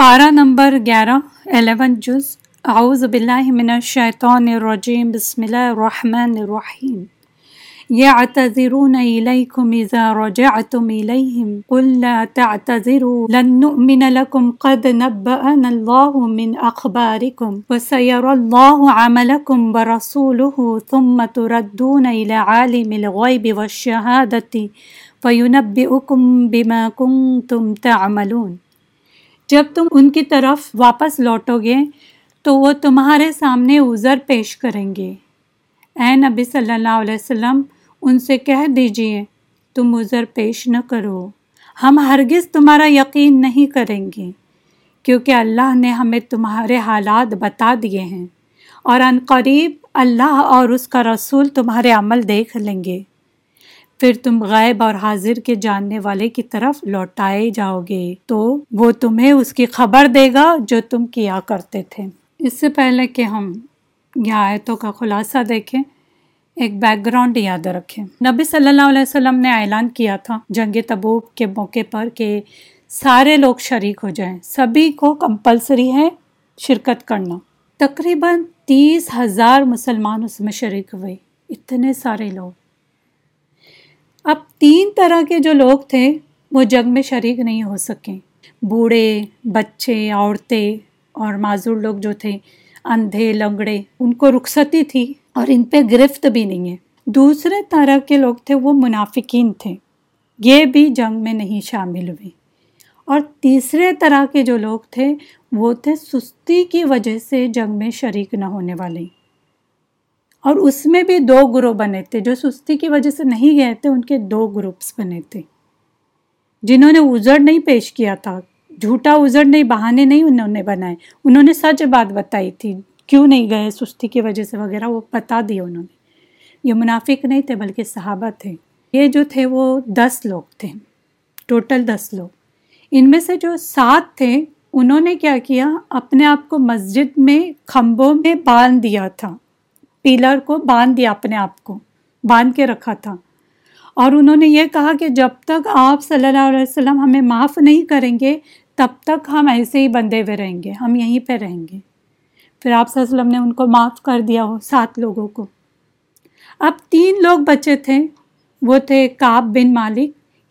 پارہ نمبر گیارہ، الیون جز، اعوذ باللہ من الشیطان الرجیم، بسم اللہ الرحمن الرحیم۔ يعتذرون إليكم إذا رجعتم إليهم قل لا تعتذروا، لن نؤمن لكم قد نبأنا الله من أخباركم وسيرى الله عملكم ورسوله ثم تردون إلى عالم الغيب والشهادة فينبئكم بما كنتم تعملون۔ جب تم ان کی طرف واپس لوٹو گے تو وہ تمہارے سامنے عذر پیش کریں گے۔ اے نبی صلی اللہ علیہ وسلم، ان سے کہہ دیجیے، تم عذر پیش نہ کرو۔ ہم ہرگز تمہارا یقین نہیں کریں گے، کیونکہ اللہ نے ہمیں تمہارے حالات بتا دیے ہیں۔ اور ان قریب اللہ اور اس کا رسول تمہارے عمل دیکھ لیں گے۔ پھر تم غائب اور حاضر کے جاننے والے کی طرف لوٹائے جاؤ گے۔ تو وہ تمہیں اس کی خبر دے گا جو تم کیا کرتے تھے۔ اس سے پہلے کہ ہم یہ آیتوں کا خلاصہ دیکھیں، ایک بیک گراؤنڈ یاد رکھیں۔ نبی صلی اللہ علیہ وسلم نے اعلان کیا تھا جنگ تبوک کے موقع پر کہ سارے لوگ شریک ہو جائیں۔ سبھی کو کمپلسری ہے شرکت کرنا۔ تقریباً تیس ہزار مسلمان اس میں شریک ہوئے۔ اتنے سارے لوگ۔ اب تین طرح کے جو لوگ تھے، وہ جنگ میں شریک نہیں ہو سکے۔ بوڑھے، بچے، عورتیں اور معذور لوگ جو تھے، اندھے، لنگڑے، ان کو رخصتی تھی اور ان پہ گرفت بھی نہیں ہے۔ دوسرے طرح کے لوگ تھے، وہ منافقین تھے۔ یہ بھی جنگ میں نہیں شامل ہوئے۔ اور تیسرے طرح کے جو لوگ تھے، وہ تھے، سستی کی وجہ سے جنگ میں شریک نہ ہونے والے۔ اور اس میں بھی دو گروہ بنے تھے۔ جو سستی کی وجہ سے نہیں گئے تھے، ان کے دو گروپس بنے تھے۔ جنہوں نے اجڑ نہیں پیش کیا تھا، جھوٹا اجڑ نہیں، بہانے نہیں انہوں نے بنائے۔ انہوں نے سچ بات بتائی تھی، کیوں نہیں گئے، سستی کی وجہ سے وغیرہ، وہ بتا دیا انہوں نے۔ یہ منافق نہیں تھے، بلکہ صحابہ تھے۔ یہ جو تھے، وہ دس لوگ تھے۔ ٹوٹل دس لوگ۔ ان میں سے جو سات تھے، انہوں نے کیا کیا؟ اپنے آپ کو مسجد میں کھمبوں میں باندھ دیا تھا۔ پلر کو باندھ دیا اپنے آپ کو، باندھ کے رکھا تھا۔ اور انہوں نے یہ کہا کہ جب تک آپ صلی اللہ علیہ وسلم ہمیں معاف نہیں کریں گے، تب تک ہم ایسے ہی بندے ہوئے رہیں گے، ہم یہیں پہ رہیں گے۔ پھر آپ صلی اللہ علیہ وسلم نے ان کو معاف کر دیا ہو، سات لوگوں کو۔ اب تین لوگ بچے تھے، وہ تھے کاب بن مالک،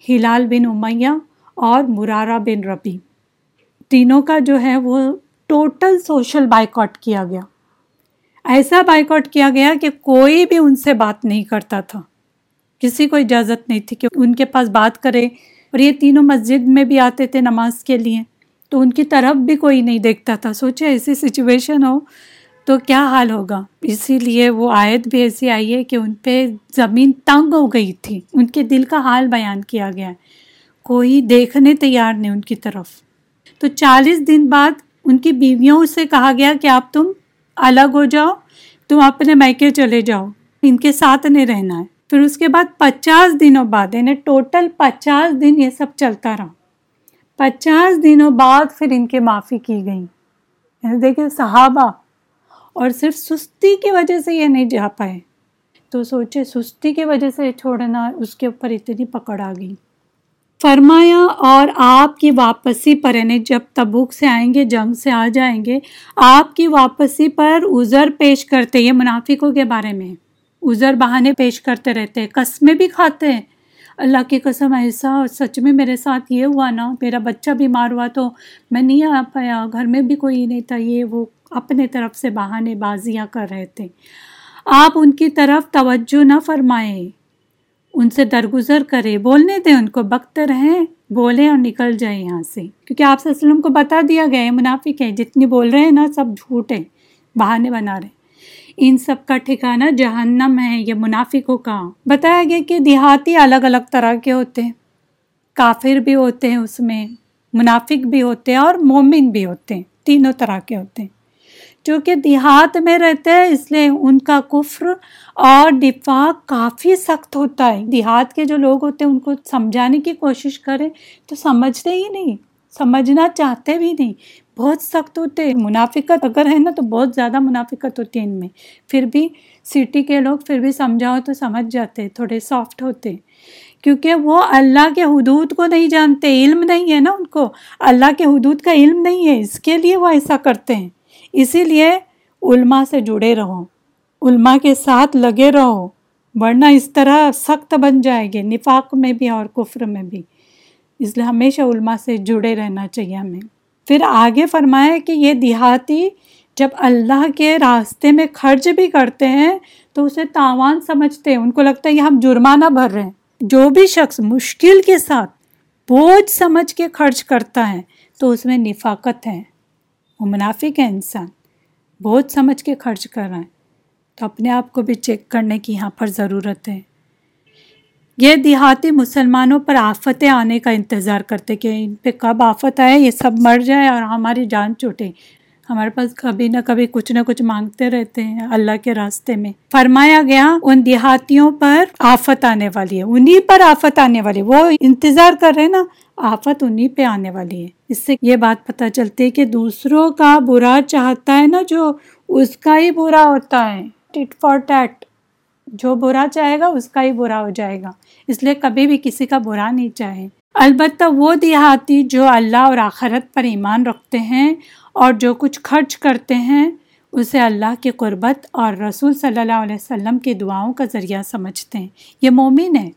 ہلال بن امیہ اور مرارہ بن ربی تینوں کا جو ہے وہ ٹوٹل سوشل بائیکاٹ کیا گیا۔ ایسا بائک کیا گیا کہ کوئی بھی ان سے بات نہیں کرتا تھا۔ کسی کو اجازت نہیں تھی کہ ان کے پاس بات کرے۔ اور یہ تینوں مسجد میں بھی آتے تھے نماز کے لیے۔ تو ان کی طرف بھی کوئی نہیں دیکھتا تھا۔ سوچے ایسی سچویشن ہو تو کیا حال ہوگا؟ اسی لیے وہ آیت بھی ایسی آئی ہے کہ ان پہ زمین تنگ ہو گئی تھی۔ ان کے دل کا حال بیان کیا گیا۔ ہے کوئی دیکھنے تیار نہیں ان کی طرف۔ تو چالیس دن بعد ان کی بیویوں سے کہا گیا کہ آپ تم الگ ہو جاؤ، تم اپنے میکے چلے جاؤ۔ ان کے ساتھ نہیں رہنا ہے۔ پھر اس کے بعد پچاس دنوں بعد یعنی ٹوٹل پچاس دن یہ سب چلتا رہا۔ پچاس دنوں بعد پھر ان کے معافی کی گئی۔ یعنی دیکھیں صحابہ، اور صرف سستی کی وجہ سے یہ نہیں جا پائے۔ تو سوچے سستی کی وجہ سے چھوڑنا، اس کے اوپر اتنی پکڑ آ گئی۔ فرمایا اور آپ کی واپسی پر یعنی جب تبوک سے آئیں گے، جنگ سے آ جائیں گے، آپ کی واپسی پر عذر پیش کرتے یہ منافقوں کے بارے میں۔ عذر بہانے پیش کرتے رہتے قسمیں بھی کھاتے ہیں۔ اللہ کی قسم، ایسا سچ میں میرے ساتھ یہ ہوا نا، میرا بچہ بیمار ہوا تو میں نہیں آ پایا، گھر میں بھی کوئی نہیں تھا، یہ وہ اپنے طرف سے بہانے بازیاں کر رہے تھے۔ آپ ان کی طرف توجہ نہ فرمائیں۔ ان سے درگزر کرے، بولنے دیں ان کو بکتے رہیں، بولیں اور نکل جائیں یہاں سے۔ کیونکہ آپ صلی اللہ علیہ وسلم کو بتا دیا گیا ہے منافق ہیں، جتنی بول رہے ہیں نا، سب جھوٹ ہیں، بہانے بنا رہے ہیں۔ ان سب کا ٹھکانہ جہنم ہے، یہ منافقوں کا۔ بتایا گیا کہ دیہاتی الگ الگ طرح کے ہوتے ہیں۔ کافر بھی ہوتے ہیں اس میں، منافق بھی ہوتے ہیں اور مومن بھی ہوتے ہیں، تینوں طرح کے ہوتے ہیں۔ جو کہ دیہات میں رہتے ہیں، اس لیے ان کا کفر اور دفاع کافی سخت ہوتا ہے۔ دیہات کے جو لوگ ہوتے ہیں، ان کو سمجھانے کی کوشش کریں تو سمجھتے ہی نہیں، سمجھنا چاہتے بھی نہیں۔ بہت سخت ہوتے ہیں۔ منافقت اگر ہے نا تو بہت زیادہ منافقت ہوتی ہے ان میں۔ پھر بھی سٹی کے لوگ پھر بھی سمجھاؤ تو سمجھ جاتے تھوڑے سافٹ ہوتے کیونکہ وہ اللہ کے حدود کو نہیں جانتے، علم نہیں ہے نا ان کو۔ اللہ کے حدود کا علم نہیں ہے، اس کے لیے وہ ایسا کرتے ہیں۔ اسی لیے علماء سے جڑے رہو۔ علماء کے ساتھ لگے رہو، ورنہ اس طرح سخت بن جائے گے، نفاق میں بھی اور کفر میں بھی۔ اس لیے ہمیشہ علماء سے جڑے رہنا چاہیے ہمیں۔ پھر آگے فرمایا کہ یہ دیہاتی جب اللہ کے راستے میں خرچ بھی کرتے ہیں تو اسے تاوان سمجھتے ہیں۔ ان کو لگتا ہے کہ ہم جرمانہ بھر رہے ہیں۔ جو بھی شخص مشکل کے ساتھ بوجھ سمجھ کے خرچ کرتا ہے تو اس میں نفاقت ہے۔ وہ منافق ہے انسان۔ بہت سمجھ کے خرچ کر رہا ہے۔ تو اپنے آپ کو بھی چیک کرنے کی یہاں پر ضرورت ہے۔ یہ دیہاتی مسلمانوں پر آفتیں آنے کا انتظار کرتے کہ ان پہ کب آفت آئے، یہ سب مر جائے اور ہماری جان چوٹے۔ ہمارے پاس کبھی نہ کبھی کچھ نہ کچھ مانگتے رہتے ہیں اللہ کے راستے میں۔ فرمایا گیا، ان دیہاتیوں پر آفت آنے والی ہے انہیں پر آفت آنے والی وہ انتظار کر رہے نا، آفت انہیں پہ آنے والی ہے۔ اس سے یہ بات پتہ چلتی ہے کہ دوسروں کا برا چاہتا ہے نا، جو اس کا ہی برا ہوتا ہے۔ ٹٹ فار ٹیٹ جو برا چاہے گا، اس کا ہی برا ہو جائے گا۔ اس لیے کبھی بھی کسی کا برا نہیں چاہے۔ البتہ وہ دیہاتی جو اللہ اور آخرت پر ایمان رکھتے ہیں اور جو کچھ خرچ کرتے ہیں، اسے اللہ کی قربت اور رسول صلی اللہ علیہ وسلم کی دعاؤں کا ذریعہ سمجھتے ہیں۔ یہ مومن ہے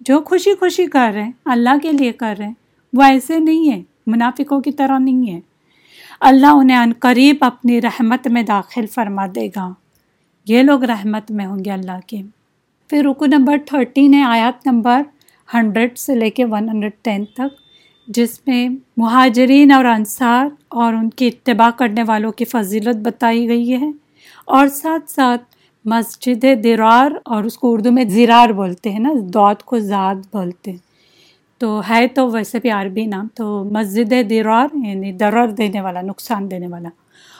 جو خوشی خوشی کر رہے ہیں، اللہ کے لیے کر رہے ہیں۔ وہ ایسے نہیں ہیں، منافقوں کی طرح نہیں ہے اللہ انہیں ان قریب اپنی رحمت میں داخل فرما دے گا۔ یہ لوگ رحمت میں ہوں گے اللہ کے۔ پھر رکو نمبر تھرٹین ہے آیات نمبر ہنڈریڈ سے لے کے ون ہنڈریڈ ٹین تک۔ جس میں مہاجرین اور انصار اور ان کی اتباع کرنے والوں کی فضیلت بتائی گئی ہے اور ساتھ ساتھ مسجد درار اور اس کو اردو میں زرار بولتے ہیں نا دعت کو زاد بولتے ہیں۔ تو ہے تو ویسے بھی عربی نام، تو مسجد درار یعنی درر دینے والا، نقصان دینے والا۔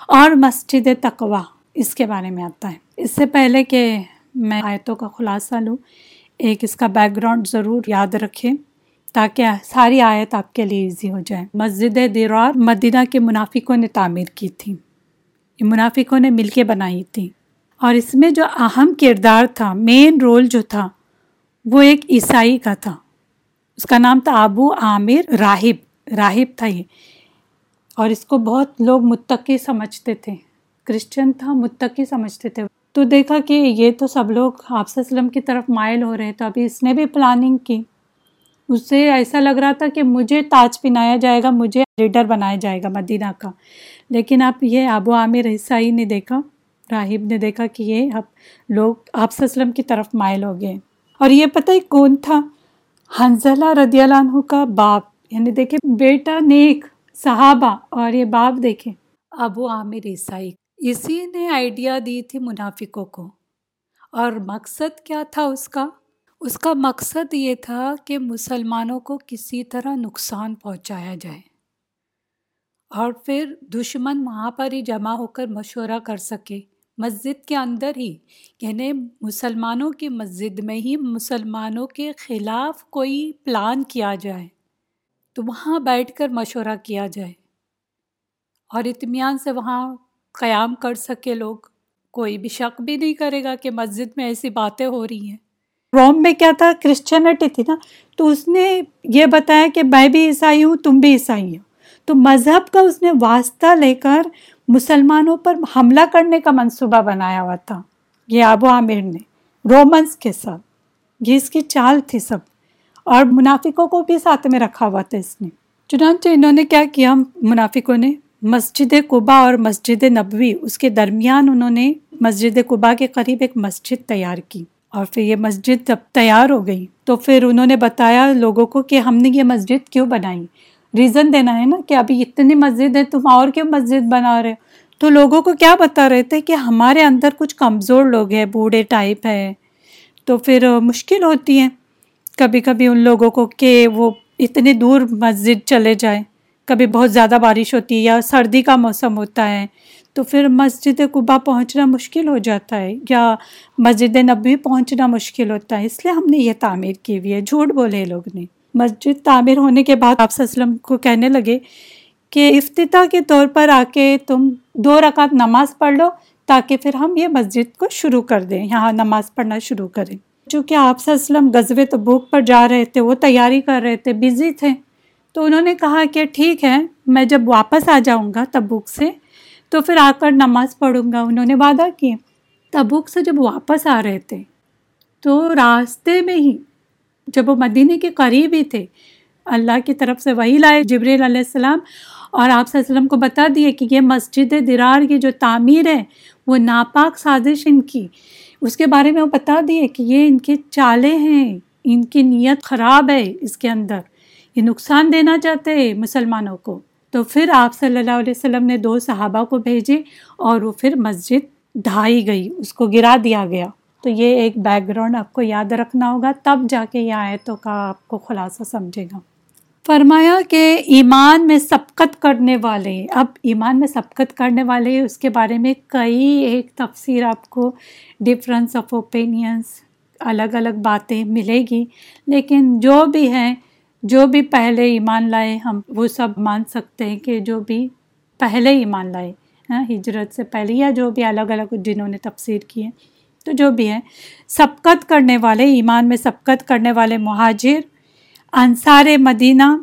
اور مسجد تقوا اس کے بارے میں آتا ہے۔ اس سے پہلے کہ میں آیتوں کا خلاصہ لوں، ایک اس کا بیک گراؤنڈ ضرور یاد رکھیں۔ تاکہ ساری آیت آپ کے لیے ایزی ہو جائے۔ مسجد دیرار مدینہ کے منافقوں نے تعمیر کی تھی۔ یہ منافقوں نے مل کے بنائی تھی۔ اور اس میں جو اہم کردار تھا مین رول جو تھا، وہ ایک عیسائی کا تھا۔ اس کا نام تھا ابو عامر راہب۔ راہب تھا یہ۔ اور اس کو بہت لوگ متقی سمجھتے تھے۔ کرسچن تھا، متقی سمجھتے تھے۔ تو دیکھا کہ یہ تو سب لوگ آپ وسلم کی طرف مائل ہو رہے، تو ابھی اس نے بھی پلاننگ کی۔ اس سے ایسا لگ رہا تھا کہ مجھے تاج پہنایا جائے گا، مجھے لیڈر بنایا جائے گا مدینہ کا۔ لیکن اب یہ ابو عامر عیسائی نے دیکھا، راہب نے دیکھا کہ یہ اب لوگ آپ وسلم کی طرف مائل ہو گئے۔ اور یہ پتہ ہی کون تھا؟ حنزلہ رضی اللہ عنہ کا باپ یعنی دیکھے بیٹا نیک، صحابہ۔ اور یہ باپ دیکھے ابو عامر عیسائی اسی نے آئیڈیا دی تھی منافقوں کو۔ اور مقصد کیا تھا اس کا؟ اس کا مقصد یہ تھا کہ مسلمانوں کو کسی طرح نقصان پہنچایا جائے اور پھر دشمن وہاں پر ہی جمع ہو کر مشورہ کر سکے۔ مسجد کے اندر ہی یعنی مسلمانوں کی مسجد میں ہی مسلمانوں کے خلاف کوئی پلان کیا جائے تو وہاں بیٹھ کر مشورہ کیا جائے اور اطمینان سے وہاں قیام کر سکے لوگ۔ کوئی بھی شک بھی نہیں کرے گا کہ مسجد میں ایسی باتیں ہو رہی ہیں۔ روم میں کیا تھا؟ کرسچینٹی تھی نا۔ تو اس نے یہ بتایا کہ میں بھی عیسائی ہوں، تم بھی عیسائی ہو۔ تو مذہب کا اس نے واسطہ لے کر مسلمانوں پر حملہ کرنے کا منصوبہ بنایا ہوا تھا۔ یہ آبو عامر نے رومنس کے ساتھ۔ یہ اس کی چال تھی سب۔ اور منافقوں کو بھی ساتھ میں رکھا ہوا تھا اس نے۔ چنانچہ انہوں نے کیا کیا منافقوں نے؟ مسجد قبا اور مسجد نبوی، اس کے درمیان انہوں نے مسجد قبا کے قریب ایک مسجد تیار کی۔ اور پھر یہ مسجد جب تیار ہو گئی تو پھر انہوں نے بتایا لوگوں کو کہ ہم نے یہ مسجد کیوں بنائی؟ ریزن دینا ہے نا کہ ابھی اتنی مسجد ہے، تم اور کیوں مسجد بنا رہے تو لوگوں کو کیا بتا رہے تھے کہ ہمارے اندر کچھ کمزور لوگ ہیں، بوڑھے ٹائپ ہے تو پھر مشکل ہوتی ہے کبھی کبھی ان لوگوں کو کہ وہ اتنی دور مسجد چلے جائیں۔ کبھی بہت زیادہ بارش ہوتی ہے یا سردی کا موسم ہوتا ہے۔ تو پھر مسجد قبا پہنچنا مشکل ہو جاتا ہے یا مسجد نبی پہنچنا مشکل ہوتا ہے؟ اس لیے ہم نے یہ تعمیر کی ہوئی ہے، جھوٹ بولے لوگ نے۔ مسجد تعمیر ہونے کے بعد آپ وسلم کو کہنے لگے کہ افتتاح کے طور پر آ کے تم دو رکعت نماز پڑھ لو تاکہ پھر ہم یہ مسجد کو شروع کر دیں، یہاں نماز پڑھنا شروع کریں۔ چونکہ آپ سے اسلم غزب تبوک پر جا رہے تھے، وہ تیاری کر رہے تھے بزی تھے۔ تو انہوں نے کہا کہ ٹھیک ہے، میں جب واپس آ جاؤں گا تبوک سے تو پھر آ کر نماز پڑھوں گا، انہوں نے وعدہ کیا۔ تبوک سے جب واپس آ رہے تھے، تو راستے میں ہی جب وہ مدینے کے قریب ہی تھے، اللہ کی طرف سے وہی لائے جبریل علیہ السلام اور آپ صلی اللہ علیہ وسلم کو بتا دیے کہ یہ مسجد درار کی جو تعمیر ہے، وہ ناپاک سازش ان کی۔ اس کے بارے میں وہ بتا دیے کہ یہ ان کے چالے ہیں، ان کی نیت خراب ہے اس کے اندر، یہ نقصان دینا چاہتے ہیں مسلمانوں کو۔ تو پھر آپ صلی اللہ علیہ وسلم نے دو صحابہ کو بھیجے اور وہ پھر مسجد ڈھائی گئی، اس کو گرا دیا گیا۔ تو یہ ایک بیک گراؤنڈ آپ کو یاد رکھنا ہوگا، تب جا کے یہ آیتوں کا آپ کو خلاصہ سمجھے گا۔ فرمایا کہ ایمان میں سبقت کرنے والے، اب ایمان میں سبقت کرنے والے، اس کے بارے میں کئی ایک تفسیر آپ کو ڈفرینس آف اوپینینس الگ الگ باتیں ملے گی۔ لیکن جو بھی ہیں جو بھی پہلے ایمان لائے ہم وہ سب مان سکتے ہیں کہ جو بھی پہلے ایمان لائے ہیں ہجرت سے پہلے یا جو بھی الگ الگ جنہوں نے تفسیر کی ہے تو جو بھی ہیں، سبقت کرنے والے، ایمان میں سبقت کرنے والے مہاجر، انصار مدینہ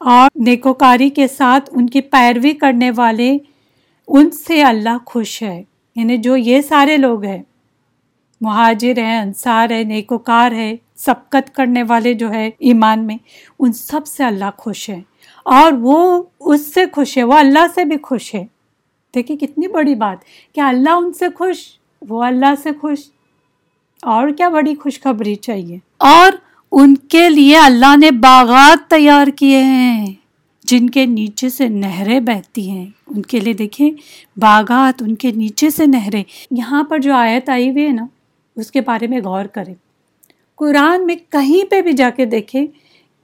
اور نیکوکاری کے ساتھ ان کی پیروی کرنے والے، ان سے اللہ خوش ہے۔ یعنی جو یہ سارے لوگ ہیں مہاجر ہیں، انصار ہے نیکوکار ہے سبقت کرنے والے جو ہے ایمان میں، ان سب سے اللہ خوش ہے اور وہ اس سے خوش ہے وہ اللہ سے بھی خوش ہے دیکھیے کتنی بڑی بات، کہ اللہ ان سے خوش، وہ اللہ سے خوش۔ اور کیا بڑی خوشخبری چاہیے۔ اور ان کے لیے اللہ نے باغات تیار کیے ہیں، جن کے نیچے سے نہریں بہتی ہیں۔ ان کے لیے دیکھیں، باغات ان کے نیچے سے نہریں۔ یہاں پر جو آیت آئی ہوئی ہے نا اس کے بارے میں غور کریں۔ قرآن میں کہیں پہ بھی جا کے دیکھیں،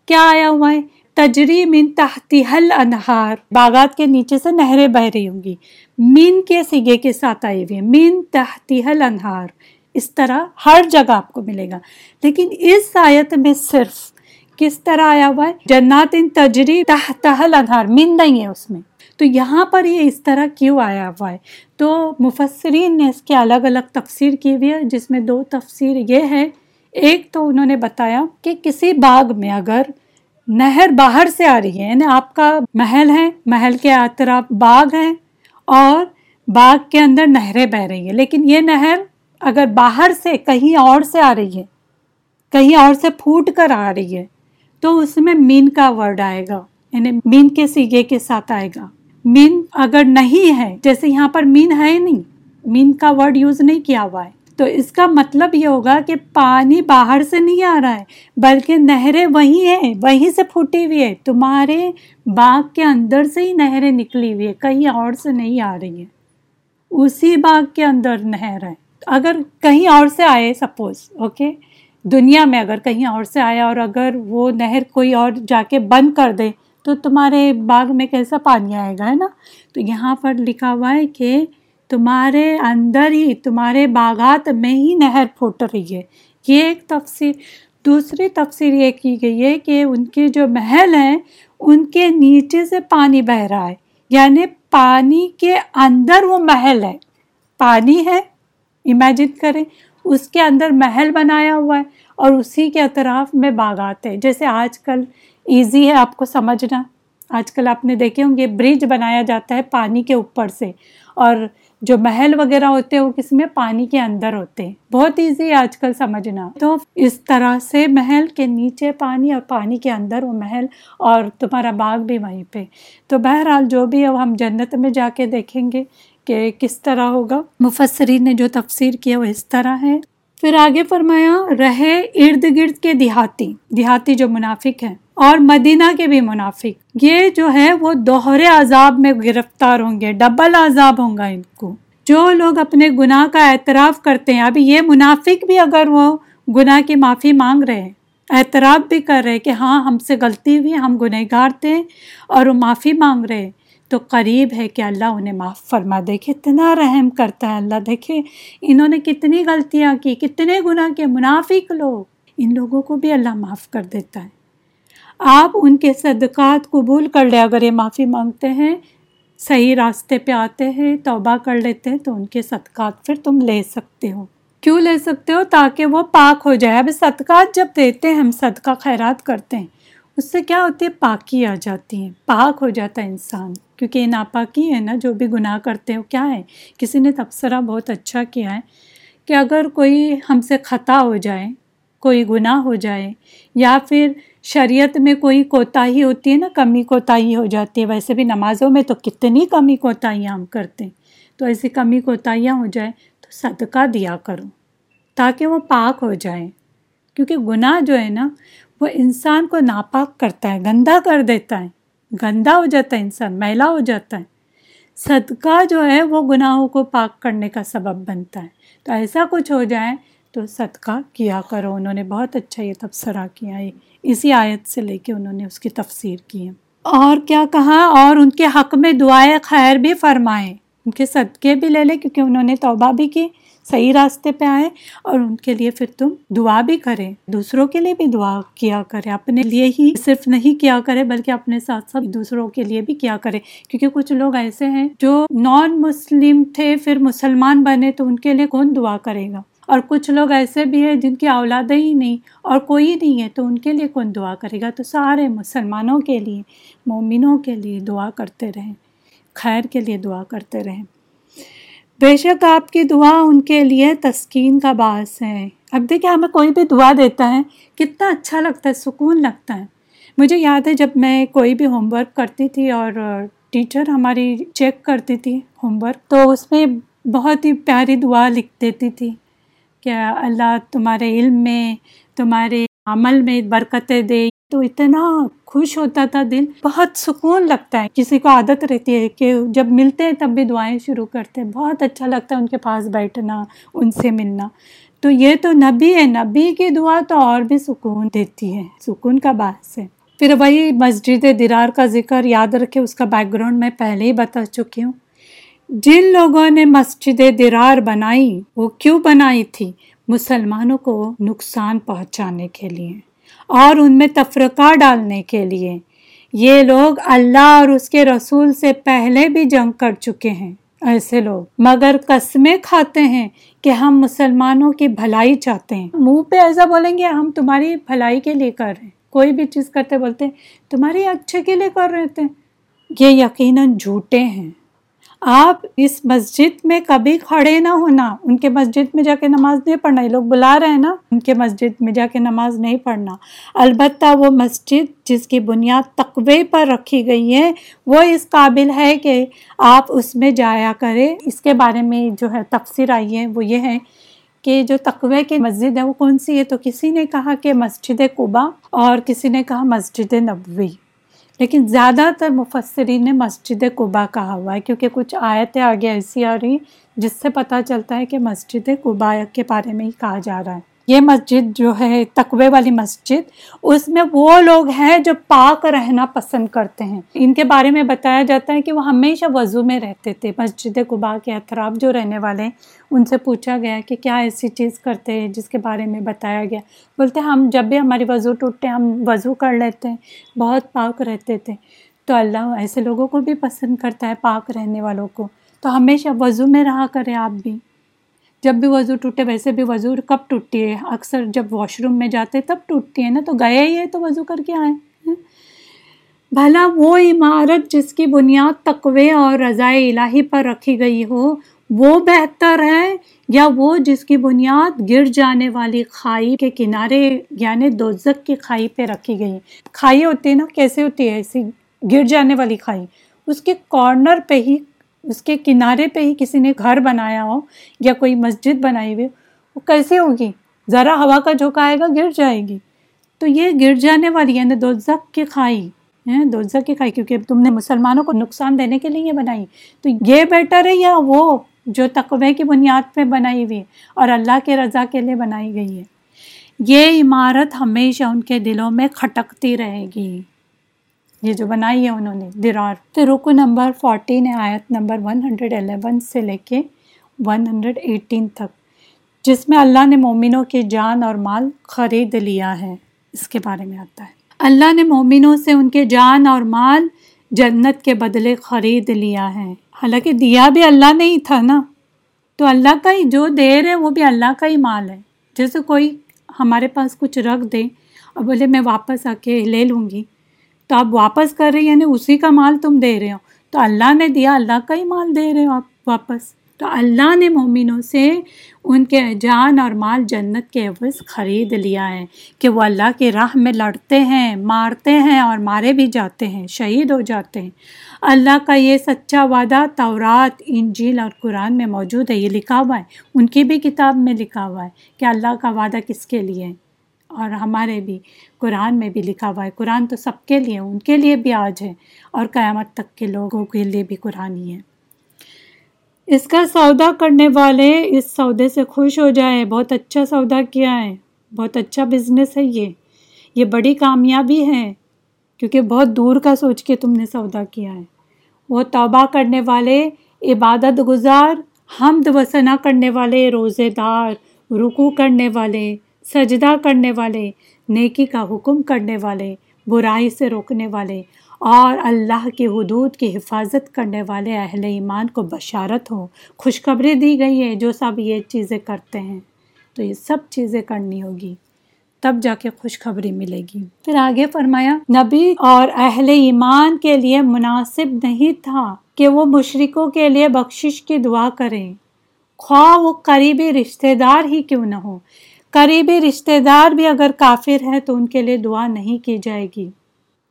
کیا آیا ہوا ہے؟ تجری من تحتی حل انہار۔ باغات کے نیچے سے نہریں بہ رہی ہوں گی۔ مین کے سیگے کے ساتھ آئی ہوئی مین تحتی حل انہار۔ اس طرح ہر جگہ آپ کو ملے گا۔ لیکن اس آیت میں صرف کس طرح آیا ہوا ہے؟ جنات ان تجری تحت حل انہار۔ مین نہیں ہے اس میں۔ تو یہاں پر یہ اس طرح کیوں آیا ہوا ہے؟ تو مفسرین نے اس کے الگ الگ تفسیر کی ہوئی ہے جس میں دو تفسیر یہ ہے ایک تو انہوں نے بتایا کہ کسی باغ میں اگر نہر باہر سے آ رہی ہے یعنی آپ کا محل ہے، محل کے اطراف باغ ہے اور باغ کے اندر نہریں بہ رہی ہیں، لیکن یہ نہر اگر باہر سے کہیں اور سے آ رہی ہے، کہیں اور سے پھوٹ کر آ رہی ہے، تو اس میں مین کا ورڈ آئے گا یعنی مین کے سیگے کے ساتھ آئے گا۔ مین اگر نہیں ہے، جیسے یہاں پر مین ہے نہیں، مین کا ورڈ یوز نہیں کیا ہوا ہے۔ تو اس کا مطلب یہ ہوگا کہ پانی باہر سے نہیں آ رہا ہے، بلکہ نہریں وہیں ہیں، وہیں سے پھوٹی ہوئی ہے تمہارے باغ کے اندر سے ہی نہریں نکلی ہوئی ہے کہیں اور سے نہیں آ رہی ہیں۔ اسی باغ کے اندر نہر ہے۔ اگر کہیں اور سے آئے سپوز اوکے دنیا میں اگر کہیں اور سے آیا اور اگر وہ نہر کوئی اور جا کے بند کر دے تو تمہارے باغ میں کیسا پانی آئے گا، ہے نا؟ تو یہاں پر لکھا ہوا ہے کہ تمہارے اندر ہی، تمہارے باغات میں ہی نہر پھوٹ رہی ہے۔ یہ ایک تفسیر۔ دوسری تفسیر یہ کی گئی ہے کہ ان کے جو محل ہیں، ان کے نیچے سے پانی بہ رہا ہے۔ یعنی پانی کے اندر وہ محل ہے۔ پانی ہے امیجن کریں، اس کے اندر محل بنایا ہوا ہے اور اسی کے اطراف میں باغات ہیں۔ جیسے آج کل ایزی ہے آپ کو سمجھنا۔ آج کل آپ نے دیکھے ہوں گے، برج بنایا جاتا ہے پانی کے اوپر سے۔ اور جو محل وغیرہ ہوتے ہیں، وہ کس میں؟ پانی کے اندر ہوتے ہیں۔ بہت ایزی ہے آج کل سمجھنا۔ تو اس طرح سے محل کے نیچے پانی اور پانی کے اندر وہ محل اور تمہارا باغ بھی وہیں پہ۔ تو بہرحال جو بھی ہے، وہ ہم جنت میں جا کے دیکھیں گے کہ کس طرح ہوگا۔ مفسرین نے جو تفسیر کیا، وہ اس طرح ہے۔ پھر آگے فرمایا، رہے ارد گرد کے دیہاتی۔ دیہاتی جو منافق ہیں۔ اور مدینہ کے بھی منافق۔ یہ جو ہے وہ دوہرے عذاب میں گرفتار ہوں گے، ڈبل عذاب ہوں گا ان کو۔ جو لوگ اپنے گناہ کا اعتراف کرتے ہیں، ابھی یہ منافق بھی اگر وہ گناہ کی معافی مانگ رہے ہیں، اعتراف بھی کر رہے کہ ہاں ہم سے غلطی ہوئی، ہم گنہ گار تھے اور وہ معافی مانگ رہے تو قریب ہے کہ اللہ انہیں معاف فرما دے۔ کتنا رحم کرتا ہے اللہ دیکھے انہوں نے کتنی غلطیاں کی، کتنے گناہ کے منافق لوگ۔ ان لوگوں کو بھی اللہ معاف کر دیتا ہے۔ آپ ان کے صدقات قبول کر لیں اگر یہ معافی مانگتے ہیں، صحیح راستے پہ آتے ہیں، توبہ کر لیتے ہیں، تو ان کے صدقات پھر تم لے سکتے ہو۔ کیوں لے سکتے ہو؟ تاکہ وہ پاک ہو جائے۔ اب صدقات جب دیتے ہیں، ہم صدقہ خیرات کرتے ہیں، اس سے کیا ہوتی ہے؟ پاکی آ جاتی ہے پاک ہو جاتا ہے انسان، کیونکہ یہ ناپاکی ہے نا، جو بھی گناہ کرتے ہو، کیا ہے؟ کسی نے تبصرہ بہت اچھا کیا ہے کہ اگر کوئی ہم سے خطا ہو جائے، کوئی گناہ ہو جائے، یا پھر شریعت میں کوئی کوتاہی ہوتی ہے نا، کمی کوتاہی ہو جاتی ہے۔ ویسے بھی نمازوں میں تو کتنی کمی کوتاہیاں ہم کرتے ہیں۔ تو ایسی کمی کوتاہیاں ہو جائے تو صدقہ دیا کرو تاکہ وہ پاک ہو جائے کیونکہ گناہ جو ہے نا، وہ انسان کو ناپاک کرتا ہے، گندا کر دیتا ہے۔ گندا ہو جاتا ہے انسان، میلا ہو جاتا ہے۔ صدقہ جو ہے، وہ گناہوں کو پاک کرنے کا سبب بنتا ہے۔ تو ایسا کچھ ہو جائے تو صدقہ کیا کرو۔ انہوں نے بہت اچھا یہ تبصرہ کیا۔ ہے اسی آیت سے لے کے انہوں نے اس کی تفسیر کی ہے۔ اور کیا کہا؟ اور ان کے حق میں دعائیں خیر بھی فرمائیں ان کے صدقے بھی لے لے کیونکہ انہوں نے توبہ بھی کی، صحیح راستے پہ آئے۔ اور ان کے لیے پھر تم دعا بھی کرے۔ دوسروں کے لیے بھی دعا کیا کرے۔ اپنے لیے ہی صرف نہیں کیا کرے، بلکہ اپنے ساتھ ساتھ دوسروں کے لیے بھی کیا کرے۔ کیونکہ کچھ لوگ ایسے ہیں جو نان مسلم تھے، پھر مسلمان بنے تو ان کے لیے کون دعا کرے گا؟ اور کچھ لوگ ایسے بھی ہیں جن کی اولادیں ہی نہیں اور کوئی نہیں ہے تو ان کے لیے کون دعا کرے گا؟ تو سارے مسلمانوں کے لیے، مومنوں کے لیے دعا کرتے رہیں، خیر کے لیے دعا کرتے رہیں۔ بے شک آپ کی دعا ان کے لیے تسکین کا باعث ہے۔ اب دیکھیں، ہمیں کوئی بھی دعا دیتا ہے، کتنا اچھا لگتا ہے، سکون لگتا ہے۔ مجھے یاد ہے جب میں کوئی بھی ہوم ورک کرتی تھی اور ٹیچر ہماری چیک کرتی تھی ہوم ورک، تو اس میں بہت ہی پیاری دعا لکھ دیتی تھی۔ کہ اللہ تمہارے علم میں، تمہارے عمل میں برکتیں دے۔ تو اتنا خوش ہوتا تھا دل، بہت سکون لگتا ہے۔ کسی کو عادت رہتی ہے کہ جب ملتے ہیں تب بھی دعائیں شروع کرتے ہیں۔ بہت اچھا لگتا ہے ان کے پاس بیٹھنا، ان سے ملنا۔ تو یہ تو نبی ہے، نبی کی دعا تو اور بھی سکون دیتی ہے۔ سکون کا باعث ہے۔ پھر وہی مسجد درار کا ذکر یاد رکھے اس کا بیک گراؤنڈ میں پہلے ہی بتا چکی ہوں۔ جن لوگوں نے مسجد درار بنائی، وہ کیوں بنائی تھی؟ مسلمانوں کو نقصان پہنچانے کے لیے اور ان میں تفرقہ ڈالنے کے لیے۔ یہ لوگ اللہ اور اس کے رسول سے پہلے بھی جنگ کر چکے ہیں۔ ایسے لوگ مگر قسمیں کھاتے ہیں کہ ہم مسلمانوں کی بھلائی چاہتے ہیں۔ منہ پہ ایسا بولیں گے، ہم تمہاری بھلائی کے لیے کر رہے ہیں۔ کوئی بھی چیز کرتے بولتے ہیں، تمہاری اچھے کے لیے کر رہے تھے یہ یقیناً جھوٹے ہیں۔ آپ اس مسجد میں کبھی کھڑے نہ ہونا۔ ان کے مسجد میں جا کے نماز نہیں پڑھنا۔ یہ لوگ بلا رہے ہیں نا۔ ان کے مسجد میں جا کے نماز نہیں پڑھنا۔ البتہ وہ مسجد جس کی بنیاد تقوی پر رکھی گئی ہے، وہ اس قابل ہے کہ آپ اس میں جایا کرے اس کے بارے میں جو ہے تفسیر آئی ہے، وہ یہ ہے کہ جو تقوی کی مسجد ہے، وہ کون سی ہے؟ تو کسی نے کہا کہ مسجد قبا اور کسی نے کہا مسجد نبوی۔ لیکن زیادہ تر مفسرین نے مسجد قبا کہا ہوا ہے، کیونکہ کچھ آیتیں آگے ایسی آ رہی جس سے پتہ چلتا ہے کہ مسجد قبا کے بارے میں ہی کہا جا رہا ہے۔ یہ مسجد جو ہے، تقوی والی مسجد، اس میں وہ لوگ ہیں جو پاک رہنا پسند کرتے ہیں۔ ان کے بارے میں بتایا جاتا ہے کہ وہ ہمیشہ وضو میں رہتے تھے۔ مسجد قبا کے اطراف جو رہنے والے ہیں، ان سے پوچھا گیا کہ کیا ایسی چیز کرتے ہیں جس کے بارے میں بتایا گیا۔ بولتے، ہم جب بھی ہماری وضو ٹوٹتے، ہم وضو کر لیتے ہیں۔ بہت پاک رہتے تھے۔ تو اللہ ایسے لوگوں کو بھی پسند کرتا ہے، پاک رہنے والوں کو۔ تو ہمیشہ وضو میں رہا کرے آپ بھی۔ جب بھی وضو ٹوٹے، ویسے بھی وضو کب ٹوٹتی ہے؟ اکثر جب واش روم میں جاتے تب ٹوٹتی ہے نا، تو گئے ہی ہے تو وضو کر کے آئے بھلا وہ عمارت جس کی بنیاد تقوی اور رضائے الہی پر رکھی گئی ہو، وہ بہتر ہے یا وہ جس کی بنیاد گر جانے والی کھائی کے کنارے یعنی دوزک کی کھائی پہ رکھی گئی۔ کھائی ہوتی ہے نا، کیسے ہوتی ہے ایسی؟ گر جانے والی کھائی۔ اس کے کارنر پہ ہی اس کے کنارے پہ ہی کسی نے گھر بنایا ہو یا کوئی مسجد بنائی ہوئی وہ کیسے ہوگی؟ ذرا ہوا کا جھوکا آئے گا، گر جائے گی۔ تو یہ گر جانے والی یعنی دوزک کی کھائی دوزک کی کھائی کیونکہ تم نے مسلمانوں کو نقصان دینے کے لیے یہ بنائی۔ تو یہ بیٹر ہے یا وہ جو تقوی کی بنیاد پہ بنائی ہوئی اور اللہ کے رضا کے لیے بنائی گئی ہے؟ یہ عمارت ہمیشہ ان کے دلوں میں کھٹکتی رہے گی۔ یہ جو بنائی ہے انہوں نے درار تو رکو نمبر فورٹین ہے، آیت نمبر ون ہنڈریڈ الیون سے لے کے ون ہنڈریڈ ایٹین تک، جس میں اللہ نے مومنوں کی جان اور مال خرید لیا ہے۔ اس کے بارے میں آتا ہے۔ اللہ نے مومنوں سے ان کے جان اور مال جنت کے بدلے خرید لیا ہے۔ حالانکہ دیا بھی اللہ نے ہی تھا نا۔ تو اللہ کا ہی جو دے رہے وہ بھی اللہ کا ہی مال ہے۔ جیسے کوئی ہمارے پاس کچھ رکھ دے، اور بولے میں واپس آ کے لے لوں گی تو آپ واپس کر رہے یعنی اسی کا مال تم دے رہے ہو۔ تو اللہ نے دیا، اللہ کا ہی مال دے رہے ہو آپ واپس۔ تو اللہ نے مومنوں سے ان کے جان اور مال جنت کے عوض خرید لیا ہے کہ وہ اللہ کی راہ میں لڑتے ہیں، مارتے ہیں اور مارے بھی جاتے ہیں، شہید ہو جاتے ہیں۔ اللہ کا یہ سچا وعدہ تورات، انجیل اور قرآن میں موجود ہے، یہ لکھا ہوا ہے۔ ان کی بھی کتاب میں لکھا ہوا ہے کہ اللہ کا وعدہ کس کے لیے ہے؟ اور ہمارے بھی، قرآن میں بھی لکھا ہوا ہے۔ قرآن تو سب کے لیے، ان کے لیے بھی آج ہے اور قیامت تک کے لوگوں کے لیے بھی قرآن ہی ہے۔ اس کا سودا کرنے والے اس سودے سے خوش ہو جائے۔ بہت اچھا سودا کیا ہے، بہت اچھا بزنس ہے یہ۔ یہ بڑی کامیابی ہے، کیونکہ بہت دور کا سوچ کے تم نے سودا کیا ہے۔ وہ توبہ کرنے والے، عبادت گزار، حمد و ثنا کرنے والے، روزے دار رکو کرنے والے سجدہ کرنے والے، نیکی کا حکم کرنے والے، برائی سے روکنے والے اور اللہ کی حدود کی حفاظت کرنے والے اہل ایمان کو بشارت ہو، خوشخبری دی گئی ہے جو سب یہ چیزیں کرتے ہیں۔ تو یہ سب چیزیں کرنی ہوگی، تب جا کے خوشخبری ملے گی۔ پھر آگے فرمایا، نبی اور اہل ایمان کے لیے مناسب نہیں تھا کہ وہ مشرقوں کے لیے بخشش کی دعا کریں۔ خواہ وہ قریبی رشتہ دار ہی کیوں نہ ہو قریبی رشتہ دار بھی اگر کافر ہے تو ان کے لیے دعا نہیں کی جائے گی۔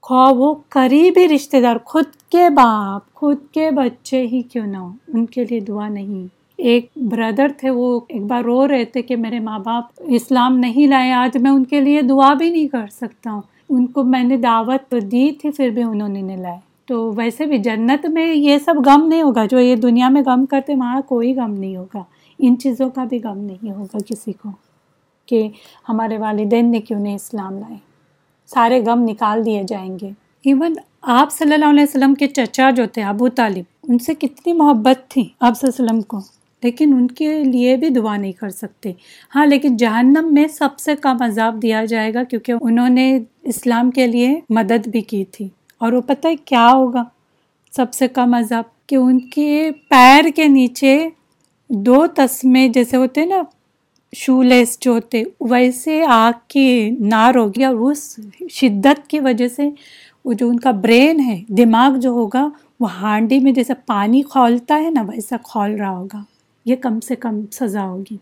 خواہ وہ قریبی رشتہ دار، خود کے باپ، خود کے بچے ہی کیوں نہ ہو ان کے لیے دعا نہیں۔ ایک بردر تھے، وہ ایک بار رو رہے تھے کہ میرے ماں باپ اسلام نہیں لائے، آج میں ان کے لیے دعا بھی نہیں کر سکتا ہوں۔ ان کو میں نے دعوت دی تھی، پھر بھی انہوں نے نہیں لائے۔ تو ویسے بھی جنت میں یہ سب غم نہیں ہوگا۔ جو یہ دنیا میں غم کرتے، وہاں کوئی غم نہیں ہوگا۔ ان چیزوں کا بھی غم نہیں ہوگا کسی کو۔ کہ ہمارے والدین نے کیوں نہیں اسلام لائے۔ سارے غم نکال دیے جائیں گے۔ ایون آپ صلی اللہ علیہ وسلم کے چچا جو تھے، ابو طالب، ان سے کتنی محبت تھی آپ صلی اللہ علیہ وسلم کو۔ لیکن ان کے لیے بھی دعا نہیں کر سکتے۔ ہاں لیکن جہنم میں سب سے کم عذاب دیا جائے گا کیونکہ انہوں نے اسلام کے لیے مدد بھی کی تھی۔ اور وہ پتہ ہے کیا ہوگا؟ سب سے کم عذاب کہ ان کے پیر کے نیچے دو تسمے جیسے ہوتے نا شو لیس جو ہوتے، ویسے آگ کی نار ہوگی اور اس شدت کی وجہ سے وہ جو ان کا برین ہے، دماغ جو ہوگا، وہ ہانڈی میں جیسے پانی کھولتا ہے نا، ویسا کھول رہا ہوگا۔ یہ کم سے کم سزا ہوگی۔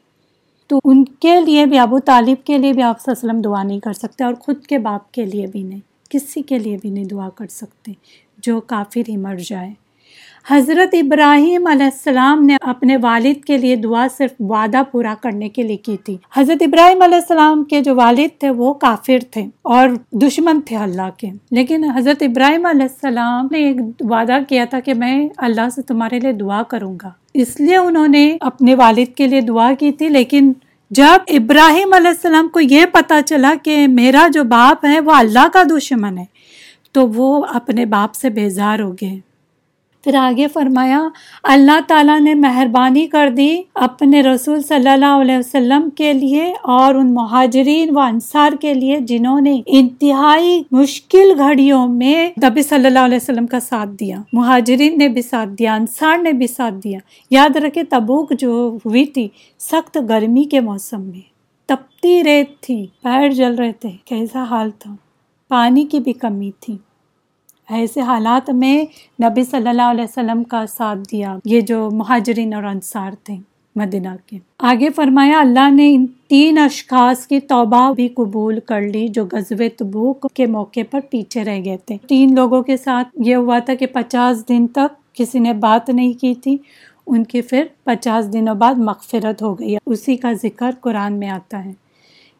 تو ان کے لیے بھی، ابو طالب کے لیے بھی آپ وسلم دعا نہیں کر سکتے اور خود کے باپ کے لیے بھی نہیں، کسی کے لیے بھی نہیں دعا کر سکتے جو کافر ہی مر جائے۔ حضرت ابراہیم علیہ السلام نے اپنے والد کے لیے دعا صرف وعدہ پورا کرنے کے لیے کی تھی۔ حضرت ابراہیم علیہ السلام کے جو والد تھے وہ کافر تھے اور دشمن تھے اللہ کے۔ لیکن حضرت ابراہیم علیہ السلام نے ایک وعدہ کیا تھا کہ میں اللہ سے تمہارے لیے دعا کروں گا۔ اس لیے انہوں نے اپنے والد کے لیے دعا کی تھی، لیکن جب ابراہیم علیہ السلام کو یہ پتا چلا کہ میرا جو باپ ہے وہ اللہ کا دشمن ہے، تو وہ اپنے باپ سے بیزار ہو گئے۔ پھر آگے فرمایا، اللہ تعالیٰ نے مہربانی کر دی اپنے رسول صلی اللہ علیہ وسلم کے لیے اور ان مہاجرین و انصار کے لیے جنہوں نے انتہائی مشکل گھڑیوں میں نبی صلی اللہ علیہ وسلم کا ساتھ دیا۔ مہاجرین نے بھی ساتھ دیا، انصار نے بھی ساتھ دیا۔ یاد رکھے تبوک جو ہوئی تھی، سخت گرمی کے موسم میں۔ تپتی ریت تھی پیر جل رہے تھے، کیسا حال تھا۔ پانی کی بھی کمی تھی۔ ایسے حالات میں نبی صلی اللہ علیہ وسلم کا ساتھ دیا۔ یہ جو مہاجرین اور انصار تھے مدینہ کے۔ آگے فرمایا، اللہ نے ان تین اشخاص کی توبہ بھی قبول کر لی جو غزوہ تبوک کے موقع پر پیچھے رہ گئے تھے۔ تین لوگوں کے ساتھ یہ ہوا تھا کہ پچاس دن تک کسی نے بات نہیں کی تھی۔ ان کی پھر پچاس دنوں بعد مغفرت ہو گئی۔ اسی کا ذکر قرآن میں آتا ہے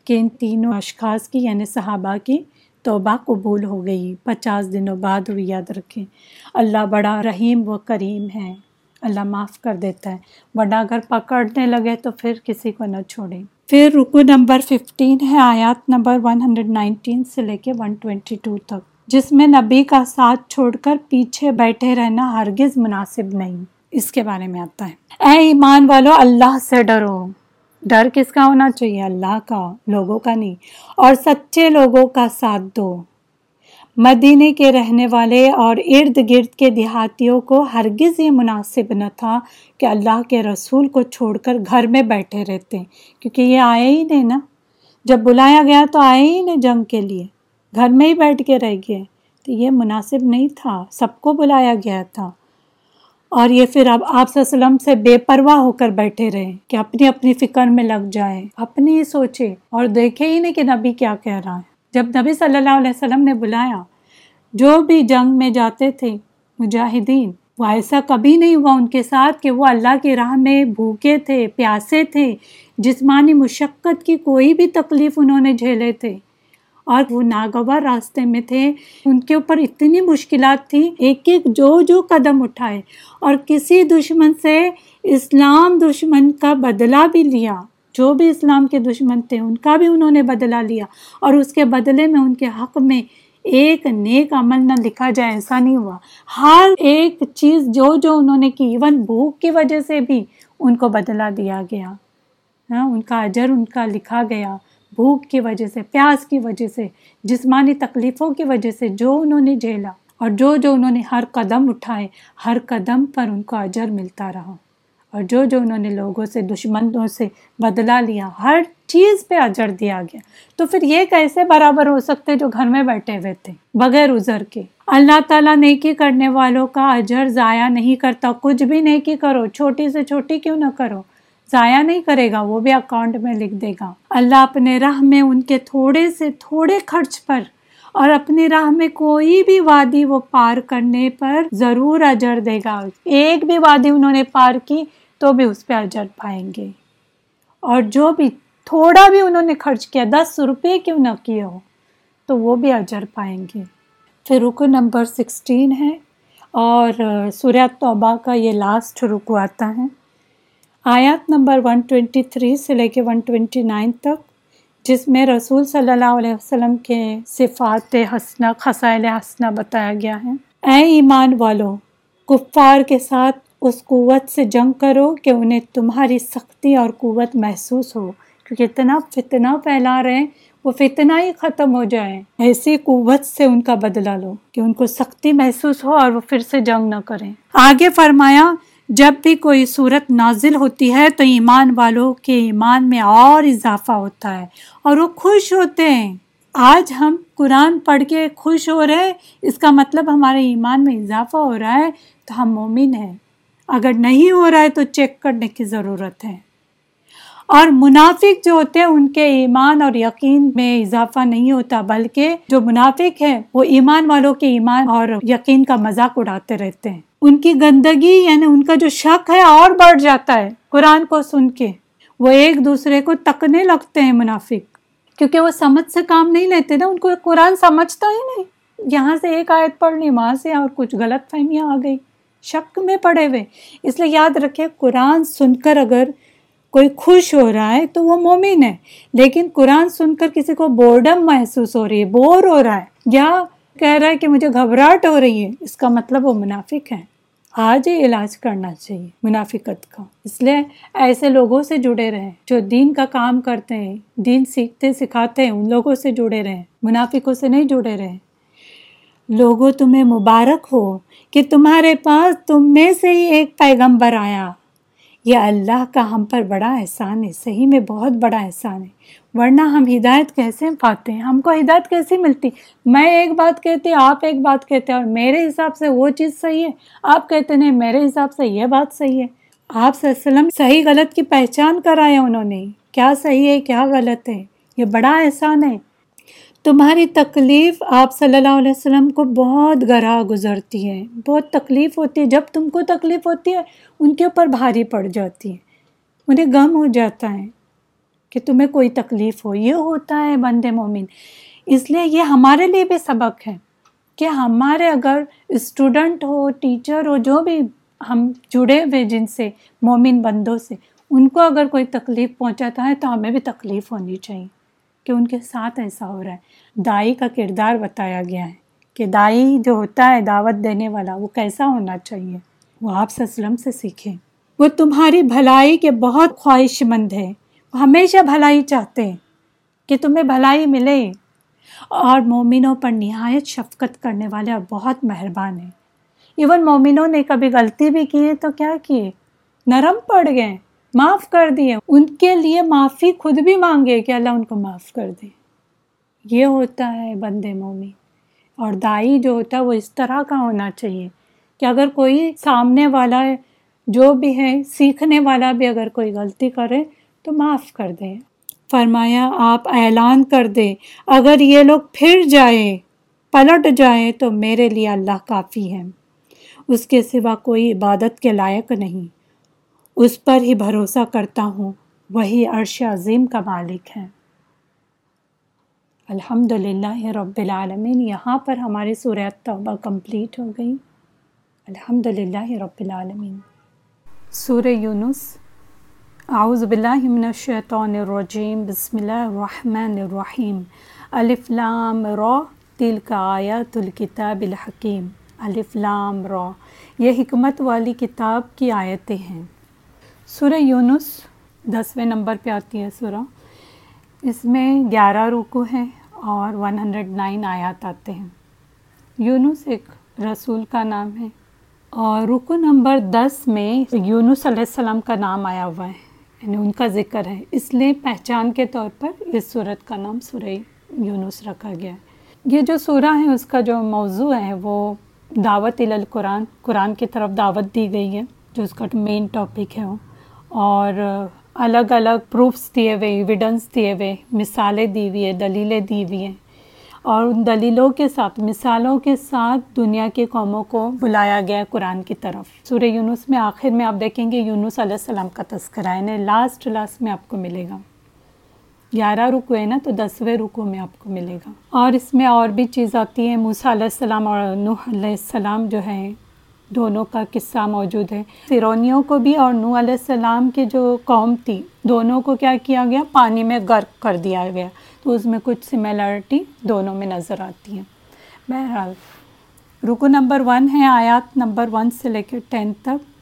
کہ ان تینوں اشخاص کی یعنی صحابہ کی توبہ قبول ہو گئی۔ پچاس دنوں بعد ہوئی یاد رکھیں۔ اللہ بڑا رحیم و کریم ہے۔ اللہ معاف کر دیتا ہے۔ ورنہ اگر پکڑنے لگے تو پھر کسی کو نہ چھوڑیں۔ پھر رکو نمبر ففٹین ہے، آیات نمبر ون ہنڈریڈ نائنٹین سے لے کے ون ٹوینٹی ٹو تک۔ جس میں نبی کا ساتھ چھوڑ کر پیچھے بیٹھے رہنا ہرگز مناسب نہیں۔ اس کے بارے میں آتا ہے۔ اے ایمان والو، اللہ سے ڈرو۔ ڈر کس کا ہونا چاہیے؟ اللہ کا، لوگوں کا نہیں۔ اور سچے لوگوں کا ساتھ دو۔ مدینے کے رہنے والے اور ارد گرد کے دیہاتیوں کو ہرگز یہ مناسب نہ تھا کہ اللہ کے رسول کو چھوڑ کر گھر میں بیٹھے رہتے، کیونکہ یہ آئے ہی نہیں نا۔ جب بلایا گیا تو آئے ہی نہیں جنگ کے لیے۔ گھر میں ہی بیٹھ کے رہ گئے۔ تو یہ مناسب نہیں تھا۔ سب کو بلایا گیا تھا۔ اور یہ پھر اب آپ وسلم سے بے پرواہ ہو کر بیٹھے رہے کہ اپنی اپنی فکر میں لگ جائے اپنی ہی سوچے اور دیکھے ہی نہیں کہ نبی کیا کہہ رہا ہے۔ جب نبی صلی اللہ علیہ وسلم نے بلایا، جو بھی جنگ میں جاتے تھے، مجاہدین، وہ ایسا کبھی نہیں ہوا ان کے ساتھ کہ وہ اللہ کی راہ میں بھوکے تھے، پیاسے تھے، جسمانی مشقت کی کوئی بھی تکلیف انہوں نے جھیلے تھے۔ اور وہ ناگوار راستے میں تھے۔ ان کے اوپر اتنی مشکلات تھی ایک ایک جو جو قدم اٹھائے اور کسی دشمن سے اسلام دشمن کا بدلہ بھی لیا۔ جو بھی اسلام کے دشمن تھے، ان کا بھی انہوں نے بدلہ لیا۔ اور اس کے بدلے میں ان کے حق میں ایک نیک عمل نہ لکھا جائے، ایسا نہیں ہوا۔ ہر ایک چیز جو جو انہوں نے کی، ایون بھوک کی وجہ سے بھی ان کو بدلہ دیا گیا۔ ہاں ان کا اجر ان کا لکھا گیا۔ بھوک کی وجہ سے، پیاس کی وجہ سے، جسمانی تکلیفوں کی وجہ سے جو انہوں نے جھیلا اور جو جو انہوں نے ہر قدم اٹھائے، ہر قدم پر ان کو اجر ملتا رہا اور جو جو انہوں نے لوگوں سے، دشمنوں سے بدلا لیا، ہر چیز پہ اجر دیا گیا۔ تو پھر یہ کیسے برابر ہو سکتے جو گھر میں بیٹھے ہوئے تھے؟ بغیر ازر کے۔ اللہ تعالیٰ نیکی کرنے والوں کا اجر ضائع نہیں کرتا، کچھ بھی نیکی کرو، چھوٹی سے چھوٹی کیوں نہ کرو؟ ضائع نہیں کرے گا، وہ بھی اکاؤنٹ میں لکھ دے گا۔ اللہ اپنے راہ میں ان کے تھوڑے سے تھوڑے خرچ پر اور اپنی راہ میں کوئی بھی وادی وہ پار کرنے پر ضرور اجر دے گا۔ ایک بھی وادی انہوں نے پار کی تو بھی اس پہ اجر پائیں گے۔ اور جو بھی تھوڑا بھی انہوں نے خرچ کیا، دس روپے کیوں نہ کیے ہو، تو وہ بھی اجر پائیں گے۔ پھر رکو نمبر سکسٹین ہے اور سوریہ توبہ کا یہ لاسٹ رکو آتا ہے۔ آیات نمبر 123 سے لے کے 129 تک، جس میں رسول صلی اللہ علیہ وسلم کے صفات حسنہ خسائل حسنہ بتایا گیا ہے۔ اے ایمان والو، کفار کے ساتھ اس قوت سے جنگ کرو کہ انہیں تمہاری سختی اور قوت محسوس ہو، کیونکہ اتنا فتنہ پھیلا رہے ہیں، وہ فتنہ ہی ختم ہو جائے۔ ایسی قوت سے ان کا بدلہ لو کہ ان کو سختی محسوس ہو اور وہ پھر سے جنگ نہ کریں۔ آگے فرمایا جب بھی کوئی صورت نازل ہوتی ہے تو ایمان والوں کے ایمان میں اور اضافہ ہوتا ہے اور وہ خوش ہوتے ہیں۔ آج ہم قرآن پڑھ کے خوش ہو رہے ہیں، اس کا مطلب ہمارے ایمان میں اضافہ ہو رہا ہے تو ہم مومن ہیں۔ اگر نہیں ہو رہا ہے تو چیک کرنے کی ضرورت ہے۔ اور منافق جو ہوتے ہیں، ان کے ایمان اور یقین میں اضافہ نہیں ہوتا، بلکہ جو منافق ہے وہ ایمان والوں کے ایمان اور یقین کا مذاق اڑاتے رہتے ہیں۔ ان کی گندگی یعنی ان کا جو شک ہے اور بڑھ جاتا ہے قرآن کو سن کے، وہ ایک دوسرے کو تکنے لگتے ہیں منافق۔ کیونکہ وہ سمجھ سے کام نہیں لیتے نا، ان کو قرآن سمجھتا ہی نہیں۔ یہاں سے ایک آیت پڑھ لی، وہاں سے اور کچھ غلط فہمیاں آ گئی۔ شک میں پڑے ہوئے۔ اس لیے یاد رکھے قرآن سن کر اگر کوئی خوش ہو رہا ہے تو وہ مومن ہے۔ لیکن قرآن سن کر کسی کو بورڈم محسوس ہو رہی ہے بور ہو رہا ہے۔ یا کہہ رہا ہے کہ مجھے گھبراہٹ ہو رہی ہے۔ اس کا مطلب وہ منافق ہے آج ہی علاج کرنا چاہیے منافقت کا۔ اس لیے ایسے لوگوں سے جڑے رہیں جو دین کا کام کرتے ہیں، دین سیکھتے سکھاتے ہیں، ان لوگوں سے جڑے رہیں۔ منافقوں سے نہیں جڑے رہیں۔ لوگوں تمہیں مبارک ہو کہ تمہارے پاس تم میں سے ہی ایک پیغمبر آیا۔ یہ اللہ کا ہم پر بڑا احسان ہے، صحیح میں بہت بڑا احسان ہے۔ ورنہ ہم ہدایت کیسے پاتے ہیں؟ ہم کو ہدایت کیسی ملتی؟ میں ایک بات کہتی، آپ ایک بات کہتے اور میرے حساب سے وہ چیز صحیح ہے۔ آپ کہتے، نہیں، میرے حساب سے یہ بات صحیح ہے۔ آپ صلی اللہ علیہ وسلم صحیح غلط کی پہچان کرایا انہوں نے۔ کیا صحیح ہے، کیا غلط ہے؟ یہ بڑا احسان ہے۔ تمہاری تکلیف آپ صلی اللہ علیہ وسلم کو بہت گراہ گزرتی ہے۔ بہت تکلیف ہوتی ہے۔ جب تم کو تکلیف ہوتی ہے، ان کے اوپر بھاری پڑ جاتی ہے۔ انہیں غم ہو جاتا ہے کہ تمہیں کوئی تکلیف ہو۔ یہ ہوتا ہے بند مومن۔ اس لیے یہ ہمارے لیے بھی سبق ہے کہ ہمارے اگر اسٹوڈنٹ ہو، ٹیچر ہو، جو بھی ہم جڑے ہوئے جن سے، مومن بندوں سے، ان کو اگر کوئی تکلیف پہنچاتا ہے تو ہمیں بھی تکلیف ہونی چاہیے۔ کہ ان کے ساتھ ایسا ہو رہا ہے۔ دائی کا کردار بتایا گیا ہے کہ دائی جو ہوتا ہے دعوت دینے والا، وہ کیسا ہونا چاہیے؟ وہ آپ وسلم سے سیکھیں۔ وہ تمہاری بھلائی کے بہت خواہش مند ہے وہ ہمیشہ بھلائی چاہتے ہیں کہ تمہیں بھلائی ملے۔ اور مومنوں پر نہایت شفقت کرنے والے اور بہت مہربان ہیں۔ ایون مومنوں نے کبھی غلطی بھی کی ہے تو کیا کیے؟ نرم پڑ گئے۔ معاف کر دیے۔ ان کے لیے معافی خود بھی مانگے کہ اللہ ان کو معاف کر دے۔ یہ ہوتا ہے بندے مومن۔ اور دائی جو ہوتا ہے وہ اس طرح کا ہونا چاہیے کہ اگر کوئی سامنے والا جو بھی ہے، سیکھنے والا بھی اگر کوئی غلطی کرے تو معاف کر دے۔ فرمایا، آپ اعلان کر دیں اگر یہ لوگ پھر جائیں پلٹ جائیں تو میرے لیے اللہ کافی ہے۔ اس کے سوا کوئی عبادت کے لائق نہیں۔ اس پر ہی بھروسہ کرتا ہوں۔ وہی عرش عظیم کا مالک ہے۔ الحمد للہ رب العالمین، یہاں پر ہماری سورہ توبہ کمپلیٹ ہو گئی۔ الحمد للہ رب العالمین۔ سورہ یونس۔ اعوذ باللہ من الشیطان الرجیم۔ بسم اللہ الرحمن الرحیم۔ الف لام را، تلک آیات الکتاب الحکیم۔ الف لام را۔ یہ حکمت والی کتاب کی آیتیں ہیں۔ سورہ یونس دسویں نمبر پہ آتی ہے سورہ۔ اس میں گیارہ رکو ہیں اور ون ہنڈریڈ نائن آیات آتے ہیں۔ یونس ایک رسول کا نام ہے اور رکو نمبر دس میں یونس علیہ السلام کا نام آیا ہوا ہے یعنی ان کا ذکر ہے۔ اس لیے پہچان کے طور پر اس صورت کا نام سورہ یونس رکھا گیا ہے۔ یہ جو سورہ ہے، اس کا جو موضوع ہے، وہ دعوت القرآن، قرآن کی طرف دعوت دی گئی ہے، جو اس کا مین ٹاپک ہے وہ۔ اور الگ الگ پروفس دیے ہوئے ایویڈنس دیے ہوئے، مثالیں دی ہوئی ہے دلیلیں دی ہوئی ہیں۔ اور ان دلیلوں کے ساتھ، مثالوں کے ساتھ دنیا کی قوموں کو بلایا گیا قرآن کی طرف۔ سورہ یونس میں آخر میں آپ دیکھیں گے یونس علیہ السلام کا تذکرہ یعنی لاسٹ لاسٹ میں آپ کو ملے گا۔ گیارہ رکو ہے نا، تو دسویں رکو میں آپ کو ملے گا۔ اور اس میں اور بھی چیز آتی ہے موسیٰ علیہ السلام اور نوح علیہ السلام جو ہے دونوں کا قصہ موجود ہے۔ فرونیوں کو بھی اور نوح علیہ السلام کی جو قوم تھی، دونوں کو کیا کیا گیا؟ پانی میں غرق کر دیا گیا۔ تو اس میں کچھ سملرٹی دونوں میں نظر آتی ہیں۔ بہرحال، رکو نمبر ون ہے، آیات نمبر ون سے لے کے ٹین تک،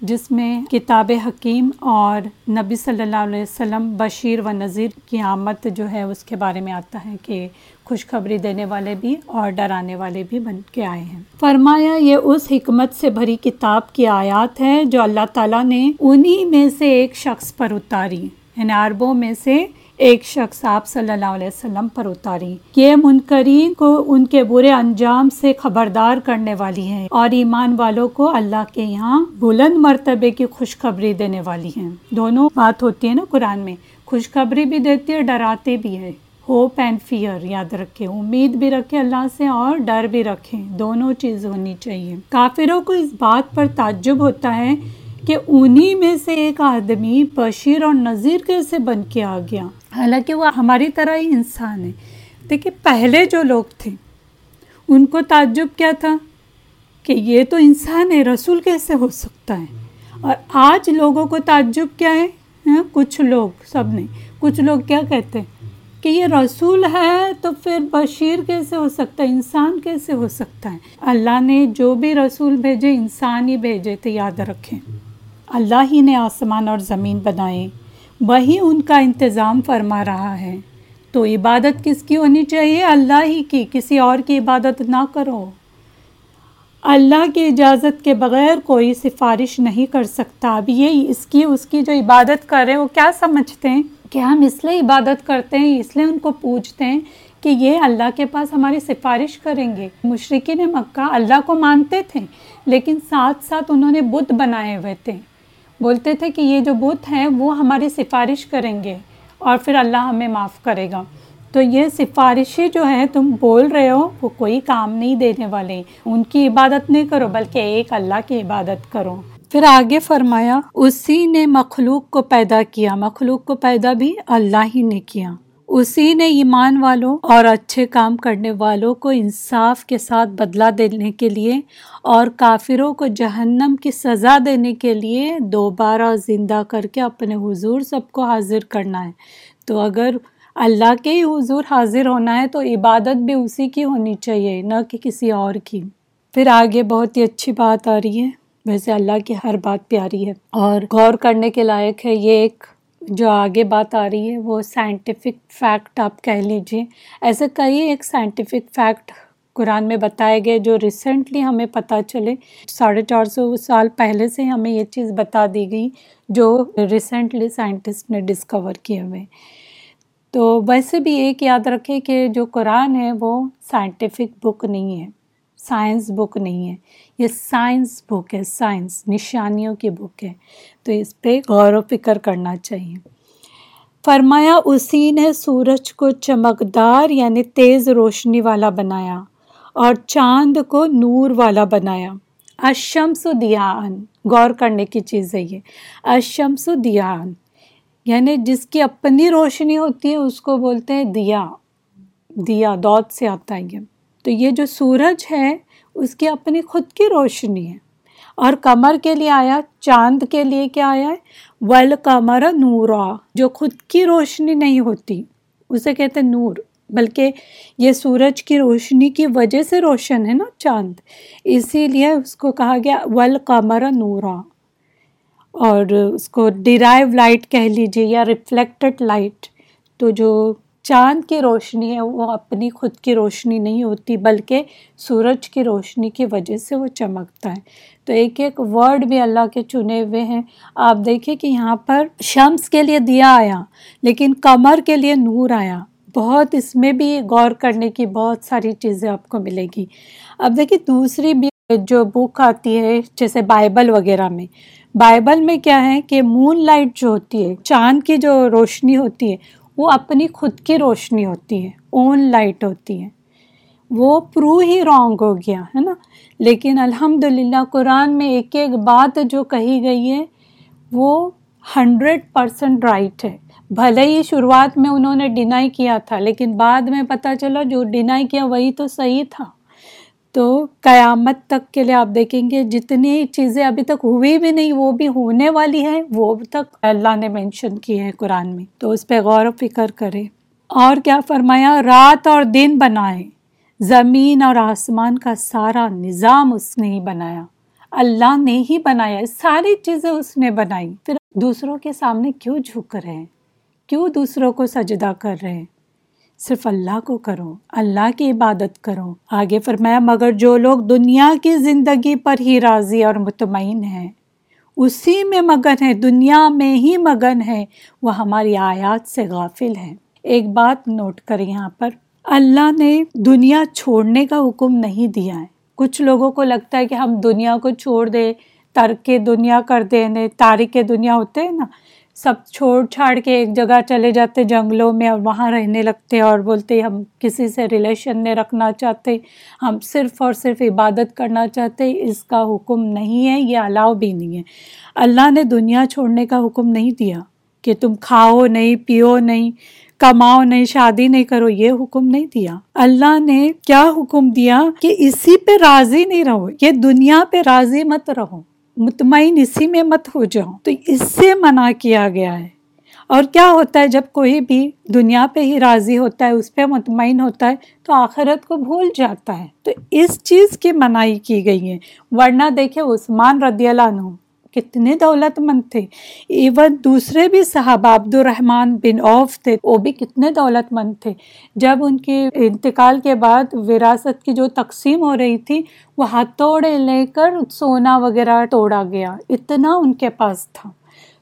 جس میں کتاب حکیم اور نبی صلی اللہ علیہ وسلم، بشیر و نذیر کی آمد جو ہے، اس کے بارے میں آتا ہے کہ خوشخبری دینے والے بھی اور ڈرانے والے بھی بن کے آئے ہیں۔ فرمایا، یہ اس حکمت سے بھری کتاب کی آیات ہے جو اللہ تعالیٰ نے انہی میں سے ایک شخص پر اتاری۔ یعنی عربوں میں سے ایک شخص آپ صلی اللہ علیہ وسلم پر اتاری۔ یہ منکرین کو ان کے برے انجام سے خبردار کرنے والی ہے اور ایمان والوں کو اللہ کے یہاں بلند مرتبے کی خوشخبری دینے والی ہیں۔ دونوں بات ہوتی ہے نا قرآن میں۔ خوشخبری بھی دیتی ہے ڈراتے بھی ہے۔ ہوپ اینڈ فیئر یاد رکھے امید بھی رکھے اللہ سے اور ڈر بھی رکھے دونوں چیز ہونی چاہیے کافروں کو اس بات پر تعجب ہوتا ہے کہ انہی میں سے ایک آدمی بشیر اور نذیر کیسے بن کے آ گیا حالانکہ وہ ہماری طرح ہی انسان ہے دیکھیے پہلے جو لوگ تھے ان کو تعجب کیا تھا کہ یہ تو انسان ہے رسول کیسے ہو سکتا ہے اور آج لوگوں کو تعجب کیا ہے ہاں، کچھ لوگ سب نے کچھ لوگ کیا کہتے ہیں کہ یہ رسول ہے تو پھر بشیر کیسے ہو سکتا ہے؟ انسان کیسے ہو سکتا ہے؟ اللہ نے جو بھی رسول بھیجے، انسان ہی بھیجے تھے یاد رکھیں۔ اللہ ہی نے آسمان اور زمین بنائے۔ وہی ان کا انتظام فرما رہا ہے۔ تو عبادت کس کی ہونی چاہیے؟ اللہ ہی کی۔ کسی اور کی عبادت نہ کرو۔ اللہ کی اجازت کے بغیر کوئی سفارش نہیں کر سکتا۔ اب یہ اس کی اس کی جو عبادت کر رہے وہ کیا سمجھتے ہیں؟ کہ ہم اس لیے عبادت کرتے ہیں، اس لیے ان کو پوچھتے ہیں کہ یہ اللہ کے پاس ہماری سفارش کریں گے۔ مشرقین مکہ اللہ کو مانتے تھے، لیکن ساتھ ساتھ انہوں نے بدھ بنائے ہوئے تھے۔ بولتے تھے کہ یہ جو بت ہیں وہ ہماری سفارش کریں گے اور پھر اللہ ہمیں معاف کرے گا۔ تو یہ سفارشیں جو ہیں، تم بول رہے ہو، وہ کوئی کام نہیں دینے والے۔ ان کی عبادت نہیں کرو، بلکہ ایک اللہ کی عبادت کرو۔ پھر آگے فرمایا، اسی نے مخلوق کو پیدا کیا۔ مخلوق کو پیدا بھی اللہ ہی نے کیا۔ اسی نے ایمان والوں اور اچھے کام کرنے والوں کو انصاف کے ساتھ بدلہ دینے کے لیے اور کافروں کو جہنم کی سزا دینے کے لیے دوبارہ زندہ کر کے اپنے حضور سب کو حاضر کرنا ہے۔ تو اگر اللہ کے ہی حضور حاضر ہونا ہے تو عبادت بھی اسی کی ہونی چاہیے، نہ کہ کسی اور کی۔ پھر آگے بہت ہی اچھی بات آ رہی ہے۔ ویسے اللہ کی ہر بات پیاری ہے اور غور کرنے کے لائق ہے، یہ ایک جو آگے بات آ رہی ہے، وہ سائنٹیفک فیکٹ آپ کہہ لیجیے۔ ایسے کئی ایک سائنٹیفک فیکٹ قرآن میں بتائے گئے جو ریسنٹلی ہمیں پتہ چلے۔ ساڑھے چار سو سال پہلے سے ہمیں یہ چیز بتا دی گئی جو ریسنٹلی سائنٹسٹ نے ڈسکور کیے ہوئے۔ تو ویسے بھی ایک یاد رکھے کہ جو قرآن ہے وہ سائنٹیفک بک نہیں ہے۔ سائنس بک نہیں ہے۔ یہ سائنس بک ہے، سائنس، نشانیوں کی بک ہے۔ تو اس پہ غور و فکر کرنا چاہیے۔ فرمایا، اسی نے سورج کو چمکدار یعنی تیز روشنی والا بنایا اور چاند کو نور والا بنایا۔ اشمس و دیان غور کرنے کی چیز ہے یہ۔ اشمس و دیان یعنی جس کی اپنی روشنی ہوتی ہے، اس کو بولتے ہیں دیا دیا دودھ سے آتا ہے یہ۔ تو یہ جو سورج ہے، اس کی اپنی خود کی روشنی ہے۔ اور کمر کے لیے آیا، چاند کے لیے کیا آیا؟ ہے ول کمر نورا، جو خود کی روشنی نہیں ہوتی۔ اسے کہتے نور، بلکہ یہ سورج کی روشنی کی وجہ سے روشن ہے نا چاند۔ اسی لیے اس کو کہا گیا ول کمر نورا۔ اور اس کو ڈیرائیو لائٹ کہہ لیجیے یا ریفلیکٹڈ لائٹ۔ تو جو چاند کی روشنی ہے، وہ اپنی خود کی روشنی نہیں ہوتی، بلکہ سورج کی روشنی کی وجہ سے وہ چمکتا ہے۔ تو ایک ایک ورڈ بھی اللہ کے چنے ہوئے ہیں۔ آپ دیکھیں کہ یہاں پر شمس کے لیے دیا آیا، لیکن کمر کے لیے نور آیا۔ بہت اس میں بھی غور کرنے کی بہت ساری چیزیں آپ کو ملے گی۔ اب دیکھیے دوسری بھی جو بک آتی ہے، جیسے بائبل وغیرہ میں۔ بائبل میں کیا ہے کہ مون لائٹ جو ہوتی ہے، چاند کی جو روشنی ہوتی ہے وہ اپنی خود کی روشنی ہوتی ہے اون لائٹ ہوتی ہے۔ وہ پرو ہی رانگ ہو گیا، ہے نا؟ لیکن الحمد للہ قرآن میں ایک ایک بات جو کہی گئی ہے، وہ ہنڈریڈ پرسینٹ رائٹ ہے۔ بھلے ہی شروعات میں انہوں نے ڈینائی کیا تھا، لیکن بعد میں پتہ چلا جو ڈینائی کیا وہی تو صحیح تھا۔ تو قیامت تک کے لیے آپ دیکھیں گے جتنی چیزیں ابھی تک ہوئی بھی نہیں، وہ بھی ہونے والی ہیں، وہ تک اللہ نے مینشن کی ہے قرآن میں۔ تو اس پہ غور و فکر کرے اور کیا فرمایا؟ رات اور دن بنائے زمین اور آسمان کا سارا نظام اس نے ہی بنایا۔ اللہ نے ہی بنایا۔ ساری چیزیں اس نے بنائی۔ پھر دوسروں کے سامنے کیوں جھک رہے ہیں؟ کیوں دوسروں کو سجدہ کر رہے ہیں؟ صرف اللہ کو کرو، اللہ کی عبادت کرو۔ آگے فرمایا، مگر جو لوگ دنیا کی زندگی پر ہی راضی اور مطمئن ہیں، اسی میں مگن ہے دنیا میں ہی مگن ہے وہ ہماری آیات سے غافل ہے ایک بات نوٹ کریں یہاں پر، اللہ نے دنیا چھوڑنے کا حکم نہیں دیا ہے۔ کچھ لوگوں کو لگتا ہے کہ ہم دنیا کو چھوڑ دیں، ترک دنیا کر دیں تارک دنیا ہوتے ہیں نا۔ سب چھوڑ چھاڑ کے ایک جگہ چلے جاتے جنگلوں میں اور وہاں رہنے لگتے اور بولتے ہم کسی سے ریلیشن نہیں رکھنا چاہتے، ہم صرف اور صرف عبادت کرنا چاہتے، اس کا حکم نہیں ہے، یہ الاؤ بھی نہیں ہے۔ اللہ نے دنیا چھوڑنے کا حکم نہیں دیا کہ تم کھاؤ نہیں، پیو نہیں، کماؤ نہیں، شادی نہیں کرو، یہ حکم نہیں دیا۔ اللہ نے کیا حکم دیا کہ اسی پہ راضی نہیں رہو، یہ دنیا پہ راضی مت رہو۔ مطمئن اسی میں مت ہو جاؤ۔ تو اس سے منع کیا گیا ہے۔ اور کیا ہوتا ہے جب کوئی بھی دنیا پہ ہی راضی ہوتا ہے، اس پہ مطمئن ہوتا ہے، تو آخرت کو بھول جاتا ہے۔ تو اس چیز کی منائی کی گئی ہے۔ ورنہ دیکھے عثمان رضی اللہ عنہ کتنے دولت مند تھے۔ ایون دوسرے بھی صحابہ عبد الرحمن بن عوف تھے، وہ بھی کتنے دولت مند تھے۔ جب ان کے انتقال کے بعد وراثت کی جو تقسیم ہو رہی تھی، وہ ہتھوڑے لے کر سونا وغیرہ توڑا گیا۔ اتنا ان کے پاس تھا۔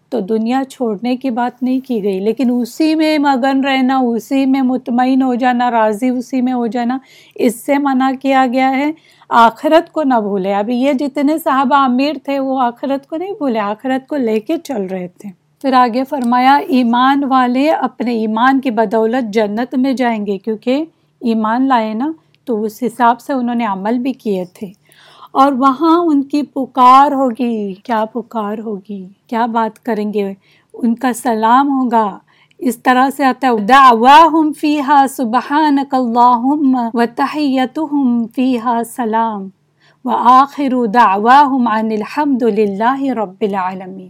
تو دنیا چھوڑنے کی بات نہیں کی گئی، لیکن اسی میں مگن رہنا، اسی میں مطمئن ہو جانا، راضی اسی میں ہو جانا، اس سے منع کیا گیا ہے۔ آخرت کو نہ بھولے۔ ابھی یہ جتنے صحابہ امیر تھے، وہ آخرت کو نہیں بھولے، آخرت کو لے کے چل رہے تھے۔ پھر آگے فرمایا، ایمان والے اپنے ایمان کی بدولت جنت میں جائیں گے، کیونکہ ایمان لائے نا تو اس حساب سے انہوں نے عمل بھی کیے تھے۔ اور وہاں ان کی پکار ہوگی۔ کیا پکار ہوگی؟ کیا بات کریں گے؟ ان کا سلام ہوگا۔ اس طرح سے آتا ہے، دعواہم فیہا سبحانک اللہم و تحیتہم فیہا سلام و آخر دعواہم عن الحمد للہ رب العالمین.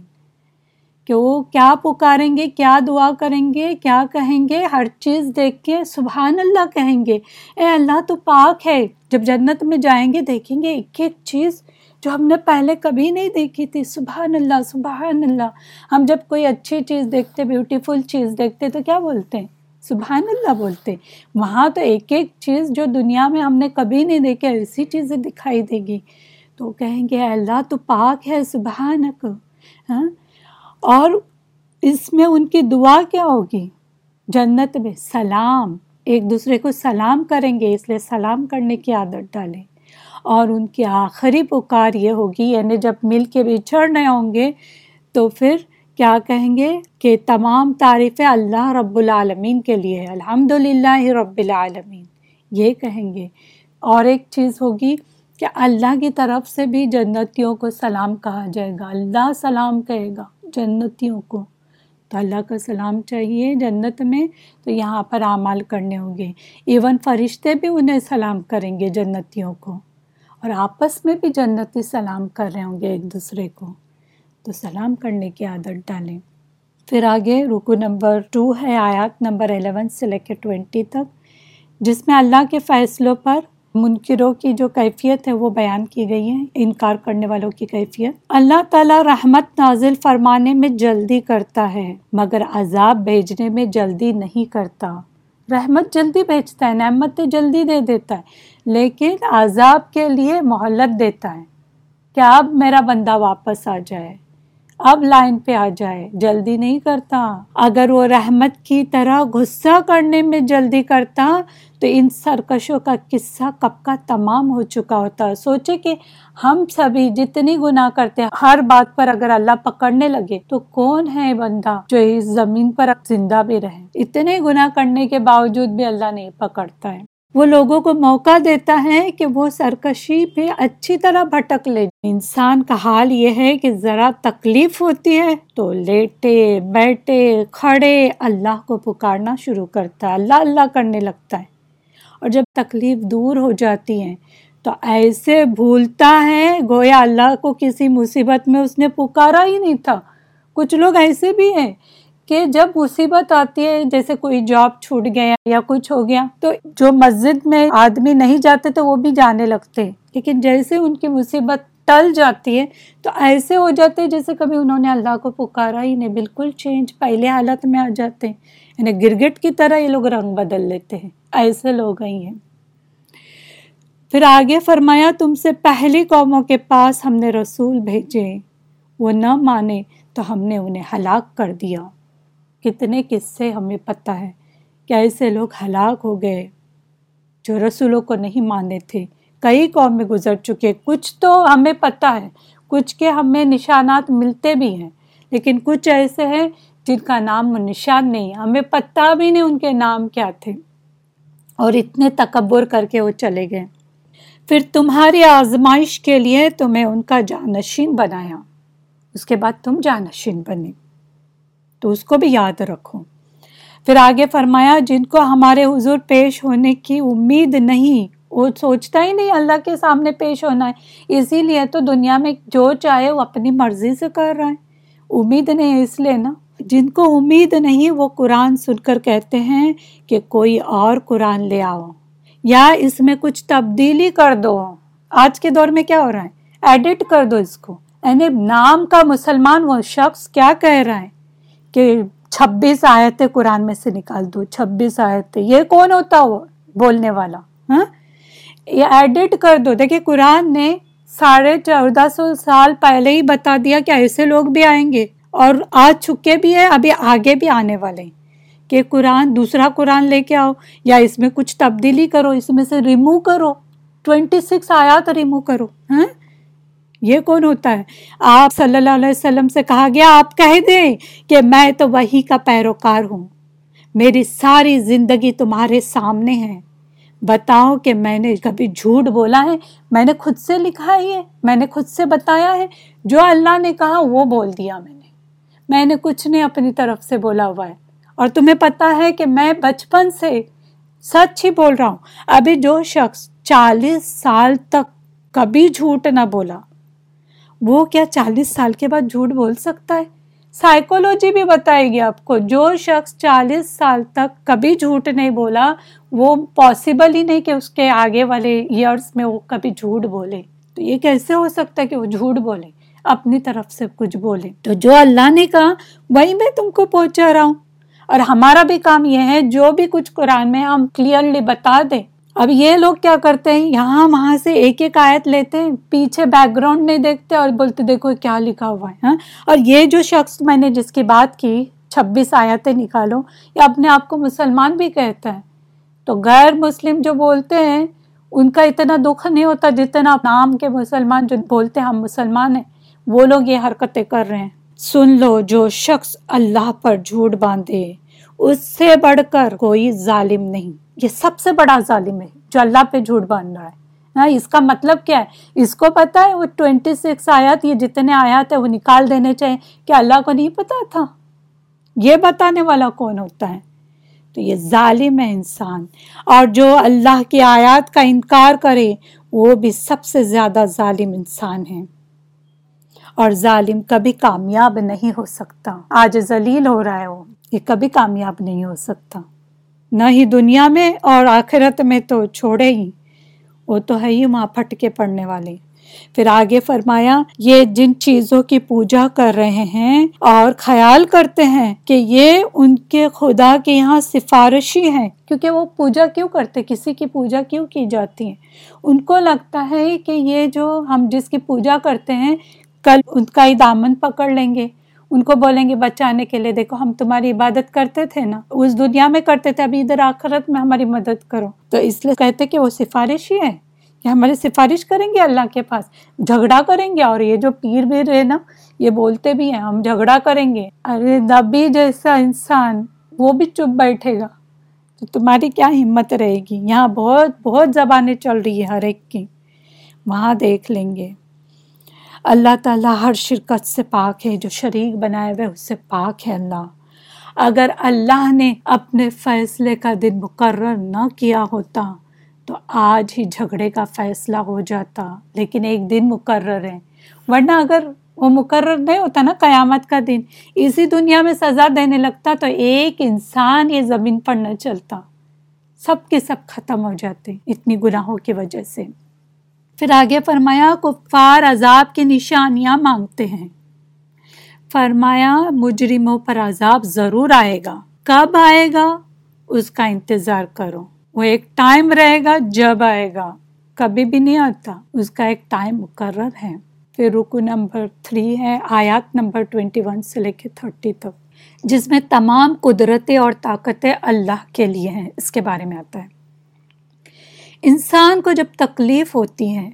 کہ وہ کیا پکاریں گے، کیا دعا کریں گے، کیا کہیں گے، ہر چیز دیکھ کے سبحان اللہ کہیں گے۔ اے اللہ تو پاک ہے، جب جنت میں جائیں گے، دیکھیں گے ایک ایک چیز جو ہم نے پہلے کبھی نہیں دیکھی تھی۔ سبحان اللہ سبحان اللہ۔ ہم جب کوئی اچھی چیز دیکھتے بیوٹیفل چیز دیکھتے، تو کیا بولتے؟ ہیں سبحان اللہ بولتے۔ وہاں تو ایک ایک چیز جو دنیا میں ہم نے کبھی نہیں دیکھے ایسی چیزیں دکھائی دے گی۔ تو کہیں گے اللہ تو پاک ہے، سبحانک۔ ہاں؟ اور اس میں ان کی دعا کیا ہوگی؟ جنت میں سلام۔ ایک دوسرے کو سلام کریں گے، اس لیے سلام کرنے کی عادت ڈالیں۔ اور ان کی آخری پکار یہ ہوگی یعنی جب مل کے بچھڑ رہے ہوں گے، تو پھر کیا کہیں گے کہ تمام تعریفیں اللہ رب العالمین کے لیے ہے الحمد للہ رب العالمین۔ یہ کہیں گے۔ اور ایک چیز ہوگی کہ اللہ کی طرف سے بھی جنتیوں کو سلام کہا جائے گا۔ اللہ سلام کہے گا جنتیوں کو۔ تو اللہ کا سلام چاہیے جنت میں، تو یہاں پر اعمال کرنے ہوں گے۔ ایون فرشتے بھی انہیں سلام کریں گے جنتیوں کو۔ اور آپس میں بھی جنتی سلام کر رہے ہوں گے ایک دوسرے کو۔ تو سلام کرنے کی عادت ڈالیں۔ پھر آگے رکو نمبر ٹو ہے، آیات نمبر الیون سے لے کے ٹوینٹی تک، جس میں اللہ کے فیصلوں پر منکروں کی جو کیفیت ہے وہ بیان کی گئی ہے، انکار کرنے والوں کی کیفیت۔ اللہ تعالیٰ رحمت نازل فرمانے میں جلدی کرتا ہے، مگر عذاب بھیجنے میں جلدی نہیں کرتا۔ رحمت جلدی بھیجتا ہے نعمت جلدی دے دیتا ہے۔ لیکن عذاب کے لیے مہلت دیتا ہے کہ اب میرا بندہ واپس آ جائے، اب لائن پہ آ جائے، جلدی نہیں کرتا۔ اگر وہ رحمت کی طرح غصہ کرنے میں جلدی کرتا تو ان سرکشوں کا قصہ کب کا تمام ہو چکا ہوتا۔ سوچے کہ ہم سبھی جتنی گناہ کرتے ہیں، ہر بات پر اگر اللہ پکڑنے لگے تو کون ہے بندہ جو اس زمین پر زندہ بھی رہے؟ اتنے گناہ کرنے کے باوجود بھی اللہ نہیں پکڑتا ہے۔ وہ لوگوں کو موقع دیتا ہے کہ وہ سرکشی پہ اچھی طرح بھٹک لے انسان کا حال یہ ہے کہ ذرا تکلیف ہوتی ہے تو لیٹے، بیٹھے، کھڑے، اللہ کو پکارنا شروع کرتا ہے۔ اللہ اللہ کرنے لگتا ہے۔ اور جب تکلیف دور ہو جاتی ہے تو ایسے بھولتا ہے، گویا اللہ کو کسی مصیبت میں اس نے پکارا ہی نہیں تھا۔ کچھ لوگ ایسے بھی ہیں کہ جب مصیبت آتی ہے، جیسے کوئی جاب چھوٹ گیا یا کچھ ہو گیا، تو جو مسجد میں آدمی نہیں جاتے تو وہ بھی جانے لگتے لیکن جیسے ان کی مصیبت ٹل جاتی ہے، تو ایسے ہو جاتے ہیں جیسے کبھی انہوں نے اللہ کو پکارا ہی نہیں۔ بالکل چینج پہلے حالت میں آ جاتے ہیں۔ یعنی گرگٹ کی طرح یہ لوگ رنگ بدل لیتے ہیں۔ ایسے لوگ ہی ہیں پھر آگے فرمایا، تم سے پہلی قوموں کے پاس ہم نے رسول بھیجے وہ نہ مانے تو ہم نے انہیں ہلاک کر دیا۔ کتنے قصے ہمیں پتہ ہے کہ ایسے لوگ ہلاک ہو گئے جو رسولوں کو نہیں مانے تھے۔ کئی قوم میں گزر چکے، کچھ تو ہمیں پتہ ہے، کچھ کے ہمیں نشانات ملتے بھی ہیں، لیکن کچھ ایسے ہیں جن کا نام نشان نہیں، ہمیں پتہ بھی نہیں ان کے نام کیا تھے۔ اور اتنے تکبر کر کے وہ چلے گئے۔ پھر تمہاری آزمائش کے لیے تمہیں ان کا جانشین بنایا۔ اس کے بعد تم جانشین بنے۔ تو اس کو بھی یاد رکھو۔ پھر آگے فرمایا، جن کو ہمارے حضور پیش ہونے کی امید نہیں، وہ سوچتا ہی نہیں اللہ کے سامنے پیش ہونا ہے۔ اسی لیے تو دنیا میں جو چاہے وہ اپنی مرضی سے کر رہا ہے۔ امید نہیں، اس لیے نا۔ جن کو امید نہیں، وہ قرآن سن کر کہتے ہیں کہ کوئی اور قرآن لے آؤ۔ یا اس میں کچھ تبدیلی کر دو۔ آج کے دور میں کیا ہو رہا ہے؟ ایڈٹ کر دو اس کو۔ یعنی نام کا مسلمان وہ شخص کیا کہہ رہا ہے؟ کہ چھبیس آیتیں قرآن میں سے نکال دو، چھبیس آیتیں۔ یہ کون ہوتا وہ بولنے والا۔ ہاں؟ یہ ایڈٹ کر دو۔ دیکھیں قرآن نے ساڑھے چودہ سو سال پہلے ہی بتا دیا کہ ایسے لوگ بھی آئیں گے اور آ چکے بھی ہیں، ابھی آگے بھی آنے والے ہیں۔ کہ قرآن، دوسرا قرآن لے کے آؤ یا اس میں کچھ تبدیلی کرو، اس میں سے ریمو کرو۔ ٹوینٹی سکس آیات ریمو کرو۔ ہاں؟ یہ کون ہوتا ہے؟ آپ صلی اللہ علیہ وسلم سے کہا گیا، آپ کہہ دیں کہ میں تو وہی کا پیروکار ہوں۔ میری ساری زندگی تمہارے سامنے ہے۔ بتاؤ کہ میں نے کبھی جھوٹ بولا ہے؟ میں نے خود سے لکھا ہے میں نے خود سے بتایا ہے۔ جو اللہ نے کہا، وہ بول دیا میں نے۔ میں نے کچھ نہیں اپنی طرف سے بولا ہوا ہے۔ اور تمہیں پتا ہے کہ میں بچپن سے سچ ہی بول رہا ہوں۔ ابھی جو شخص چالیس سال تک کبھی جھوٹ نہ بولا وہ کیا چالیس سال کے بعد جھوٹ بول سکتا ہے؟ سائیکولوجی بھی بتائے گی آپ کو، جو شخص چالیس سال تک کبھی جھوٹ نہیں بولا، وہ پاسبل ہی نہیں کہ اس کے آگے والے ایئرس میں وہ کبھی جھوٹ بولے۔ تو یہ کیسے ہو سکتا ہے کہ وہ جھوٹ بولے؟ اپنی طرف سے کچھ بولے۔ تو جو اللہ نے کہا، وہی میں تم کو پہنچا رہا ہوں۔ اور ہمارا بھی کام یہ ہے، جو بھی کچھ قرآن میں ہم کلیئرلی بتا دیں اب یہ لوگ کیا کرتے ہیں؟ یہاں وہاں سے ایک ایک آیت لیتے ہیں، پیچھے بیک گراؤنڈ نہیں دیکھتے اور بولتے، دیکھو کیا لکھا ہوا ہے ہاں؟ اور یہ جو شخص میں نے جس کی بات کی، چھبیس آیتیں نکالو یہ اپنے آپ کو مسلمان بھی کہتا ہے۔ تو غیر مسلم جو بولتے ہیں، ان کا اتنا دکھ نہیں ہوتا جتنا نام کے مسلمان جو بولتے ہیں، ہم مسلمان ہیں، وہ لوگ یہ حرکتیں کر رہے ہیں۔ سن لو جو شخص اللہ پر جھوٹ باندھے، اس سے بڑھ کر کوئی ظالم نہیں۔ یہ سب سے بڑا ظالم ہے جو اللہ پہ جھوٹ باندھ رہا ہے۔ ہاں اس کا مطلب کیا ہے؟ اس کو پتا ہے وہ ٹوینٹی سکس آیات، یہ جتنے آیات ہیں وہ نکال دینے چاہیے کہ اللہ کو نہیں پتا تھا۔ یہ بتانے والا کون ہوتا ہے؟ تو یہ ظالم ہے انسان۔ اور جو اللہ کی آیات کا انکار کرے، وہ بھی سب سے زیادہ ظالم انسان ہے۔ اور ظالم کبھی کامیاب نہیں ہو سکتا۔ آج ذلیل ہو رہا ہے وہ، یہ کبھی کامیاب نہیں ہو سکتا۔ نہ ہی دنیا میں اور آخرت میں تو چھوڑے ہی۔ وہ تو ہے ہی وہاں پھٹکے پڑنے والے۔ پھر آگے فرمایا، یہ جن چیزوں کی پوجا کر رہے ہیں اور خیال کرتے ہیں کہ یہ ان کے خدا کے یہاں سفارشی ہیں، کیونکہ وہ پوجا کیوں کرتے؟ کسی کی پوجا کیوں کی جاتی ہے؟ ان کو لگتا ہے کہ یہ جو ہم جس کی پوجا کرتے ہیں، کل ان کا ہی دامن پکڑ لیں گے۔ ان کو بولیں گے بچانے کے لیے دیکھو، ہم تمہاری عبادت کرتے تھے نا، اس دنیا میں کرتے تھے، ابھی ادھر آخرت میں ہماری مدد کرو. تو اس لیے کہتے کہ وہ سفارش ہی ہے کہ ہمارے سفارش کریں گے اللہ کے پاس، جھگڑا کریں گے، اور یہ جو پیر بھی رہے نا، یہ بولتے بھی ہیں، ہم جھگڑا کریں گے۔ ارے نبی جیسا انسان، وہ بھی چپ بیٹھے گا، تو تمہاری کیا ہمت رہے گی؟ یہاں بہت بہت زبانیں چل رہی ہے ہر ایک کی، وہاں دیکھ لیں گے۔ اللہ تعالیٰ ہر شرکت سے پاک ہے، جو شریک بنائے ہوئے اس سے پاک ہے اللہ۔ اگر اللہ نے اپنے فیصلے کا دن مقرر نہ کیا ہوتا، تو آج ہی جھگڑے کا فیصلہ ہو جاتا۔ لیکن ایک دن مقرر ہے۔ ورنہ اگر وہ مقرر نہیں ہوتا نا قیامت کا دن، اسی دنیا میں سزا دینے لگتا تو ایک انسان یہ زمین پر نہ چلتا۔ سب کے سب ختم ہو جاتے۔ اتنی گناہوں کی وجہ سے۔ پھر آگے فرمایا، کفار عذاب کی نشانیاں مانگتے ہیں۔ فرمایا، مجرموں پر عذاب ضرور آئے گا۔ کب آئے گا؟ اس کا انتظار کرو۔ وہ ایک ٹائم رہے گا، جب آئے گا۔ کبھی بھی نہیں آتا۔ اس کا ایک ٹائم مقرر ہے۔ پھر رکو نمبر تھری ہے، آیات نمبر ٹوینٹی ون سے لے کے تھرٹی تک۔ جس میں تمام قدرتیں اور طاقتیں اللہ کے لیے ہیں۔ اس کے بارے میں آتا ہے۔ انسان کو جب تکلیف ہوتی ہے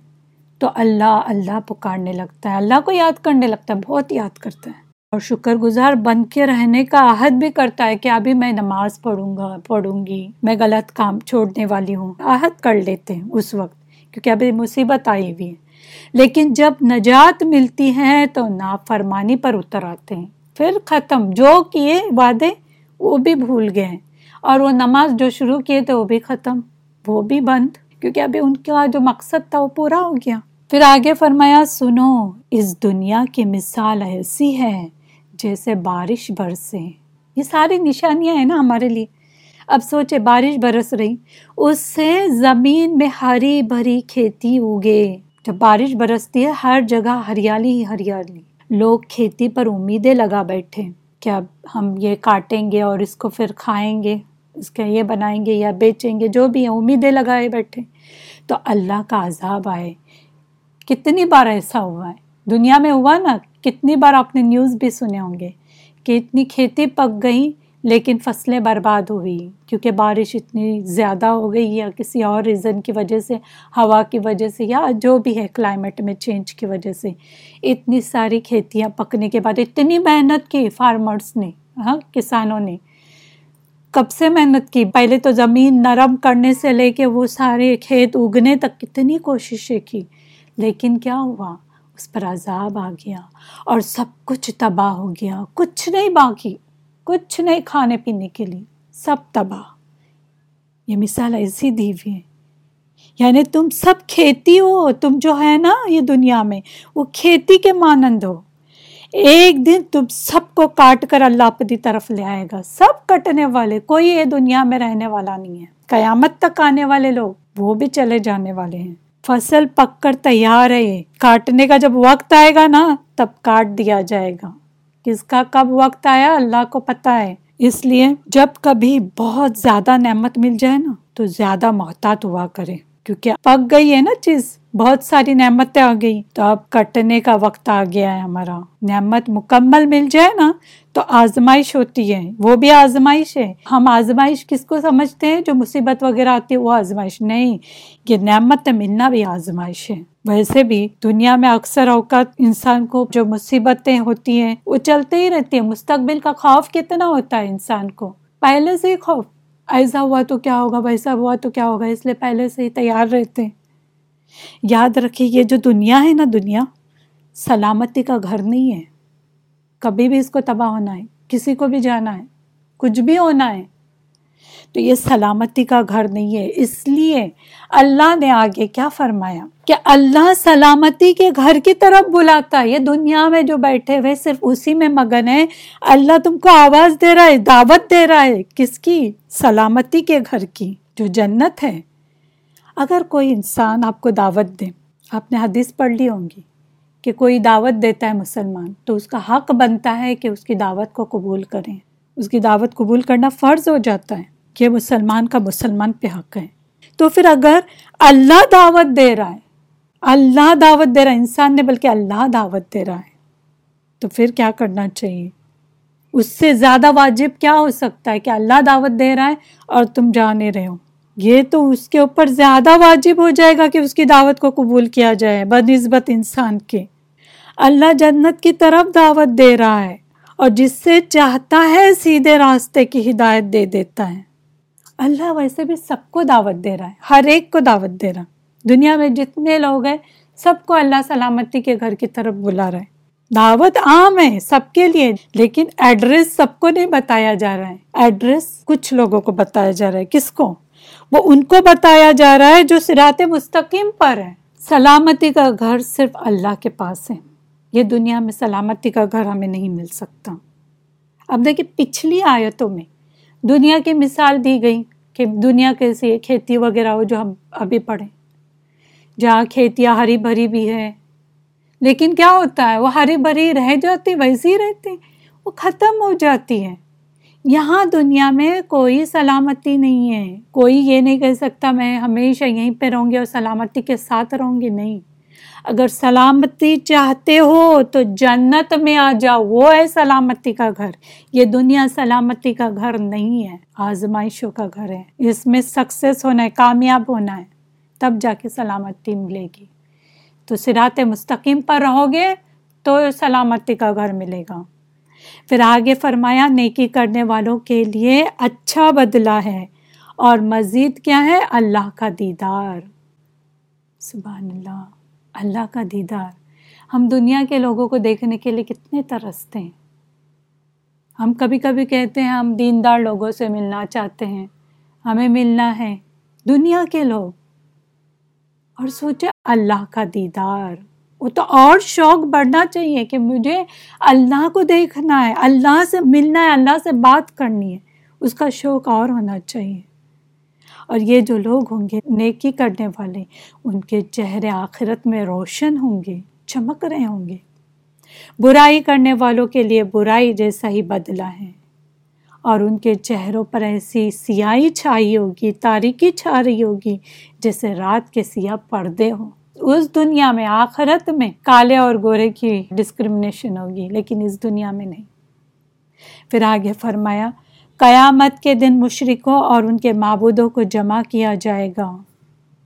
تو اللہ اللہ پکارنے لگتا ہے، اللہ کو یاد کرنے لگتا ہے، بہت یاد کرتا ہے۔ اور شکر گزار بن کے رہنے کا عہد بھی کرتا ہے کہ ابھی میں نماز پڑھوں گا، پڑھوں گی، میں غلط کام چھوڑنے والی ہوں۔ عہد کر لیتے ہیں اس وقت، کیونکہ ابھی مصیبت آئی ہوئی ہے۔ لیکن جب نجات ملتی ہے تو نافرمانی پر اتر آتے ہیں۔ پھر ختم، جو کیے وعدے وہ بھی بھول گئے۔ ہیں اور وہ نماز جو شروع کیے تھے وہ بھی ختم۔ وہ بھی بند، کیونکہ ابھی ان کا جو مقصد تھا وہ پورا ہو گیا۔ پھر آگے فرمایا، سنو، اس دنیا کی مثال ایسی ہے جیسے بارش برسے۔ یہ ساری نشانیاں ہیں نا ہمارے لیے۔ اب سوچے، بارش برس رہی، اس سے زمین میں ہری بھری کھیتی اگے۔ جب بارش برستی ہے، ہر جگہ ہریالی ہی ہریالی۔ لوگ کھیتی پر امیدیں لگا بیٹھے۔ کہ اب ہم یہ کاٹیں گے اور اس کو پھر کھائیں گے؟ اس کا یہ بنائیں گے یا بیچیں گے، جو بھی ہیں، امیدیں لگائے بیٹھے۔ تو اللہ کا عذاب آئے۔ کتنی بار ایسا ہوا ہے؟ دنیا میں ہوا نا، کتنی بار آپ نے نیوز بھی سنے ہوں گے کہ اتنی کھیتی پک گئی لیکن فصلیں برباد ہوئی کیونکہ بارش اتنی زیادہ ہو گئی یا کسی اور ریزن کی وجہ سے، ہوا کی وجہ سے، یا جو بھی ہے کلائمیٹ میں چینج کی وجہ سے۔ اتنی ساری کھیتیاں پکنے کے بعد، اتنی محنت کی فارمرس نے ہاں کسانوں نے کب سے محنت کی؟ پہلے تو زمین نرم کرنے سے لے کے وہ سارے کھیت اگنے تک کتنی کوششیں کی، لیکن کیا ہوا؟ اس پر عذاب آ گیا اور سب کچھ تباہ ہو گیا۔ کچھ نہیں باقی، کچھ نہیں کھانے پینے کے لیے، سب تباہ۔ یہ مثال ایسی دی ہوئی ہے۔ یعنی تم سب کھیتی ہو، تم جو ہے نا یہ دنیا میں، وہ کھیتی کے مانند ہو۔ ایک دن تم سب کو کاٹ کر اللہ اپنی طرف لے آئے گا۔ سب کٹنے والے، کوئی یہ دنیا میں رہنے والا نہیں ہے۔ قیامت تک آنے والے لوگ وہ بھی چلے جانے والے ہیں۔ فصل پک کر تیار ہے۔ کاٹنے کا جب وقت آئے گا نا، تب کاٹ دیا جائے گا۔ کس کا کب وقت آیا اللہ کو پتا ہے۔ اس لیے جب کبھی بہت زیادہ نعمت مل جائے نا، تو زیادہ محتاط ہوا کرے۔ کیونکہ پک گئی ہے نا چیز۔ بہت ساری نعمتیں آ گئی تو اب کٹنے کا وقت آ گیا ہے ہمارا۔ نعمت مکمل مل جائے نا تو آزمائش ہوتی ہے۔ وہ بھی آزمائش ہے۔ ہم آزمائش کس کو سمجھتے ہیں؟ جو مصیبت وغیرہ آتی ہے، وہ آزمائش نہیں۔ یہ نعمت ملنا بھی آزمائش ہے۔ ویسے بھی دنیا میں اکثر اوقات انسان کو جو مصیبتیں ہوتی ہیں، وہ چلتے ہی رہتی ہیں۔ مستقبل کا خوف کتنا ہوتا ہے انسان کو۔ پہلے سے ہی خوف۔ ایسا ہوا تو کیا ہوگا؟ ویسا ہوا تو کیا ہوگا؟ اس لیے پہلے سے ہی تیار رہتے ہیں۔ یاد رکھیے یہ جو دنیا ہے نا دنیا، سلامتی کا گھر نہیں ہے۔ کبھی بھی اس کو تباہ ہونا ہے، کسی کو بھی جانا ہے، کچھ بھی ہونا ہے۔ تو یہ سلامتی کا گھر نہیں ہے۔ اس لیے اللہ نے آگے کیا فرمایا؟ کہ اللہ سلامتی کے گھر کی طرف بلاتا ہے۔ یہ دنیا میں جو بیٹھے ہوئے صرف اسی میں مگن ہے اللہ تم کو آواز دے رہا ہے، دعوت دے رہا ہے۔ کس کی؟ سلامتی کے گھر کی، جو جنت ہے۔ اگر کوئی انسان آپ کو دعوت دے، آپ نے حدیث پڑھ لی ہوں گی کہ کوئی دعوت دیتا ہے مسلمان، تو اس کا حق بنتا ہے کہ اس کی دعوت کو قبول کریں۔ اس کی دعوت قبول کرنا فرض ہو جاتا ہے کہ مسلمان کا مسلمان پہ حق ہے۔ تو پھر اگر اللہ دعوت دے رہا ہے، اللہ دعوت دے رہا ہے، انسان نے بلکہ اللہ دعوت دے رہا ہے، تو پھر کیا کرنا چاہیے؟ اس سے زیادہ واجب کیا ہو سکتا ہے کہ اللہ دعوت دے رہا ہے اور تم جانے رہے ہو؟ یہ تو اس کے اوپر زیادہ واجب ہو جائے گا کہ اس کی دعوت کو قبول کیا جائے بنسبت انسان کے۔ اللہ جنت کی طرف دعوت دے رہا ہے اور جس سے چاہتا ہے سیدھے راستے کی ہدایت دے دیتا ہے۔ اللہ ویسے بھی سب کو دعوت دے رہا ہے، ہر ایک کو دعوت دے رہا دنیا میں جتنے لوگ ہیں، سب کو اللہ سلامتی کے گھر کی طرف بلا رہا ہے۔ دعوت عام ہے سب کے لیے، لیکن ایڈریس سب کو نہیں بتایا جا رہا ہے۔ ایڈریس کچھ لوگوں کو بتایا جا رہا ہے۔ کس کو؟ وہ ان کو بتایا جا رہا ہے جو سرات مستقیم پر ہے سلامتی کا گھر صرف اللہ کے پاس ہے۔ یہ دنیا میں سلامتی کا گھر ہمیں نہیں مل سکتا۔ اب دیکھیں پچھلی آیتوں میں دنیا کی مثال دی گئی کہ دنیا کیسی ہے کھیتی وغیرہ ہو جو ہم ابھی پڑھیں۔ جہاں کھیتیاں ہری بھری بھی ہے لیکن کیا ہوتا ہے؟ وہ ہری بھری رہ جاتی، ویسی رہتی، وہ ختم ہو جاتی ہے۔ یہاں دنیا میں کوئی سلامتی نہیں ہے۔ کوئی یہ نہیں کہہ سکتا میں ہمیشہ یہیں پہ رہوں گی اور سلامتی کے ساتھ رہوں گی نہیں۔ اگر سلامتی چاہتے ہو تو جنت میں آ جاؤ۔ وہ ہے سلامتی کا گھر۔ یہ دنیا سلامتی کا گھر نہیں ہے۔ آزمائشوں کا گھر ہے۔ اس میں سکسیس ہونا ہے، کامیاب ہونا ہے۔ تب جا کے سلامتی ملے گی۔ تو سرات مستقیم پر رہو گے تو سلامتی کا گھر ملے گا۔ پھر آگے فرمایا، نیکی کرنے والوں کے لیے اچھا بدلہ ہے اور مزید کیا ہے؟ اللہ کا دیدار۔ سبحان اللہ اللہ کا دیدار۔ ہم دنیا کے لوگوں کو دیکھنے کے لیے کتنے ترستے ہیں۔ ہم کبھی کبھی کہتے ہیں، ہم دیندار لوگوں سے ملنا چاہتے ہیں، ہمیں ملنا ہے۔ دنیا کے لوگ۔ اور سوچے، اللہ کا دیدار۔ وہ تو اور شوق بڑھنا چاہیے کہ مجھے اللہ کو دیکھنا ہے، اللہ سے ملنا ہے، اللہ سے بات کرنی ہے۔ اس کا شوق اور ہونا چاہیے۔ اور یہ جو لوگ ہوں گے، نیکی کرنے والے، ان کے چہرے آخرت میں روشن ہوں گے، چمک رہے ہوں گے۔ برائی کرنے والوں کے لیے برائی جیسا ہی بدلا ہے۔ اور ان کے چہروں پر ایسی سیاہی چھائی ہوگی، تاریکی چھا رہی ہوگی، جیسے رات کے سیاہ پردے ہوں۔ اس دنیا میں، آخرت میں کالے اور گورے کی ڈسکرمنیشن ہوگی، لیکن اس دنیا میں نہیں۔ پھر آگے فرمایا، قیامت کے دن مشرقوں اور ان کے معبودوں کو جمع کیا جائے گا۔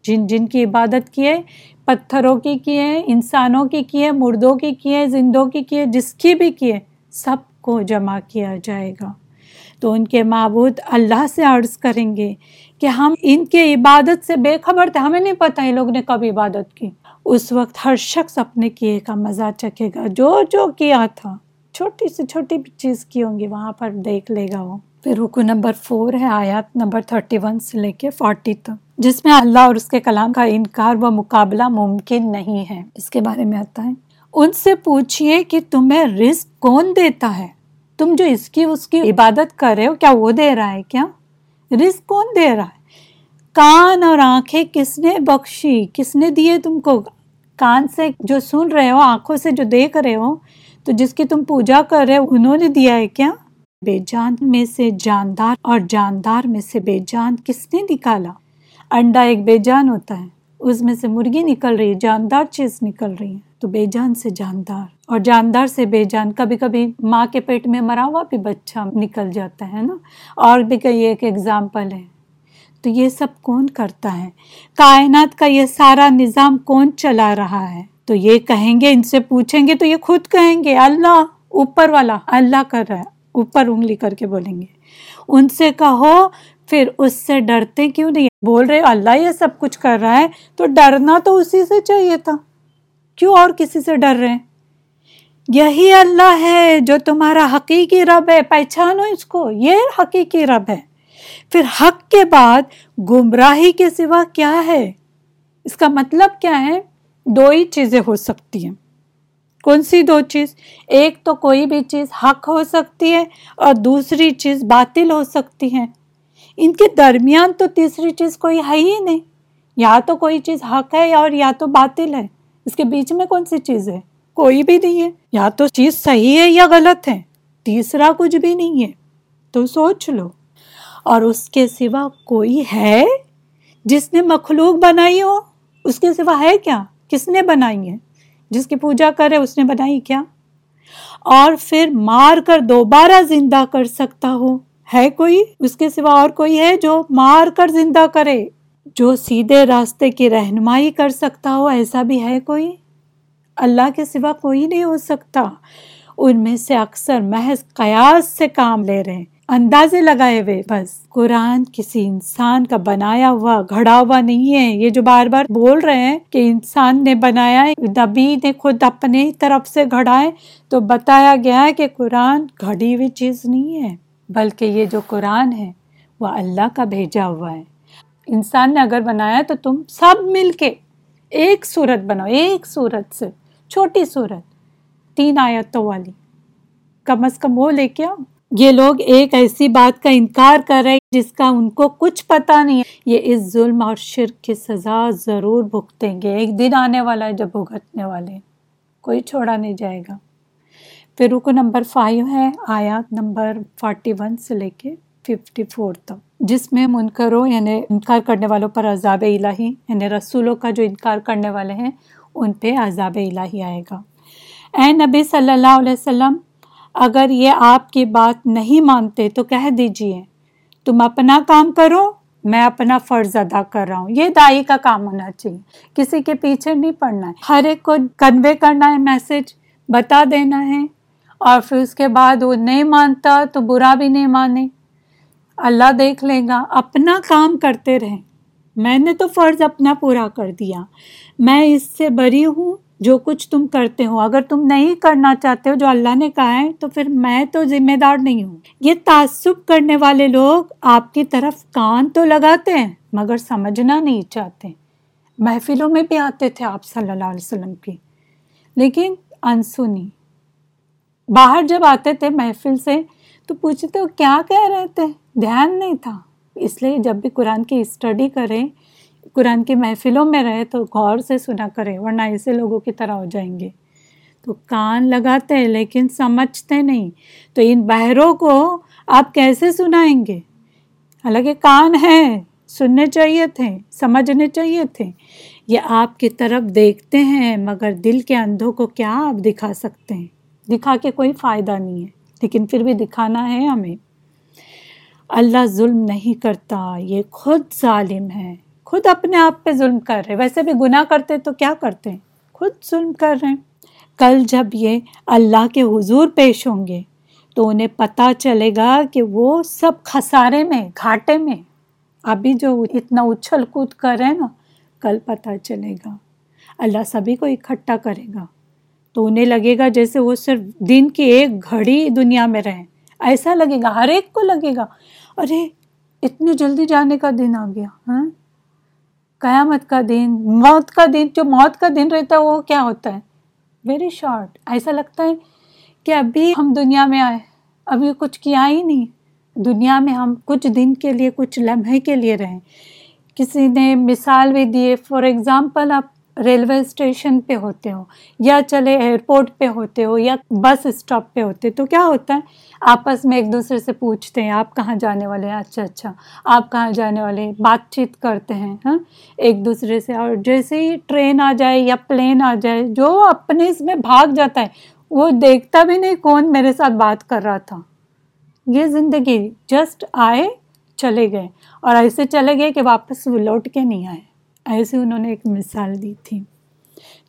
جن جن کی عبادت کیے پتھروں کی کیے انسانوں کی کیے مردوں کی کیے زندوں کی کیے جس کی بھی کیے سب کو جمع کیا جائے گا۔ تو ان کے معبود اللہ سے عرض کریں گے کہ ہم ان کے عبادت سے بے خبر تھے۔ ہمیں نہیں پتہ یہ لوگ نے کب عبادت کی۔ اس وقت ہر شخص اپنے کیے کا مزہ چکے گا۔ جو جو کیا تھا، چھوٹی سے چھوٹی بھی چیز کی ہوں گی، وہاں پر دیکھ لے گا وہ۔ پھر رکو نمبر فور ہے آیات نمبر تھرٹی ون سے لے کے فورٹی تک۔ جس میں اللہ اور اس کے کلام کا انکار و مقابلہ ممکن نہیں ہے۔ اس کے بارے میں آتا ہے۔ ان سے پوچھئے کہ تمہیں رزق کون دیتا ہے؟ تم جو اس کی اس کی عبادت کر رہے ہو، کیا وہ دے رہا ہے کیا؟ رزق کون دے رہا ہے؟ کان اور آنکھیں کس نے بخشی؟ کس نے دیے تم کو؟ کان سے جو سن رہے ہو، آنکھوں سے جو دیکھ رہے ہو، تو جس کی تم پوجا کر رہے ہو، انہوں نے دیا ہے کیا؟ بے جان میں سے جاندار اور جاندار میں سے بے جان کس نے نکالا؟ انڈا ایک بے جان ہوتا ہے، اس میں سے مرغی نکل رہی ہے، جاندار چیز نکل رہی ہے، تو بے جان سے جاندار۔ اور جاندار سے بے جان، کبھی کبھی ماں کے پیٹ میں مرا ہوا بھی بچہ نکل جاتا ہے نا، اور بھی کئی ایک ایگزامپل ہے تو یہ سب کون کرتا ہے؟ کائنات کا یہ سارا نظام کون چلا رہا ہے؟ تو یہ کہیں گے، ان سے پوچھیں گے تو یہ خود کہیں گے، اللہ اوپر والا، اللہ کر رہا ہے، اوپر انگلی کر کے بولیں گے۔ ان سے کہو، پھر اس سے ڈرتے کیوں نہیں؟ بول رہے، اللہ یہ سب کچھ کر رہا ہے، تو ڈرنا تو اسی سے چاہیے تھا۔ کیوں اور کسی سے ڈر رہے ہیں؟ یہی اللہ ہے جو تمہارا حقیقی رب ہے۔ پہچانو اس کو، یہ حقیقی رب ہے۔ پھر حق کے بعد گمراہی کے سوا کیا ہے؟ اس کا مطلب کیا ہے؟ دو ہی چیزیں ہو سکتی ہیں۔ کون سی دو چیز؟ ایک تو کوئی بھی چیز حق ہو سکتی ہے اور دوسری چیز باطل ہو سکتی ہے۔ ان کے درمیان تو تیسری چیز کوئی ہے ہی نہیں۔ یا تو کوئی چیز حق ہے اور یا تو باطل ہے۔ اس کے بیچ میں کون سی چیز ہے؟ کوئی بھی نہیں ہے۔ یا تو چیز صحیح ہے یا غلط ہے۔ تیسرا کچھ بھی نہیں ہے۔ تو سوچ لو۔ اور اس کے سوا کوئی ہے جس نے مخلوق بنائی ہو؟ اس کے سوا ہے کیا؟ کس نے بنائی ہے؟ جس کی پوجا کرے اس نے بنائی کیا؟ اور پھر مار کر دوبارہ زندہ کر سکتا ہو؟ ہے کوئی؟ اس کے سوا اور کوئی ہے جو مار کر زندہ کرے؟ جو سیدھے راستے کی رہنمائی کر سکتا ہو؟ ایسا بھی ہے کوئی؟ اللہ کے سوا کوئی نہیں ہو سکتا۔ ان میں سے اکثر محض قیاس سے کام لے رہے ہیں۔ اندازے لگائے ہوئے، بس۔ قرآن کسی انسان کا بنایا ہوا، گھڑا ہوا نہیں ہے۔ یہ جو بار بار بول رہے ہیں کہ انسان نے بنایا نبی نے خود اپنے طرف سے گھڑا ہے، تو بتایا گیا ہے کہ قرآن گھڑی ہوئی چیز نہیں ہے۔ بلکہ یہ جو قرآن ہے، وہ اللہ کا بھیجا ہوا ہے۔ انسان نے اگر بنایا تو تم سب مل کے ایک صورت بناؤ، ایک صورت سے۔ چھوٹی صورت، تین آیتوں والی۔ کم از کم وہ لے کے آؤ۔ یہ لوگ ایک ایسی بات کا انکار کر رہے جس کا ان کو کچھ پتا نہیں ہے۔ یہ اس ظلم اور شرک کی سزا ضرور بھگتیں گے۔ ایک دن آنے والا ہے جب بھگتنے والے کوئی چھوڑا نہیں جائے گا۔ پھر رکو نمبر فائیو ہے آیات نمبر فورٹی ون سے لے کے ففٹی فور تک۔ جس میں منکروں یعنی انکار کرنے والوں پر عذاب الہی یعنی رسولوں کا جو انکار کرنے والے ہیں ان پہ عذاب الہی آئے گا۔ اے نبی صلی اللہ علیہ وسلم، اگر یہ آپ کی بات نہیں مانتے تو کہہ دیجیے، تم اپنا کام کرو، میں اپنا فرض ادا کر رہا ہوں۔ یہ دائی کا کام ہونا چاہیے۔ کسی کے پیچھے نہیں پڑنا ہے۔ ہر ایک کو کنوے کرنا ہے میسج بتا دینا ہے۔ اور پھر اس کے بعد وہ نہیں مانتا تو برا بھی نہیں مانے۔ اللہ دیکھ لے گا، اپنا کام کرتے رہیں میں نے تو فرض اپنا پورا کر دیا۔ میں اس سے بری ہوں جو کچھ تم کرتے ہو۔ اگر تم نہیں کرنا چاہتے ہو جو اللہ نے کہا ہے، تو پھر میں تو ذمہ دار نہیں ہوں۔ یہ تعصب کرنے والے لوگ آپ کی طرف کان تو لگاتے ہیں، مگر سمجھنا نہیں چاہتے۔ محفلوں میں بھی آتے تھے آپ صلی اللہ علیہ وسلم کی لیکن انسنی، باہر جب آتے تھے محفل سے، تو پوچھتے وہ کیا کہہ رہے تھے؟ دھیان نہیں تھا۔ اس لیے جب بھی قرآن کی اسٹڈی کریں، قرآن کی محفلوں میں رہے تو غور سے سنا کریں، ورنہ ایسے لوگوں کی طرح ہو جائیں گے۔ تو کان لگاتے ہیں لیکن سمجھتے نہیں۔ تو ان بہروں کو آپ کیسے سنائیں گے؟ حالانکہ کان ہیں، سننے چاہیے تھے، سمجھنے چاہیے تھے۔ یہ آپ کی طرف دیکھتے ہیں، مگر دل کے اندھوں کو کیا آپ دکھا سکتے ہیں؟ دکھا کے کوئی فائدہ نہیں ہے، لیکن پھر بھی دکھانا ہے ہمیں۔ اللہ ظلم نہیں کرتا، یہ خود ظالم ہے خود اپنے آپ پہ ظلم کر رہے۔ ویسے بھی گناہ کرتے تو کیا کرتے ہیں؟ خود ظلم کر رہے ہیں۔ کل جب یہ اللہ کے حضور پیش ہوں گے تو انہیں پتہ چلے گا کہ وہ سب خسارے میں، گھاٹے میں۔ ابھی جو اتنا اچھل کود کر رہے ہیں نا، کل پتہ چلے گا۔ اللہ سبھی کو اکٹھا کرے گا۔ تو انہیں لگے گا جیسے وہ صرف دن کی ایک گھڑی دنیا میں رہیں۔ ایسا لگے گا، ہر ایک کو لگے گا۔ ارے اتنی جلدی جانے کا دن آ گیا ہاں؟ قیامت کا دن، موت کا دن، جو موت کا دن رہتا ہے، وہ کیا ہوتا ہے؟ ویری شارٹ ایسا لگتا ہے کہ ابھی ہم دنیا میں آئے، ابھی کچھ کیا ہی نہیں۔ دنیا میں ہم کچھ دن کے لیے، کچھ لمحے کے لیے رہیں۔ کسی نے مثال بھی دیے فار ایگزامپل آپ ریلوے اسٹیشن پہ ہوتے ہو یا چلے ایئرپورٹ پہ ہوتے ہو یا بس اسٹاپ پہ ہوتے، تو کیا ہوتا ہے؟ آپس میں ایک دوسرے سے پوچھتے ہیں، آپ کہاں جانے والے ہیں؟ اچھا اچھا آپ کہاں جانے والے ہیں؟ بات چیت کرتے ہیں ہاں؟ ایک دوسرے سے، اور جیسے ہی ٹرین آ جائے یا پلین آ جائے، جو اپنے اس میں بھاگ جاتا ہے، وہ دیکھتا بھی نہیں کون میرے ساتھ بات کر رہا تھا۔ یہ زندگی جسٹ آئے، چلے گئے، اور ایسے چلے گئے کہ واپس وہ لوٹ کے نہیں آئے۔ ایسے انہوں نے ایک مثال دی تھی۔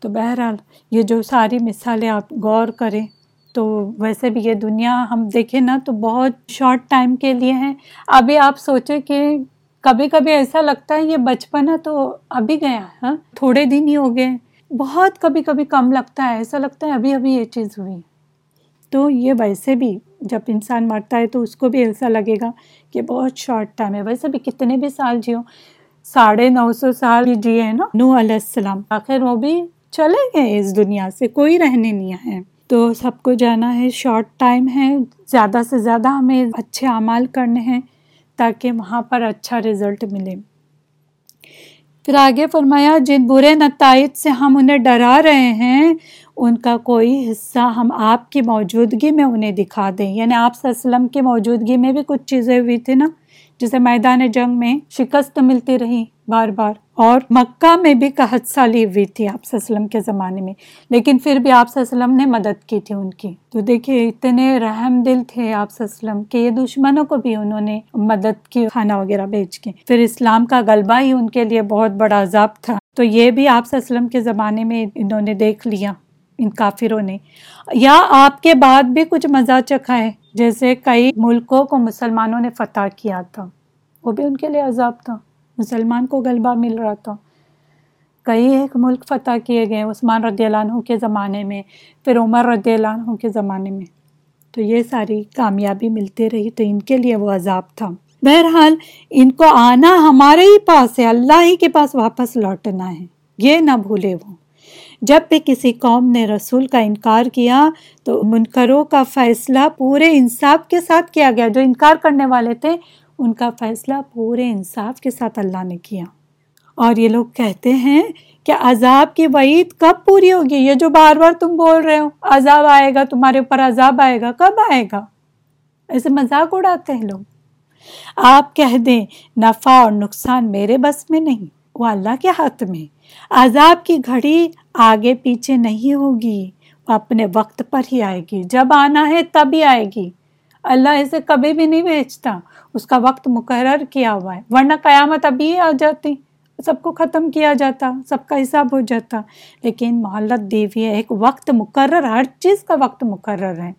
تو بہرحال یہ جو ساری مثالیں آپ غور کریں تو ویسے بھی یہ دنیا ہم دیکھیں نا تو بہت شارٹ ٹائم کے لیے ہیں۔ ابھی آپ سوچیں کہ کبھی کبھی ایسا لگتا ہے یہ بچپن ہے تو ابھی گیا ہاں؟ تھوڑے دن ہی ہو گئے۔ بہت کبھی کبھی کم لگتا ہے، ایسا لگتا ہے ابھی ابھی یہ چیز ہوئی۔ تو یہ ویسے بھی جب انسان مرتا ہے تو اس کو بھی ایسا لگے گا کہ بہت شارٹ ٹائم ہے۔ ویسے بھی کتنے بھی سال جیو ساڑھے نو سو سال جیے نا نو علیہ السلام۔ آخر وہ بھی چلے گئے اس دنیا سے، کوئی رہنے نہیں آئے۔ تو سب کو جانا ہے شارٹ ٹائم ہے۔ زیادہ سے زیادہ ہمیں اچھے اعمال کرنے ہیں تاکہ وہاں پر اچھا رزلٹ ملے۔ پھر آگے فرمایا، جن برے نتائج سے ہم انہیں ڈرا رہے ہیں، ان کا کوئی حصہ ہم آپ کی موجودگی میں انہیں دکھا دیں۔ یعنی آپ وسلم کی موجودگی میں بھی کچھ چیزیں ہوئی تھی نا۔ جسے میدان جنگ میں شکست ملتی رہی بار بار، اور مکہ میں بھی قحط سالی ہوئی تھی آپ وسلم کے زمانے میں۔ لیکن پھر بھی آپ وسلم نے مدد کی تھی ان کی۔ تو دیکھیے، اتنے رحم دل تھے آپ وسلم کہ یہ دشمنوں کو بھی انہوں نے مدد کی، کھانا وغیرہ بیچ کے۔ پھر اسلام کا غلبہ ہی ان کے لیے بہت بڑا عذاب تھا۔ تو یہ بھی آپ وسلم کے زمانے میں انہوں نے دیکھ لیا، ان کافروں نے۔ یا آپ کے بعد بھی کچھ مزہ چکھا ہے؟ جیسے کئی ملکوں کو مسلمانوں نے فتح کیا تھا، وہ بھی ان کے لیے عذاب تھا۔ مسلمان کو غلبہ مل رہا تھا۔ کئی ایک ملک فتح کیے گئے، عثمان رضی اللہ عنہ کے زمانے میں، پھر عمر رضی اللہ عنہ کے زمانے میں۔ تو یہ ساری کامیابی ملتی رہی تو ان کے لیے وہ عذاب تھا۔ بہرحال، ان کو آنا ہمارے ہی پاس ہے، اللہ ہی کے پاس واپس لوٹنا ہے۔ یہ نہ بھولے وہ۔ جب بھی کسی قوم نے رسول کا انکار کیا تو منکروں کا فیصلہ پورے انصاف کے ساتھ کیا گیا۔ جو انکار کرنے والے تھے، ان کا فیصلہ پورے انصاف کے ساتھ اللہ نے کیا۔ اور یہ لوگ کہتے ہیں کہ عذاب کی وعید کب پوری ہوگی؟ یہ جو بار بار تم بول رہے ہو، عذاب آئے گا، تمہارے اوپر عذاب آئے گا، کب آئے گا؟ ایسے مذاق اڑاتے ہیں لوگ۔ آپ کہہ دیں، نفع اور نقصان میرے بس میں نہیں، وہ اللہ کے ہاتھ میں۔ عذاب کی گھڑی آگے پیچھے نہیں ہوگی، وہ اپنے وقت پر ہی آئے گی۔ جب آنا ہے تب ہی آئے گی۔ اللہ اسے کبھی بھی نہیں بھیجتا۔ اس کا وقت مقرر کیا ہوا ہے۔ ورنہ قیامت ابھی آ جاتی۔ سب کو ختم کیا جاتا۔ سب کا حساب ہو جاتا۔ لیکن محلت دیوی ہے، ایک وقت مقرر، ہر چیز کا وقت مقرر ہے۔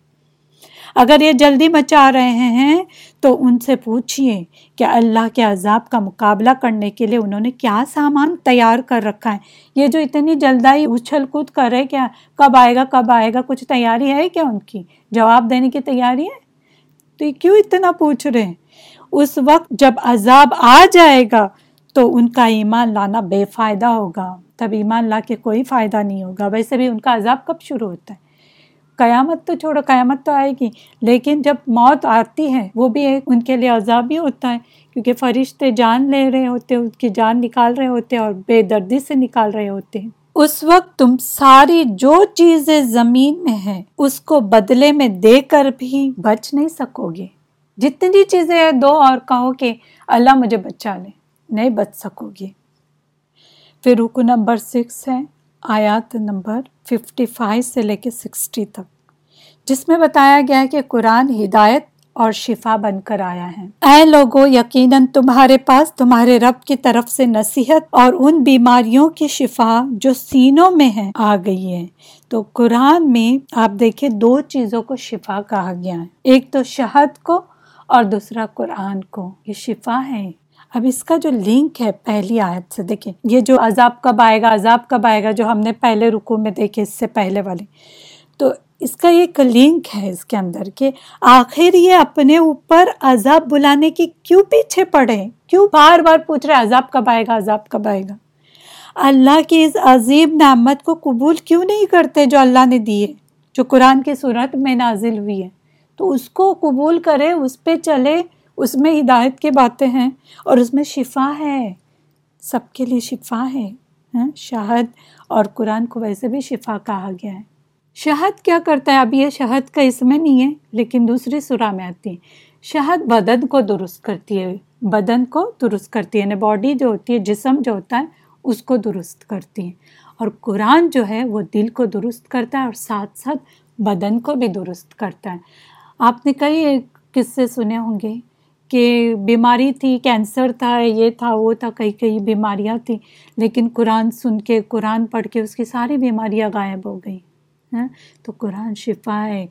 اگر یہ جلدی مچا رہے ہیں تو ان سے پوچھئے کہ اللہ کے عذاب کا مقابلہ کرنے کے لیے انہوں نے کیا سامان تیار کر رکھا ہے۔ یہ جو اتنی جلدائی اچھل کود کر رہے کیا؟ کب آئے گا، کب آئے گا؟ کچھ تیاری ہے کیا ان کی؟ جواب دینے کی تیاری ہے؟ تو یہ کیوں اتنا پوچھ رہے ہیں؟ اس وقت جب عذاب آ جائے گا تو ان کا ایمان لانا بے فائدہ ہوگا۔ تب ایمان لا کے کوئی فائدہ نہیں ہوگا۔ ویسے بھی ان کا عذاب کب شروع ہوتا ہے؟ قیامت تو چھوڑو، قیامت تو آئے گی۔ لیکن جب موت آتی ہے، وہ بھی ایک ان کے لیے عذاب ہی ہوتا ہے۔ کیونکہ فرشتے جان لے رہے ہوتے، ان کی جان نکال رہے ہوتے اور بے دردی سے نکال رہے ہوتے ہیں۔ اس وقت تم ساری جو چیزیں زمین میں ہیں، اس کو بدلے میں دے کر بھی بچ نہیں سکو گے۔ جتنی چیزیں ہیں، دو اور کہو کہ اللہ مجھے بچا لے، نہیں بچ سکو گے۔ پھر رکو نمبر سکس ہے۔ آیات نمبر ففٹی فائیو سے لے کے سکسٹی تک۔ جس میں بتایا گیا ہے کہ قرآن ہدایت اور شفا بن کر آیا ہے۔ اے لوگوں یقیناً تمہارے پاس تمہارے رب کی طرف سے نصیحت اور ان بیماریوں کی شفا جو سینوں میں ہے آ گئی ہے۔ تو قرآن میں آپ دیکھیں دو چیزوں کو شفا کہا گیا ہے۔ ایک تو شہد کو اور دوسرا قرآن کو۔ یہ شفا ہے اب اس کا جو لنک ہے پہلی آیت سے، دیکھیں، یہ جو عذاب کب آئے گا، عذاب کب آئے گا، جو ہم نے پہلے رکو میں دیکھے، اس سے پہلے والے۔ تو اس کا ایک لنک ہے اس کے اندر کہ آخر یہ اپنے اوپر عذاب بلانے کی کیوں پیچھے پڑے؟ کیوں بار بار پوچھ رہے، عذاب کب آئے گا، عذاب کب آئے گا؟ اللہ کی اس عظیم نعمت کو قبول کیوں نہیں کرتے جو اللہ نے دیے؟ جو قرآن کی صورت میں نازل ہوئی ہے۔ تو اس کو قبول کرے، اس پہ چلے اس میں ہدایت کی باتیں ہیں اور اس میں شفا ہے۔ سب کے لیے شفا ہے ہاں؟ شہد اور قرآن کو ویسے بھی شفا کہا گیا ہے۔ شہد کیا کرتا ہے؟ اب یہ شہد کا اس میں نہیں ہے، لیکن دوسری سرا میں آتی ہے۔ شہد بدن کو درست کرتی ہے، بدن کو درست کرتی ہے یعنی باڈی جو ہوتی ہے، جسم جو ہوتا ہے، اس کو درست کرتی ہے۔ اور قرآن جو ہے، وہ دل کو درست کرتا ہے اور ساتھ ساتھ بدن کو بھی درست کرتا ہے۔ آپ نے کئی قصے سنے ہوں گے۔ کہ بیماری تھی، کینسر تھا، یہ تھا، وہ تھا، کئی کئی بیماریاں تھیں۔ لیکن قرآن سن کے، قرآن پڑھ کے اس کی ساری بیماریاں غائب ہو گئی ہیں تو قرآن شفا ہے۔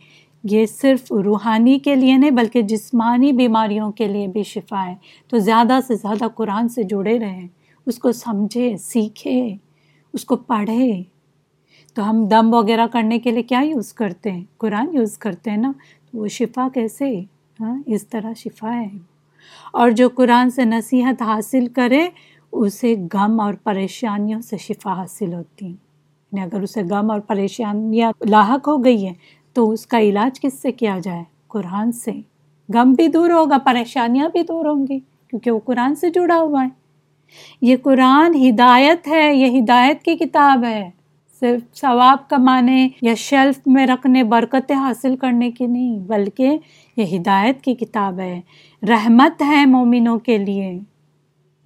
یہ صرف روحانی کے لیے نہیں، بلکہ جسمانی بیماریوں کے لیے بھی شفا ہے۔ تو زیادہ سے زیادہ قرآن سے جڑے رہیں، اس کو سمجھے، سیکھے، اس کو پڑھے۔ تو ہم دم وغیرہ کرنے کے لیے کیا یوز کرتے ہیں؟ قرآن یوز کرتے ہیں نا؟ تو وہ شفا کیسے؟ ہاں اس طرح شفا ہے۔ اور جو قرآن سے نصیحت حاصل کرے، اسے غم اور پریشانیوں سے شفا حاصل ہوتی ہیں یعنی اگر اسے غم اور پریشانیاں لاحق ہو گئی ہیں، تو اس کا علاج کس سے کیا جائے؟ قرآن سے۔ غم بھی دور ہوگا، پریشانیاں بھی دور ہوں گی، کیونکہ وہ قرآن سے جڑا ہوا ہے۔ یہ قرآن ہدایت ہے، یہ ہدایت کی کتاب ہے۔ صرف ثواب کمانے یا شیلف میں رکھنے، برکتیں حاصل کرنے کی نہیں، بلکہ یہ ہدایت کی کتاب ہے۔ رحمت ہے مومنوں کے لیے۔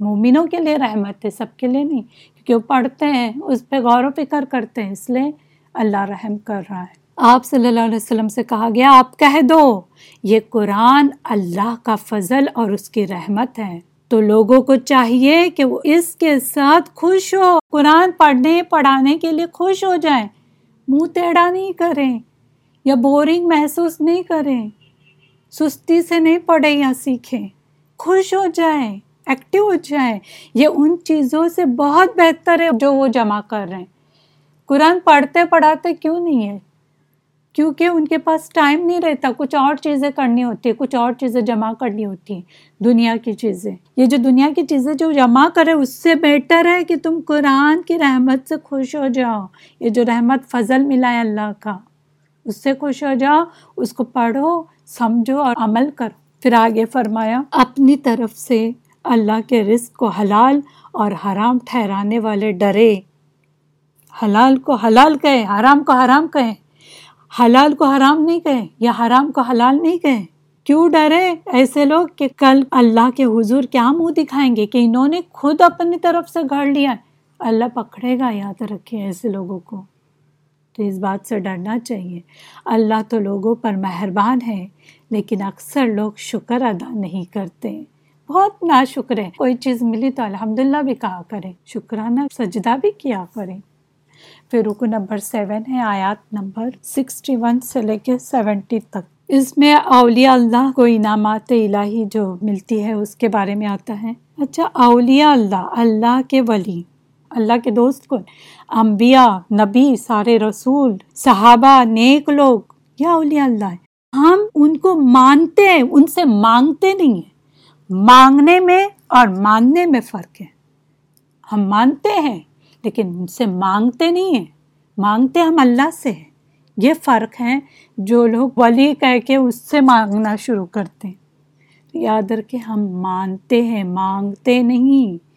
مومنوں کے لیے رحمت ہے، سب کے لیے نہیں، کیونکہ وہ پڑھتے ہیں، اس پہ غور و فکر کرتے ہیں، اس لیے اللہ رحم کر رہا ہے۔ آپ صلی اللہ علیہ وسلم سے کہا گیا، آپ کہہ دو، یہ قرآن اللہ کا فضل اور اس کی رحمت ہے۔ تو لوگوں کو چاہیے کہ وہ اس کے ساتھ خوش ہو، قرآن پڑھنے، پڑھانے کے لیے خوش ہو جائیں۔ منہ ٹیڑھا نہیں کریں یا بورنگ محسوس نہیں کریں۔ سستی سے نہیں پڑھیں یا سیکھیں۔ خوش ہو جائیں ایکٹیو ہو جائیں۔ یہ ان چیزوں سے بہت بہتر ہے جو وہ جمع کر رہے ہیں۔ قرآن پڑھتے، پڑھاتے کیوں نہیں ہے؟ کیونکہ ان کے پاس ٹائم نہیں رہتا، کچھ اور چیزیں کرنی ہوتی ہے کچھ اور چیزیں جمع کرنی ہوتی ہیں، دنیا کی چیزیں۔ یہ جو دنیا کی چیزیں جو جمع کرے، اس سے بیٹر ہے کہ تم قرآن کی رحمت سے خوش ہو جاؤ۔ یہ جو رحمت فضل ملا ہے اللہ کا، اس سے خوش ہو جاؤ، اس کو پڑھو، سمجھو اور عمل کرو۔ پھر آگے فرمایا، اپنی طرف سے اللہ کے رزق کو حلال اور حرام ٹھہرانے والے ڈرے۔ حلال کو حلال کہیں حرام کو حرام کہیں حلال کو حرام نہیں کہیں یا حرام کو حلال نہیں کہیں؟ کیوں ڈرے ایسے لوگ کہ کل اللہ کے حضور کیا منہ دکھائیں گے کہ انہوں نے خود اپنی طرف سے گھڑ لیا اللہ پکڑے گا، یاد رکھے ایسے لوگوں کو۔ تو اس بات سے ڈرنا چاہیے۔ اللہ تو لوگوں پر مہربان ہے، لیکن اکثر لوگ شکر ادا نہیں کرتے۔ بہت نا شکر ہے۔ کوئی چیز ملی تو الحمدللہ بھی کہا کرے شکرانہ سجدہ بھی کیا کرے پھر رکو نمبر سیون ہے، آیات نمبر سکسٹی ون سے لے کے سیونٹی تک۔ اس میں اولیاء اللہ کو انعامات الہی جو ملتی ہے، اس کے بارے میں آتا ہے۔ اچھا اولیاء اللہ اللہ کے ولی، اللہ کے دوست کو انبیاء، نبی، سارے رسول، صحابہ، نیک لوگ یا اولیاء اللہ ہے ہم ان کو مانتے ہیں، ان سے مانگتے نہیں ہیں۔ مانگنے میں اور ماننے میں فرق ہے۔ ہم مانتے ہیں لیکن ان سے مانگتے نہیں ہیں۔ مانگتے ہم اللہ سے ہیں۔ یہ فرق ہے جو لوگ ولی کہہ کے اس سے مانگنا شروع کرتے ہیں۔ یاد رکھے ہم مانتے ہیں، مانگتے نہیں۔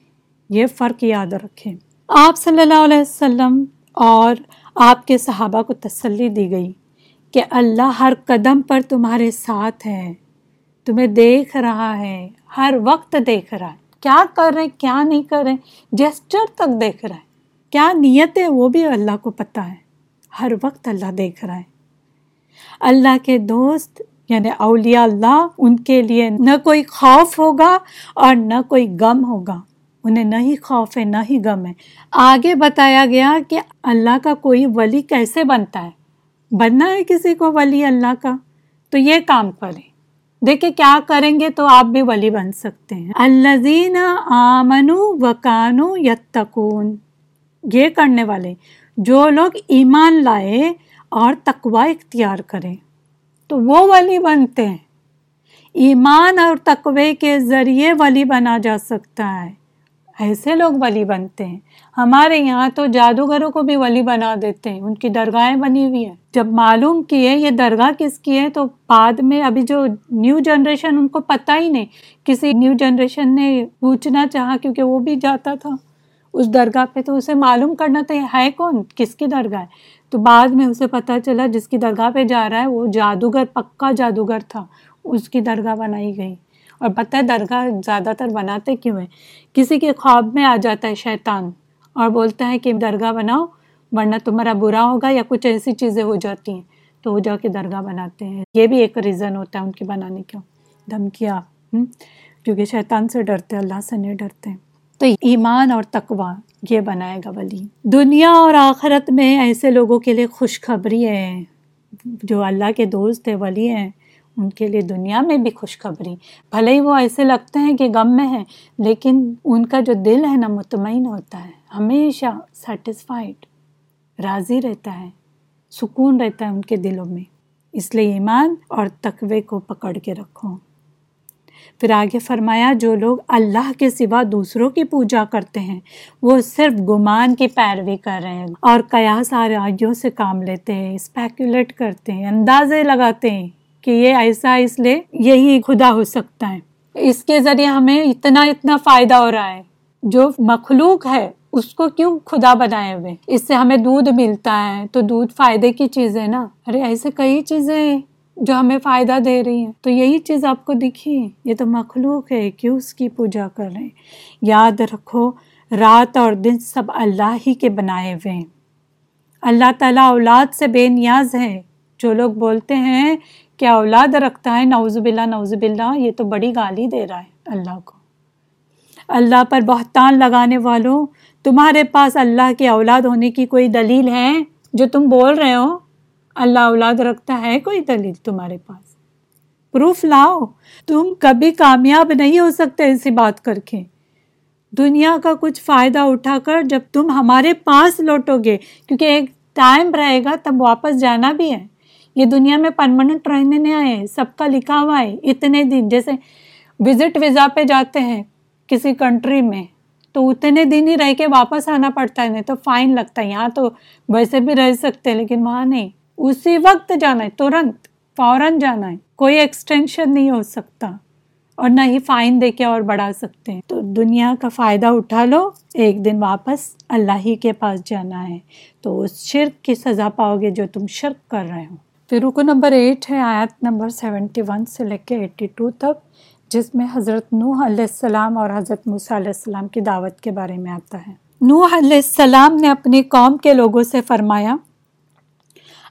یہ فرق یاد رکھیں۔ آپ صلی اللہ علیہ وسلم اور آپ کے صحابہ کو تسلی دی گئی کہ اللہ ہر قدم پر تمہارے ساتھ ہے، تمہیں دیکھ رہا ہے، ہر وقت دیکھ رہا ہے۔ کیا کر رہے، کیا نہیں کر رہے جسٹر تک دیکھ رہا ہے۔ کیا نیت ہے وہ بھی اللہ کو پتہ ہے ہر وقت اللہ دیکھ رہا ہے۔ اللہ کے دوست یعنی اولیاء اللہ، ان کے لیے نہ کوئی خوف ہوگا اور نہ کوئی غم ہوگا۔ انہیں نہ ہی خوف ہے، نہ ہی غم ہے۔ آگے بتایا گیا کہ اللہ کا کوئی ولی کیسے بنتا ہے؟ بننا ہے کسی کو ولی اللہ کا؟ تو یہ کام کریں۔ دیکھیں کیا کریں گے تو آپ بھی ولی بن سکتے ہیں۔ الزین آمنو وکانو یتقون۔ یہ کرنے والے، جو لوگ ایمان لائے اور تقوا اختیار کریں تو وہ ولی بنتے ہیں۔ ایمان اور تقوی کے ذریعے ولی بنا جا سکتا ہے۔ ایسے لوگ ولی بنتے ہیں۔ ہمارے یہاں تو جادوگروں کو بھی ولی بنا دیتے ہیں۔ ان کی درگاہیں بنی ہوئی ہیں۔ جب معلوم کیے یہ درگاہ کس کی ہے، تو بعد میں ابھی جو نیو جنریشن، ان کو پتہ ہی نہیں۔ کسی نیو جنریشن نے پوچھنا چاہا کیونکہ وہ بھی جاتا تھا۔ اس درگاہ پہ تو اسے معلوم کرنا تھا ہے کون، کس کی درگاہ ہے؟ تو بعد میں اسے پتہ چلا جس کی درگاہ پہ جا رہا ہے وہ جادوگر، پکا جادوگر تھا، اس کی درگاہ بنائی گئی۔ اور پتہ ہے درگاہ زیادہ تر بناتے کیوں ہیں؟ کسی کے خواب میں آ جاتا ہے شیطان اور بولتا ہے کہ درگاہ بناؤ، ورنہ تمہارا برا ہوگا یا کچھ ایسی چیزیں ہو جاتی ہیں۔ تو وہ جا کے درگاہ بناتے ہیں۔ یہ بھی ایک ریزن ہوتا ہے ان کے بنانے کا۔ دھمکیا کیونکہ شیطان سے ڈرتے اللہ سے نہیں ڈرتے۔ تو ایمان اور تقوا یہ بنائے گا ولی۔ دنیا اور آخرت میں ایسے لوگوں کے لیے خوشخبری ہے جو اللہ کے دوست ہے ولی ہیں۔ ان کے لیے دنیا میں بھی خوشخبری۔ بھلے ہی وہ ایسے لگتے ہیں کہ غم میں ہیں، لیکن ان کا جو دل ہے نا، مطمئن ہوتا ہے، ہمیشہ سیٹسفائڈ راضی رہتا ہے، سکون رہتا ہے ان کے دلوں میں۔ اس لیے ایمان اور تقوی کو پکڑ کے رکھو۔ پھر آگے فرمایا، جو لوگ اللہ کے سوا دوسروں کی پوجا کرتے ہیں، وہ صرف گمان کی پیروی کر رہے ہیں اور قیاس آرائیوں سے کام لیتے ہیں اسپیکولیٹ کرتے ہیں، اندازے لگاتے ہیں کہ یہ ایسا اس لیے یہی خدا ہو سکتا ہے۔ اس کے ذریعے ہمیں اتنا اتنا فائدہ ہو رہا ہے۔ جو مخلوق ہے، اس کو کیوں خدا بنائے ہوئے؟ اس سے ہمیں دودھ ملتا ہے، تو دودھ فائدے کی چیز ہے نا۔ ارے، ایسے کئی چیزیں جو ہمیں فائدہ دے رہی ہیں۔ تو یہی چیز آپ کو دکھی۔ یہ تو مخلوق ہے کیوں اس کی پوجا کر رہے ہیں۔ یاد رکھو، رات اور دن سب اللہ ہی کے بنائے ہوئے ہیں۔ اللہ تعالیٰ اولاد سے بے نیاز ہے۔ جو لوگ بولتے ہیں کیا اولاد رکھتا ہے نوز باللہ نوز باللہ، یہ تو بڑی گالی دے رہا ہے اللہ کو۔ اللہ پر بہتان لگانے والوں، تمہارے پاس اللہ کے اولاد ہونے کی کوئی دلیل ہے جو تم بول رہے ہو؟ اللہ اولاد رکھتا ہے، کوئی دلیل تمہارے پاس؟ پروف لاؤ۔ تم کبھی کامیاب نہیں ہو سکتے ایسی بات کر کے۔ دنیا کا کچھ فائدہ اٹھا کر جب تم ہمارے پاس لوٹو گے، کیونکہ ایک ٹائم رہے گا تب واپس جانا بھی ہے۔ یہ دنیا میں پرماننٹ رہنے نہیں آئے، سب کا لکھا ہوا ہے۔ اتنے دن، جیسے وزٹ ویزا پہ جاتے ہیں کسی کنٹری میں، تو اتنے دن ہی رہ کے واپس آنا پڑتا ہے، نہیں تو فائن لگتا ہے۔ یہاں تو ویسے بھی رہ سکتے، لیکن وہاں نہیں۔ اسی وقت جانا ہے، ترنت، فوراً جانا ہے۔ کوئی ایکسٹینشن نہیں ہو سکتا اور نہ ہی فائن دے کے اور بڑھا سکتے ہیں۔ تو دنیا کا فائدہ اٹھا لو، ایک دن واپس اللہ ہی کے پاس جانا ہے۔ تو اس شرک کی سزا پاؤ گے جو تم شرک کر رہے ہو۔ پھر رکو نمبر ایٹ ہے، آیت نمبر سیونٹی ون سے لے کے ایٹی ٹو تک، جس میں حضرت نوح علیہ السلام اور حضرت موسیٰ علیہ السلام کی دعوت کے بارے میں آتا ہے۔ نوح علیہ السلام نے اپنی قوم کے لوگوں سے فرمایا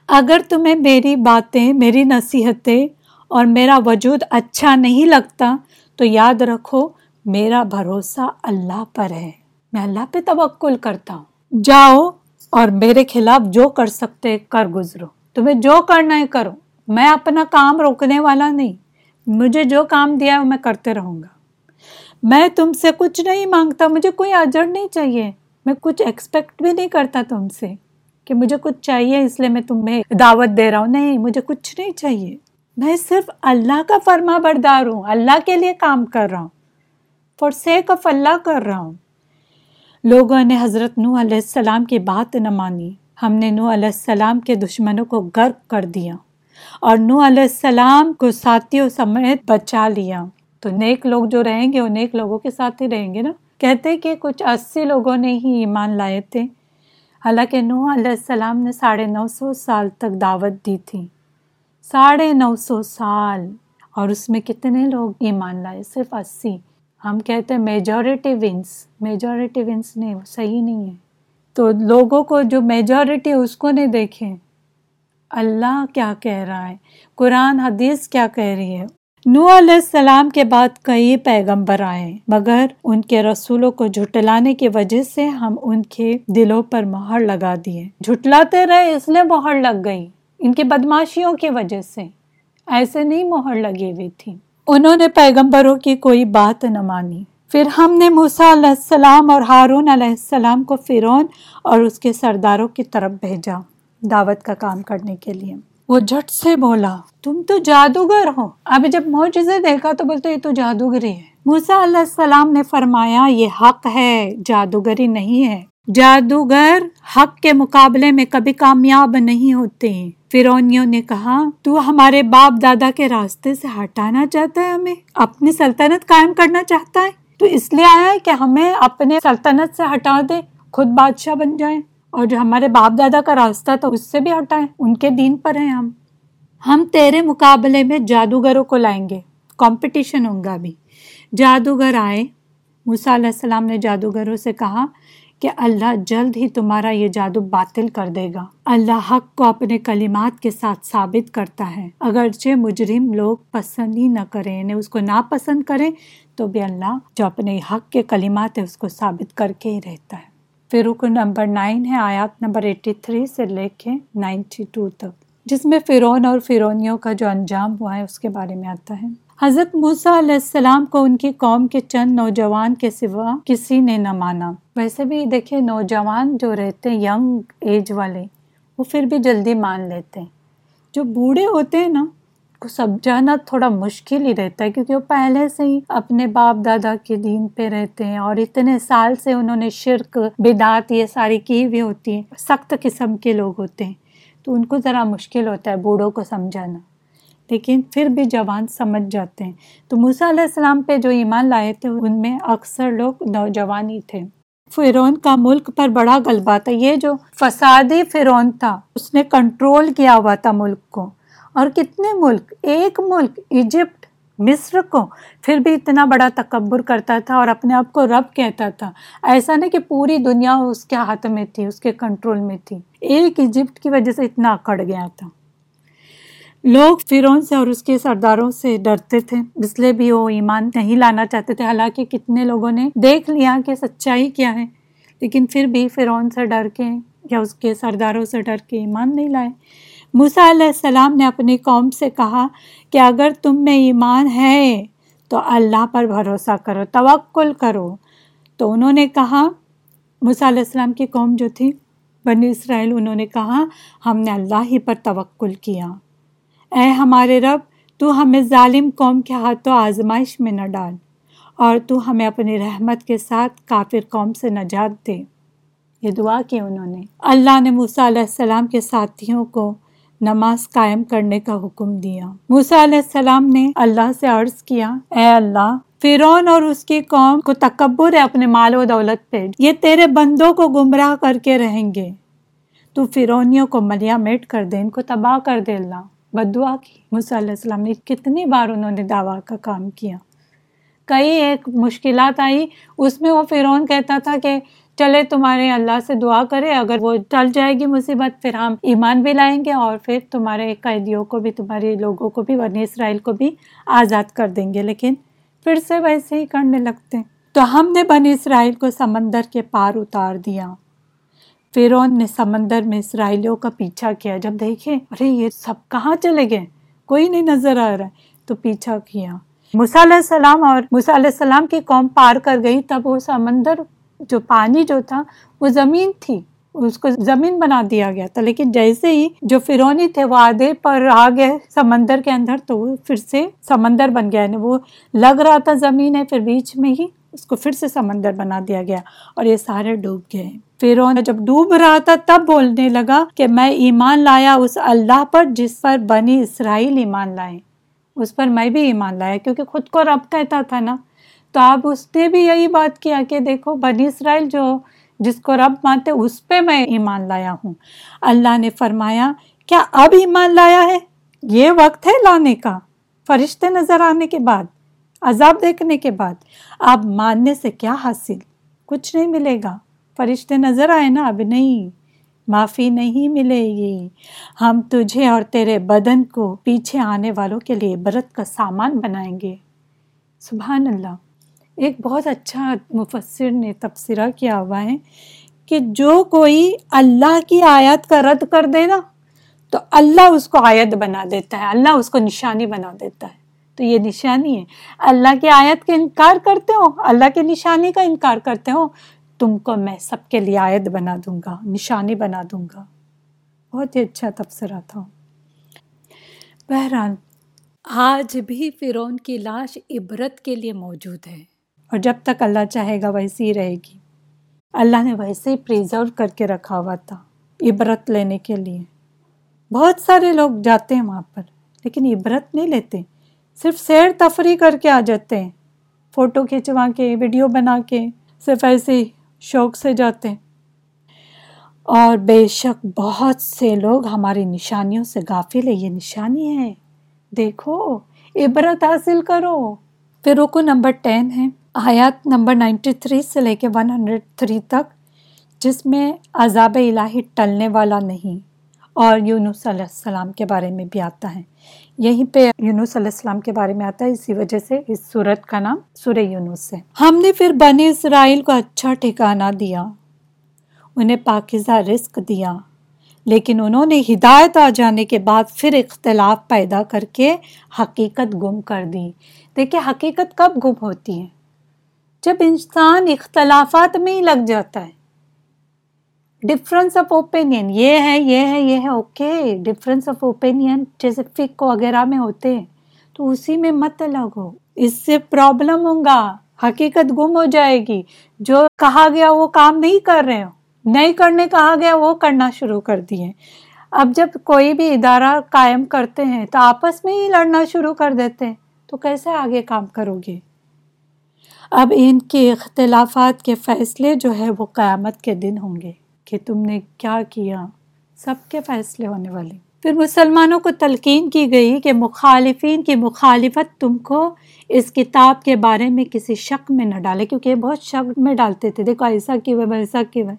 اگر تمہیں میری باتیں، میری نصیحتیں اور میرا وجود اچھا نہیں لگتا، تو یاد رکھو، میرا بھروسہ اللہ پر ہے۔ میں اللہ پہ توکل کرتا ہوں۔ جاؤ اور میرے خلاف جو کر سکتے، کر گزرو۔ تمہیں جو کرنا ہے کرو۔ میں اپنا کام روکنے والا نہیں۔ مجھے جو کام دیا ہے، میں کرتے رہوں گا۔ میں تم سے کچھ نہیں مانگتا، مجھے کوئی اجڑ نہیں چاہیے۔ میں کچھ ایکسپیکٹ بھی نہیں کرتا تم سے۔ کہ مجھے کچھ چاہیے اس لیے میں تمہیں دعوت دے رہا ہوں۔ نہیں، مجھے کچھ نہیں چاہیے۔ میں صرف اللہ کا فرما بردار ہوں، اللہ کے لیے کام کر رہا ہوں۔ فور سیک آف اللہ کر رہا ہوں۔ لوگوں نے حضرت نو علیہ السلام کی بات نہ مانی۔ ہم نے نو علیہ السلام کے دشمنوں کو غرق کر دیا اور نو علیہ السلام کو ساتھیوں سمیت بچا لیا۔ تو نیک لوگ جو رہیں گے، وہ نیک لوگوں کے ساتھ ہی رہیں گے نا۔ کہتے کہ کچھ اسی لوگوں نے ہی ایمان لائے تھے۔ حالانکہ نو علیہ السلام نے ساڑھے نو سو سال تک دعوت دی تھی۔ ساڑھے نو سو سال۔ اور اس میں کتنے لوگ ایمان لائے؟ صرف اسی۔ ہم کہتے ہیں میجورٹی ونس میجورٹی ونس نہیں صحیح نہیں ہے۔ تو لوگوں کو جو میجورٹی اس کو نہیں دیکھیں۔ اللہ کیا کہہ رہا ہے؟ قرآن، حدیث کیا کہہ رہی ہے؟ نو علیہ السلام کے بعد کئی پیغمبر آئے، مگر ان کے رسولوں کو جھٹلانے کی وجہ سے ہم ان کے دلوں پر مہر لگا دیے۔ جھٹلاتے رہے، اس لیے مہر لگ گئی۔ ان کی بدماشیوں کی وجہ سے ایسے نہیں مہر لگی ہوئی تھی۔ انہوں نے پیغمبروں کی کوئی بات نہ مانی۔ پھر ہم نے موسیٰ علیہ السلام اور ہارون علیہ السلام کو فرون اور اس کے سرداروں کی طرف بھیجا دعوت کا کام کرنے کے لیے۔ وہ جھٹ سے بولا، تم تو جادوگر ہو۔ اب جب معجزے دیکھا تو بولتے، یہ تو جادوگری ہے۔ موسا علیہ السلام نے فرمایا، یہ حق ہے، جادوگری نہیں ہے۔ جادوگر حق کے مقابلے میں کبھی کامیاب نہیں ہوتے۔ فرونیوں نے کہا، تو ہمارے باپ دادا کے راستے سے ہٹانا چاہتا ہے ہمیں؟ اپنی سلطنت قائم کرنا چاہتا ہے؟ تو اس لیے آیا ہے کہ ہمیں اپنے سلطنت سے ہٹا دے، خود بادشاہ بن جائیں۔ اور جو ہمارے باپ دادا کا راستہ تھا اس سے بھی ہٹائیں، ان کے دین پر ہیں ہم۔ ہم تیرے مقابلے میں جادوگروں کو لائیں گے، کمپٹیشن ہوں گا بھی۔ جادوگر آئے، موسیٰ علیہ السلام نے جادوگروں سے کہا کہ اللہ جلد ہی تمہارا یہ جادو باطل کر دے گا۔ اللہ حق کو اپنے کلمات کے ساتھ ثابت کرتا ہے۔ اگرچہ مجرم لوگ پسند ہی نہ کریں یعنی اس کو ناپسند کریں، تو بھی اللہ جو اپنے حق کے کلمات ہے اس کو ثابت کر کے ہی رہتا ہے۔ پھر رکن نمبر نائن ہے آیات نمبر ایٹی تھری سے لے کے نائنٹی ٹو تک۔ جس میں فرون اور فرونیوں کا جو انجام ہوا ہے، اس کے بارے میں آتا ہے۔ حضرت موسیٰ علیہ السلام کو ان کی قوم کے چند نوجوان کے سوا کسی نے نہ مانا۔ ویسے بھی دیکھیں، نوجوان جو رہتے ہیں، ینگ ایج والے، وہ پھر بھی جلدی مان لیتے ہیں۔ جو بوڑھے ہوتے ہیں نا کو سمجھانا تھوڑا مشکل ہی رہتا ہے کیونکہ وہ پہلے سے ہی اپنے باپ دادا کے دین پہ رہتے ہیں اور اتنے سال سے انہوں نے شرک، بدعت یہ ساری کی ہوئی ہوتی ہیں، سخت قسم کے لوگ ہوتے ہیں۔ تو ان کو ذرا مشکل ہوتا ہے بوڑھوں کو سمجھانا۔ لیکن پھر بھی جوان سمجھ جاتے ہیں۔ تو موسیٰ علیہ السلام پہ جو ایمان لائے تھے، ان میں اکثر لوگ نوجوان ہی تھے۔ فرون کا ملک پر بڑا غلبہ تھا۔ یہ جو فسادی فرون تھا، اس نے کنٹرول کیا ہوا تھا ملک کو۔ اور کتنے ملک، ایک ملک، ایجپٹ، مصر کو پھر بھی اتنا بڑا تکبر کرتا تھا اور اپنے آپ کو رب کہتا تھا۔ ایسا نہیں کہ پوری دنیا اس کے ہاتھ میں تھی، اس کے کنٹرول میں تھی۔ ایک ایجپٹ کی وجہ سے اتنا اکڑ گیا تھا۔ لوگ فرون سے اور اس کے سرداروں سے ڈرتے تھے، اس لیے بھی وہ ایمان نہیں لانا چاہتے تھے۔ حالانکہ کتنے لوگوں نے دیکھ لیا کہ سچائی کیا ہے، لیکن پھر بھی فرون سے ڈر کے یا اس کے سرداروں سے ڈر کے ایمان نہیں لائے۔ موسیٰ علیہ السلام نے اپنی قوم سے کہا کہ اگر تم میں ایمان ہے تو اللہ پر بھروسہ کرو، توکل کرو۔ تو انہوں نے کہا، موسیٰ علیہ السلام کی قوم جو تھی، بنی اسرائیل، انہوں نے کہا، ہم نے اللہ ہی پر توکل کیا۔ اے ہمارے رب، تو ہمیں ظالم قوم کے ہاتھوں آزمائش میں نہ ڈال اور تو ہمیں اپنی رحمت کے ساتھ کافر قوم سے نجات دے۔ یہ دعا کی انہوں نے۔ اللہ نے موسیٰ علیہ السلام کے ساتھیوں کو نماز قائم کرنے کا حکم دیا۔ موسیٰ علیہ السلام نے اللہ سے عرض کیا، اے اللہ فرون اور اس کی قوم کو تکبر ہے اپنے مال و دولت پہ۔ یہ تیرے بندوں کو گمراہ کر کے رہیں گے۔ تو فرونیوں کو ملیا میٹ کر دے، ان کو تباہ کر دے اللہ۔ بدعا کی۔ موسیٰ علیہ السلام نے کتنی بار انہوں نے دعویٰ کا کام کیا۔ کئی ایک مشکلات آئی، اس میں وہ فرون کہتا تھا کہ چلے، تمہارے اللہ سے دعا کرے، اگر وہ ٹل جائے گی مصیبت، پھر ہم ایمان بھی لائیں گے اور پھر تمہارے قیدیوں کو بھی، تمہارے لوگوں کو بھی ورنی اسرائیل کو بھی آزاد کر دیں گے۔ لیکن پھر سے ویسے ہی کرنے لگتے تو ہم نے بنی اسرائیل کو سمندر کے پار اتار دیا۔ فرون نے سمندر میں اسرائیلیوں کا پیچھا کیا۔ جب دیکھے ارے، یہ سب کہاں چلے گئے؟ کوئی نہیں نظر آ رہا ہے۔ تو پیچھا کیا۔ علیہ السلام اور علیہ السلام کی قوم پار کر گئی، تب وہ سمندر جو پانی جو تھا وہ زمین تھی، اس کو زمین بنا دیا گیا تھا۔ لیکن جیسے ہی جو فرونی تھے وہ آدھے پر آ گئے سمندر کے اندر، تو وہ پھر سے سمندر بن گیا۔ یعنی وہ لگ رہا تھا زمین ہے، پھر بیچ میں ہی اس کو پھر سے سمندر بنا دیا گیا اور یہ سارے ڈوب گئے۔ فرون جب ڈوب رہا تھا، تب بولنے لگا کہ میں ایمان لایا اس اللہ پر جس پر بنی اسرائیل ایمان لائے۔ اس پر میں بھی ایمان لایا، کیونکہ خود کو رب کہتا تھا نا۔ تو آپ اس نے بھی یہی بات کیا کہ دیکھو، بنی اسرائیل جو جس کو رب مانتے، اس پہ میں ایمان لایا ہوں۔ اللہ نے فرمایا، کیا اب ایمان لایا ہے؟ یہ وقت ہے لانے کا، فرشتے نظر آنے کے بعد، عذاب دیکھنے کے بعد۔ اب ماننے سے کیا حاصل؟ کچھ نہیں ملے گا۔ فرشتے نظر آئے نا، اب نہیں، معافی نہیں ملے گی۔ ہم تجھے اور تیرے بدن کو پیچھے آنے والوں کے لیے برت کا سامان بنائیں گے۔ سبحان اللہ۔ ایک بہت اچھا مفسر نے تبصرہ کیا ہوا ہے کہ جو کوئی اللہ کی آیت کا رد کر دے نا، تو اللہ اس کو آیت بنا دیتا ہے، اللہ اس کو نشانی بنا دیتا ہے۔ تو یہ نشانی ہے۔ اللہ کی آیت کا انکار کرتے ہو، اللہ کی نشانی کا انکار کرتے ہو، تم کو میں سب کے لیے آیت بنا دوں گا، نشانی بنا دوں گا۔ بہت ہی اچھا تبصرہ تھا۔ بہرحال، آج بھی فرعون کی لاش عبرت کے لیے موجود ہے۔ اور جب تک اللہ چاہے گا ویسی ہی رہے گی۔ اللہ نے ویسے ہی پریزرو کر کے رکھا ہوا تھا عبرت لینے کے لیے۔ بہت سارے لوگ جاتے ہیں وہاں پر، لیکن عبرت نہیں لیتے۔ صرف سیر تفریح کر کے آ جاتے ہیں فوٹو کھینچوا کے ویڈیو بنا کے صرف ایسے ہی شوق سے جاتے ہیں۔ اور بے شک بہت سے لوگ ہماری نشانیوں سے غافل ہے یہ نشانی ہے۔ دیکھو، عبرت حاصل کرو۔ پھر رکو نمبر ٹین ہے۔ آیات نمبر نائنٹی تھری سے لے کے ون ہنڈریڈ تھری تک، جس میں عذاب الہی ٹلنے والا نہیں اور یونس علیہ السلام کے بارے میں بھی آتا ہے۔ یہیں پہ یونس علیہ السلام کے بارے میں آتا ہے، اسی وجہ سے اس صورت کا نام سورہ یونس ہے۔ ہم نے پھر بنی اسرائیل کو اچھا ٹھکانہ دیا، انہیں پاکیزہ رزق دیا، لیکن انہوں نے ہدایت آ جانے کے بعد پھر اختلاف پیدا کر کے حقیقت گم کر دی۔ دیکھیں، حقیقت کب گم ہوتی ہے؟ جب انسان اختلافات میں ہی لگ جاتا ہے۔ ڈفرینس آف اوپینین یہ ہے یہ ہے یہ ہے اوکے ڈفرینس آف اوپینین جیسے فک وغیرہ میں ہوتے ہیں، تو اسی میں مت لگو۔ اس سے پرابلم ہوگا حقیقت گم ہو جائے گی۔ جو کہا گیا وہ کام نہیں کر رہے ہو۔ نہیں کرنے کہا گیا وہ کرنا شروع کر دیے۔ اب جب کوئی بھی ادارہ قائم کرتے ہیں، تو آپس میں ہی لڑنا شروع کر دیتے ہیں۔ تو کیسے آگے کام کرو گے؟ اب ان کے اختلافات کے فیصلے جو ہے وہ قیامت کے دن ہوں گے کہ تم نے کیا کیا، سب کے فیصلے ہونے والے۔ پھر مسلمانوں کو تلقین کی گئی کہ مخالفین کی مخالفت تم کو اس کتاب کے بارے میں کسی شک میں نہ ڈالے، کیونکہ یہ بہت شک میں ڈالتے تھے۔ دیکھو، ایسا کی وہ ویسا کی وہ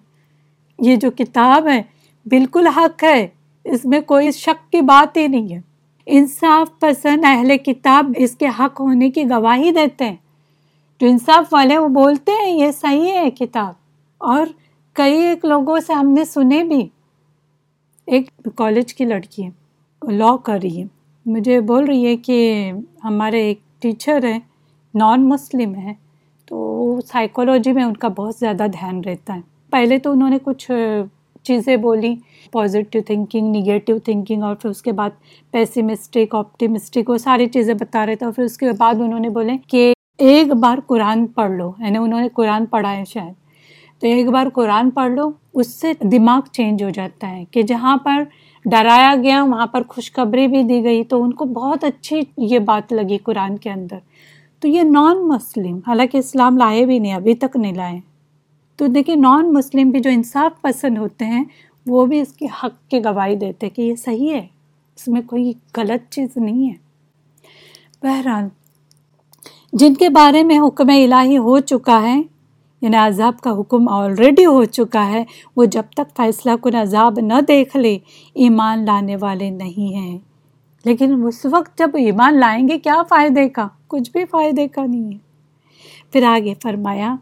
یہ جو کتاب ہے، بالکل حق ہے۔ اس میں کوئی شک کی بات ہی نہیں ہے۔ انصاف پسند اہل کتاب اس کے حق ہونے کی گواہی دیتے ہیں۔ جو انصاف والے وہ بولتے ہیں، یہ صحیح ہے کتاب۔ اور کئی ایک لوگوں سے ہم نے سنے بھی۔ ایک کالج کی لڑکی ہے لا کر رہی ہے۔ مجھے بول رہی ہے کہ ہمارے ایک ٹیچر ہے نان مسلم ہے۔ تو سائیکولوجی میں ان کا بہت زیادہ دھیان رہتا ہے۔ پہلے تو انہوں نے کچھ چیزیں بولی پازیٹیو تھنکنگ نگیٹیو تھنکنگ اور پھر اس کے بعد پیسیمسٹک آپٹیمسٹک وہ ساری چیزیں بتا رہے تھے۔ اور پھر اس کے بعد انہوں نے بولے کہ ایک بار قرآن پڑھ لو۔ یعنی انہوں نے قرآن پڑھا ہے شاید۔ تو ایک بار قرآن پڑھ لو، اس سے دماغ چینج ہو جاتا ہے کہ جہاں پر ڈرایا گیا، وہاں پر خوشخبری بھی دی گئی۔ تو ان کو بہت اچھی یہ بات لگی قرآن کے اندر۔ تو یہ نان مسلم حالانکہ اسلام لائے بھی نہیں، ابھی تک نہیں لائے۔ تو دیکھیے نان مسلم بھی جو انصاف پسند ہوتے ہیں، وہ بھی اس کی حق کی گواہی دیتے کہ یہ صحیح ہے، اس میں کوئی غلط چیز نہیں ہے۔ بہرحال جن کے بارے میں حکم الہی ہو چکا ہے یعنی عذاب کا حکم آلریڈی ہو چکا ہے، وہ جب تک فیصلہ کن عذاب نہ دیکھ لے، ایمان لانے والے نہیں ہیں۔ لیکن اس وقت جب ایمان لائیں گے، کیا فائدے کا؟ کچھ بھی فائدے کا نہیں ہے۔ پھر آگے فرمایا،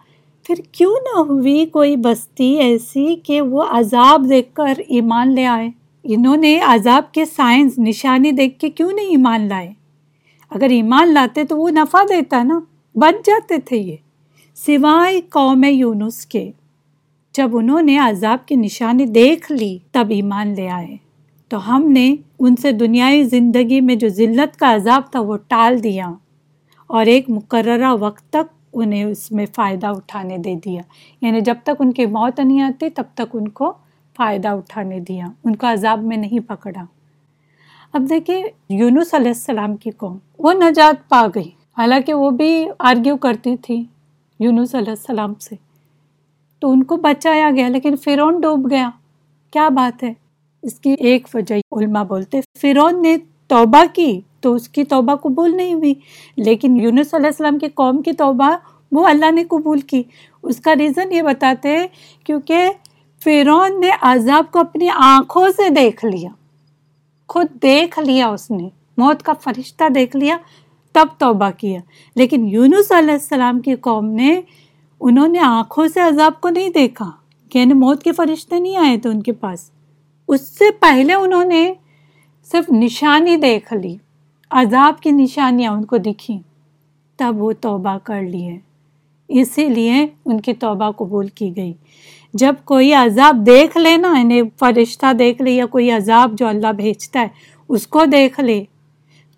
پھر کیوں نہ ہوئی کوئی بستی ایسی کہ وہ عذاب دیکھ کر ایمان لے آئے؟ انہوں نے عذاب کے سائنس، نشانی دیکھ کے کیوں نہیں ایمان لائے؟ اگر ایمان لاتے تو وہ نفع دیتا نا۔ بچ جاتے تھے یہ۔ سوائے قوم یونس کے۔ جب انہوں نے عذاب کی نشانی دیکھ لی، تب ایمان لے آئے۔ تو ہم نے ان سے دنیائی زندگی میں جو ذلت کا عذاب تھا وہ ٹال دیا۔ اور ایک مقررہ وقت تک انہیں اس میں فائدہ اٹھانے دے دیا۔ یعنی جب تک ان کی موت نہیں آتی، تب تک ان کو فائدہ اٹھانے دیا۔ ان کو عذاب میں نہیں پکڑا۔ اب دیکھیں یونس علیہ السلام کی قوم، وہ نجات پا گئی۔ حالانکہ وہ بھی آرگیو کرتی تھی یونس علیہ السلام سے۔ تو ان کو بچایا گیا، لیکن فرون ڈوب گیا۔ کیا بات ہے؟ اس کی ایک وجہ علماء بولتے فرون نے توبہ کی تو اس کی توبہ قبول نہیں ہوئی۔ لیکن یونس علیہ السلام کی قوم کی توبہ وہ اللہ نے قبول کی۔ اس کا ریزن یہ بتاتے کیونکہ فرون نے عذاب کو اپنی آنکھوں سے دیکھ لیا۔ خود دیکھ لیا اس نے، موت کا فرشتہ دیکھ لیا، تب توبہ کیا۔ لیکن یونس علیہ السلام کی قوم نے، انہوں نے آنکھوں سے عذاب کو نہیں دیکھا۔ کہ یعنی موت کے فرشتے نہیں آئے تھے ان کے پاس۔ اس سے پہلے انہوں نے صرف نشانی دیکھ لی، عذاب کی نشانیاں ان کو دکھی۔ تب وہ توبہ کر لیے۔ اسی لیے ان کی توبہ قبول کی گئی۔ جب کوئی عذاب دیکھ لے نا یعنی فرشتہ دیکھ لے یا کوئی عذاب جو اللہ بھیجتا ہے، اس کو دیکھ لے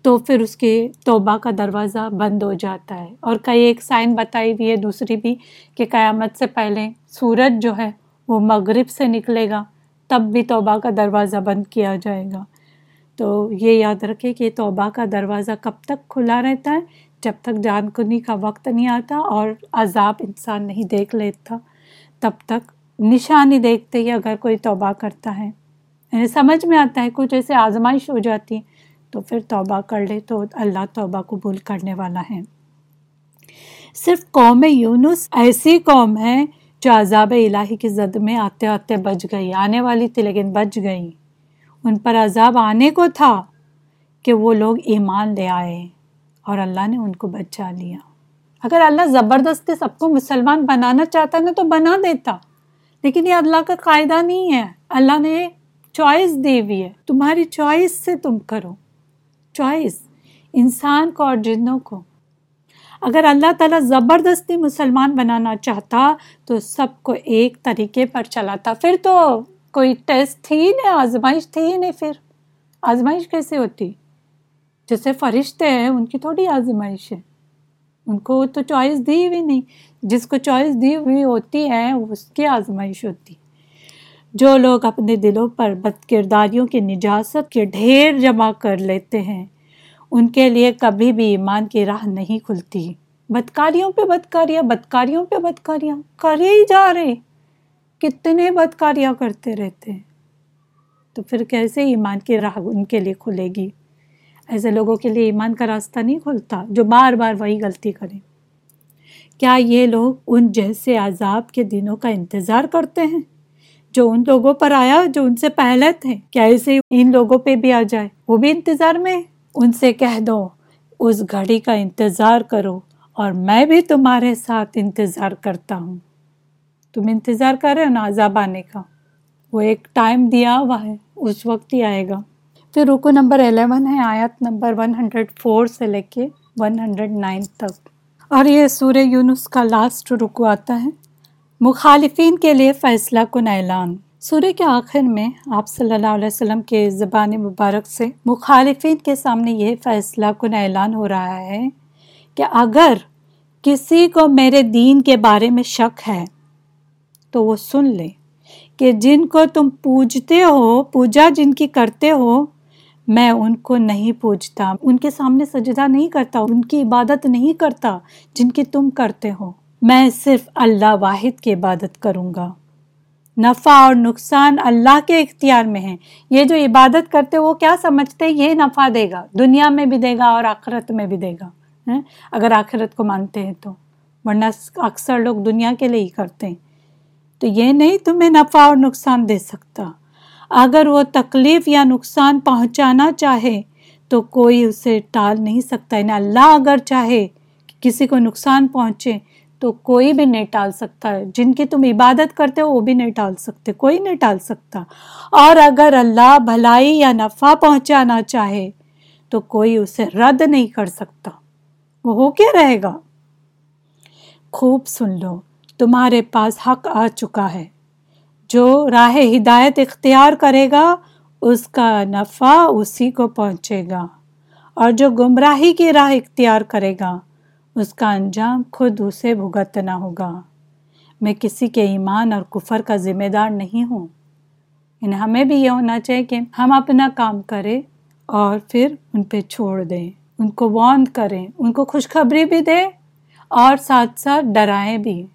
تو پھر اس کے توبہ کا دروازہ بند ہو جاتا ہے۔ اور کئی ایک سائن بتائی ہوئی ہے دوسری بھی کہ قیامت سے پہلے سورج جو ہے وہ مغرب سے نکلے گا، تب بھی توبہ کا دروازہ بند کیا جائے گا۔ تو یہ یاد رکھے کہ توبہ کا دروازہ کب تک کھلا رہتا ہے؟ جب تک جان کنی کا وقت نہیں آتا اور عذاب انسان نہیں دیکھ لیتا، تب تک نشانی دیکھتے ہی اگر کوئی توبہ کرتا ہے۔ یعنی سمجھ میں آتا ہے کچھ ایسے آزمائش ہو جاتی ہے تو پھر توبہ کر لے تو اللہ توبہ قبول کرنے والا ہے۔ صرف قوم یونس، ایسی قوم ہے جو عذاب الہی کی زد میں آتے آتے بچ گئی، آنے والی تھی لیکن بچ گئی۔ ان پر عذاب آنے کو تھا کہ وہ لوگ ایمان لے آئے اور اللہ نے ان کو بچا لیا۔ اگر اللہ زبردستی سب کو مسلمان بنانا چاہتا نا تو بنا دیتا۔ لیکن یہ اللہ کا قاعدہ نہیں ہے۔ اللہ نے چوائس دی ہوئی ہے۔ تمہاری چوائس سے تم کرو۔ چوائس انسان کو اور جنوں کو۔ اگر اللہ تعالیٰ زبردستی مسلمان بنانا چاہتا تو سب کو ایک طریقے پر چلاتا۔ پھر تو کوئی ٹیسٹ تھی ہی نہیں، آزمائش تھی ہی نہیں پھر۔ آزمائش کیسے ہوتی؟ جیسے فرشتے ہیں، ان کی تھوڑی آزمائش ہے۔ ان کو تو چوائس دی ہوئی نہیں۔ جس کو چوائس دی ہوئی ہوتی ہے، اس کی آزمائش ہوتی۔ جو لوگ اپنے دلوں پر بد کرداریوں کی نجاست کے ڈھیر جمع کر لیتے ہیں، ان کے لیے کبھی بھی ایمان کی راہ نہیں کھلتی۔ بدکاریوں پہ بدکاریاں، بدکاریوں پہ بدکاریاں۔ کرے ہی جا رہے۔ کتنے بدکاریاں کرتے رہتے۔ ہیں تو پھر کیسے ایمان کی راہ ان کے لیے کھلے گی؟ ایسے لوگوں کے لیے ایمان کا راستہ نہیں کھلتا جو بار بار وہی غلطی کریں۔ کیا یہ لوگ ان جیسے عذاب کے دنوں کا انتظار کرتے ہیں؟ جو ان لوگوں پر آیا، جو ان سے پہلے تھے، کیا ایسے ان لوگوں پہ بھی آ جائے؟ وہ بھی انتظار میں ان سے کہہ دو، اس گھڑی کا انتظار کرو اور میں بھی تمہارے ساتھ انتظار کرتا ہوں۔ تم انتظار کر رہے ہو نا عذاب آنے کا؟ وہ ایک ٹائم دیا ہوا ہے، اس وقت ہی آئے گا۔ پھر رکو نمبر الیون ہے، آیت نمبر ون ہنڈریڈ فور سے لے کے ون ہنڈریڈ نائن تک۔ اور یہ سورہ یونس کا لاسٹ رکو آتا ہے۔ مخالفین کے لیے فیصلہ کن اعلان۔ سورہ کے آخر میں آپ صلی اللہ علیہ وسلم کے زبان مبارک سے مخالفین کے سامنے یہ فیصلہ کن اعلان ہو رہا ہے کہ اگر کسی کو میرے دین کے بارے میں شک ہے تو وہ سن لے کہ جن کو تم پوجتے ہو، پوجا جن کی کرتے ہو میں ان کو نہیں پوجتا، ان کے سامنے سجدہ نہیں کرتا، ان کی عبادت نہیں کرتا جن کی تم کرتے ہو۔ میں صرف اللہ واحد کی عبادت کروں گا۔ نفع اور نقصان اللہ کے اختیار میں ہے یہ جو عبادت کرتے وہ کیا سمجھتے؟ یہ نفع دے گا، دنیا میں بھی دے گا اور آخرت میں بھی دے گا۔ ہاں؟ اگر آخرت کو مانتے ہیں تو۔ ورنہ اکثر لوگ دنیا کے لیے ہی کرتے ہیں۔ تو یہ نہیں تمہیں نفع اور نقصان دے سکتا۔ اگر وہ تکلیف یا نقصان پہنچانا چاہے تو کوئی اسے ٹال نہیں سکتا۔ یعنی اللہ اگر چاہے کسی کو نقصان پہنچے تو کوئی بھی نہیں ٹال سکتا۔ ہے جن کی تم عبادت کرتے ہو وہ بھی نہیں ٹال سکتے، کوئی نہیں ٹال سکتا۔ اور اگر اللہ بھلائی یا نفع پہنچانا چاہے تو کوئی اسے رد نہیں کر سکتا۔ وہ ہو کیا رہے گا؟ خوب سن لو، تمہارے پاس حق آ چکا ہے۔ جو راہ ہدایت اختیار کرے گا، اس کا نفع اسی کو پہنچے گا۔ اور جو گمراہی کی راہ اختیار کرے گا، اس کا انجام خود اسے بھگتنا ہوگا۔ میں کسی کے ایمان اور کفر کا ذمہ دار نہیں ہوں۔ یعنی ہمیں بھی یہ ہونا چاہیے کہ ہم اپنا کام کریں اور پھر ان پہ چھوڑ دیں۔ ان کو وان کریں، ان کو خوشخبری بھی دیں اور ساتھ ساتھ ڈرائیں بھی۔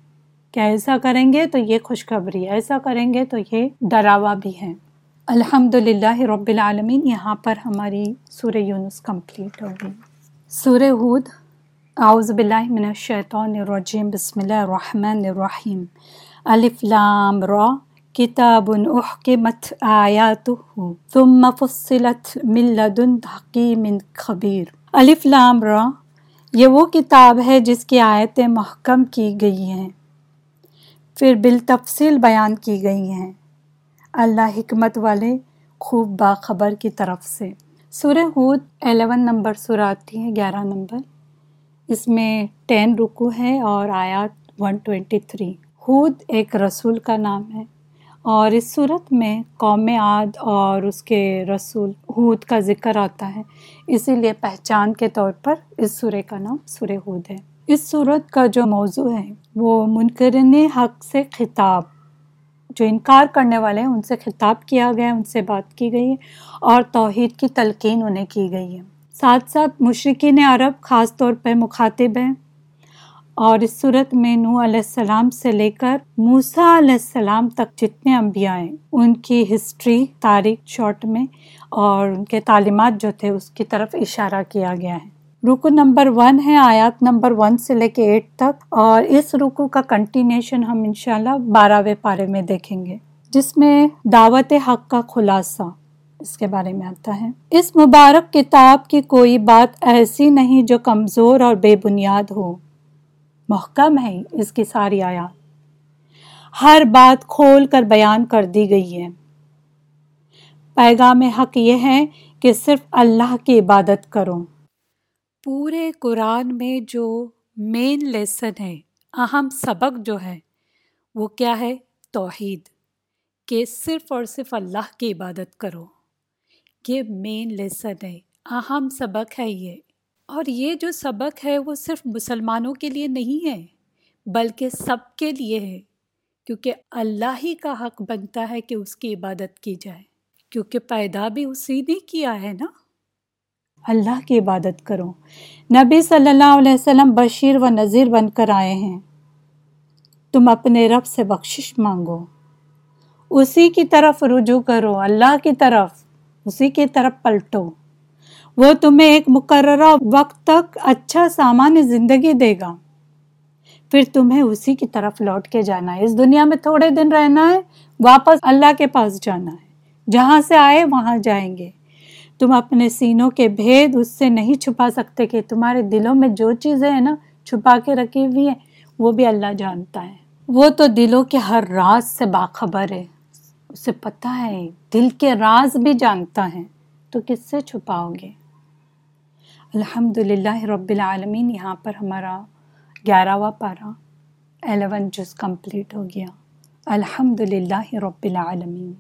کیا ایسا کریں گے تو یہ خوشخبری ایسا کریں گے تو یہ ڈراوا بھی ہے۔ الحمد للہ رب العالمین، یہاں پر ہماری سورہ یونس کمپلیٹ ہو گئی۔ سورہ ہود، اعوذ باللہ من الشیطان الرجیم، بسم اللہ الرحمن الرحیم۔ الف لام را، کتاب احکمت آیاتہ ثم فصلت من لدن حکیم خبیر۔ الف لام را، یہ وہ کتاب ہے جس کی آیتیں محکم کی گئی ہیں۔ پھر بالتفصیل بیان کی گئی ہیں۔ اللہ حکمت والے خوب باخبر کی طرف سے۔ سورہ ہود الیون نمبر سورہ آتی ہے، گیارہ نمبر۔ اس میں ٹین رکو ہے اور آیات ون ٹوینٹی تھری ہود ایک رسول کا نام ہے اور اس صورت میں قوم عاد اور اس کے رسول حود کا ذکر آتا ہے، اسی لیے پہچان کے طور پر اس سورے کا نام سورہ حود ہے۔ اس صورت کا جو موضوع ہے، وہ منکرن حق سے خطاب، جو انکار کرنے والے ہیں، ان سے خطاب کیا گیا ہے ان سے بات کی گئی ہے اور توحید کی تلقین انہیں کی گئی ہے۔ ساتھ ساتھ مشرقین عرب خاص طور پہ مخاطب ہیں اور اس صورت میں نو علیہ السلام سے لے کر موسا علیہ السلام تک جتنے انبیاء ہیں، ان کی ہسٹری، تاریخ شارٹ میں اور ان کے تعلیمات جو تھے، اس کی طرف اشارہ کیا گیا ہے۔ رکو نمبر ون ہے، آیات نمبر ون سے لے کے ایٹ تک، اور اس رکو کا کنٹینیشن ہم انشاءاللہ بارہویں پارے میں دیکھیں گے، جس میں دعوت حق کا خلاصہ اس کے بارے میں آتا ہے۔ اس مبارک کتاب کی کوئی بات ایسی نہیں جو کمزور اور بے بنیاد ہو۔ محکم ہے اس کی ساری آیات۔ ہر بات کھول کر بیان کر دی گئی ہے۔ پیغام حق یہ ہے کہ صرف اللہ کی عبادت کرو۔ پورے قرآن میں جو مین لیسن ہے، اہم سبق جو ہے، وہ کیا ہے؟ توحید، کہ صرف اور صرف اللہ کی عبادت کرو۔ یہ مین لیسن ہے، اہم سبق ہے یہ۔ اور یہ جو سبق ہے، وہ صرف مسلمانوں کے لیے نہیں ہے، بلکہ سب کے لیے ہے۔ کیونکہ اللہ ہی کا حق بنتا ہے کہ اس کی عبادت کی جائے۔ کیونکہ پیدا بھی اسی نے کیا ہے نا؟ اللہ کی عبادت کرو۔ نبی صلی اللہ علیہ وسلم بشیر و نذیر بن کر آئے ہیں۔ تم اپنے رب سے بخشش مانگو۔ اسی کی طرف رجوع کرو، اللہ کی طرف، اسی کی طرف پلٹو۔ وہ تمہیں ایک مقررہ وقت تک اچھا سامان زندگی دے گا۔ پھر تمہیں اسی کی طرف لوٹ کے جانا ہے۔ اس دنیا میں تھوڑے دن رہنا ہے، واپس اللہ کے پاس جانا ہے۔ جہاں سے آئے، وہاں جائیں گے۔ تم اپنے سینوں کے بھید اس سے نہیں چھپا سکتے کہ تمہارے دلوں میں جو چیزیں ہیں نا، چھپا کے رکھی ہوئی ہیں، وہ بھی اللہ جانتا ہے۔ وہ تو دلوں کے ہر راز سے باخبر ہے۔ اسے پتہ ہے، دل کے راز بھی جانتا ہے۔ تو کس سے چھپاؤ گے؟ الحمد للہ رب العالمین، یہاں پر ہمارا گیارہواں پارہ، الیون جز کمپلیٹ ہو گیا۔ الحمد للہ رب العالمین۔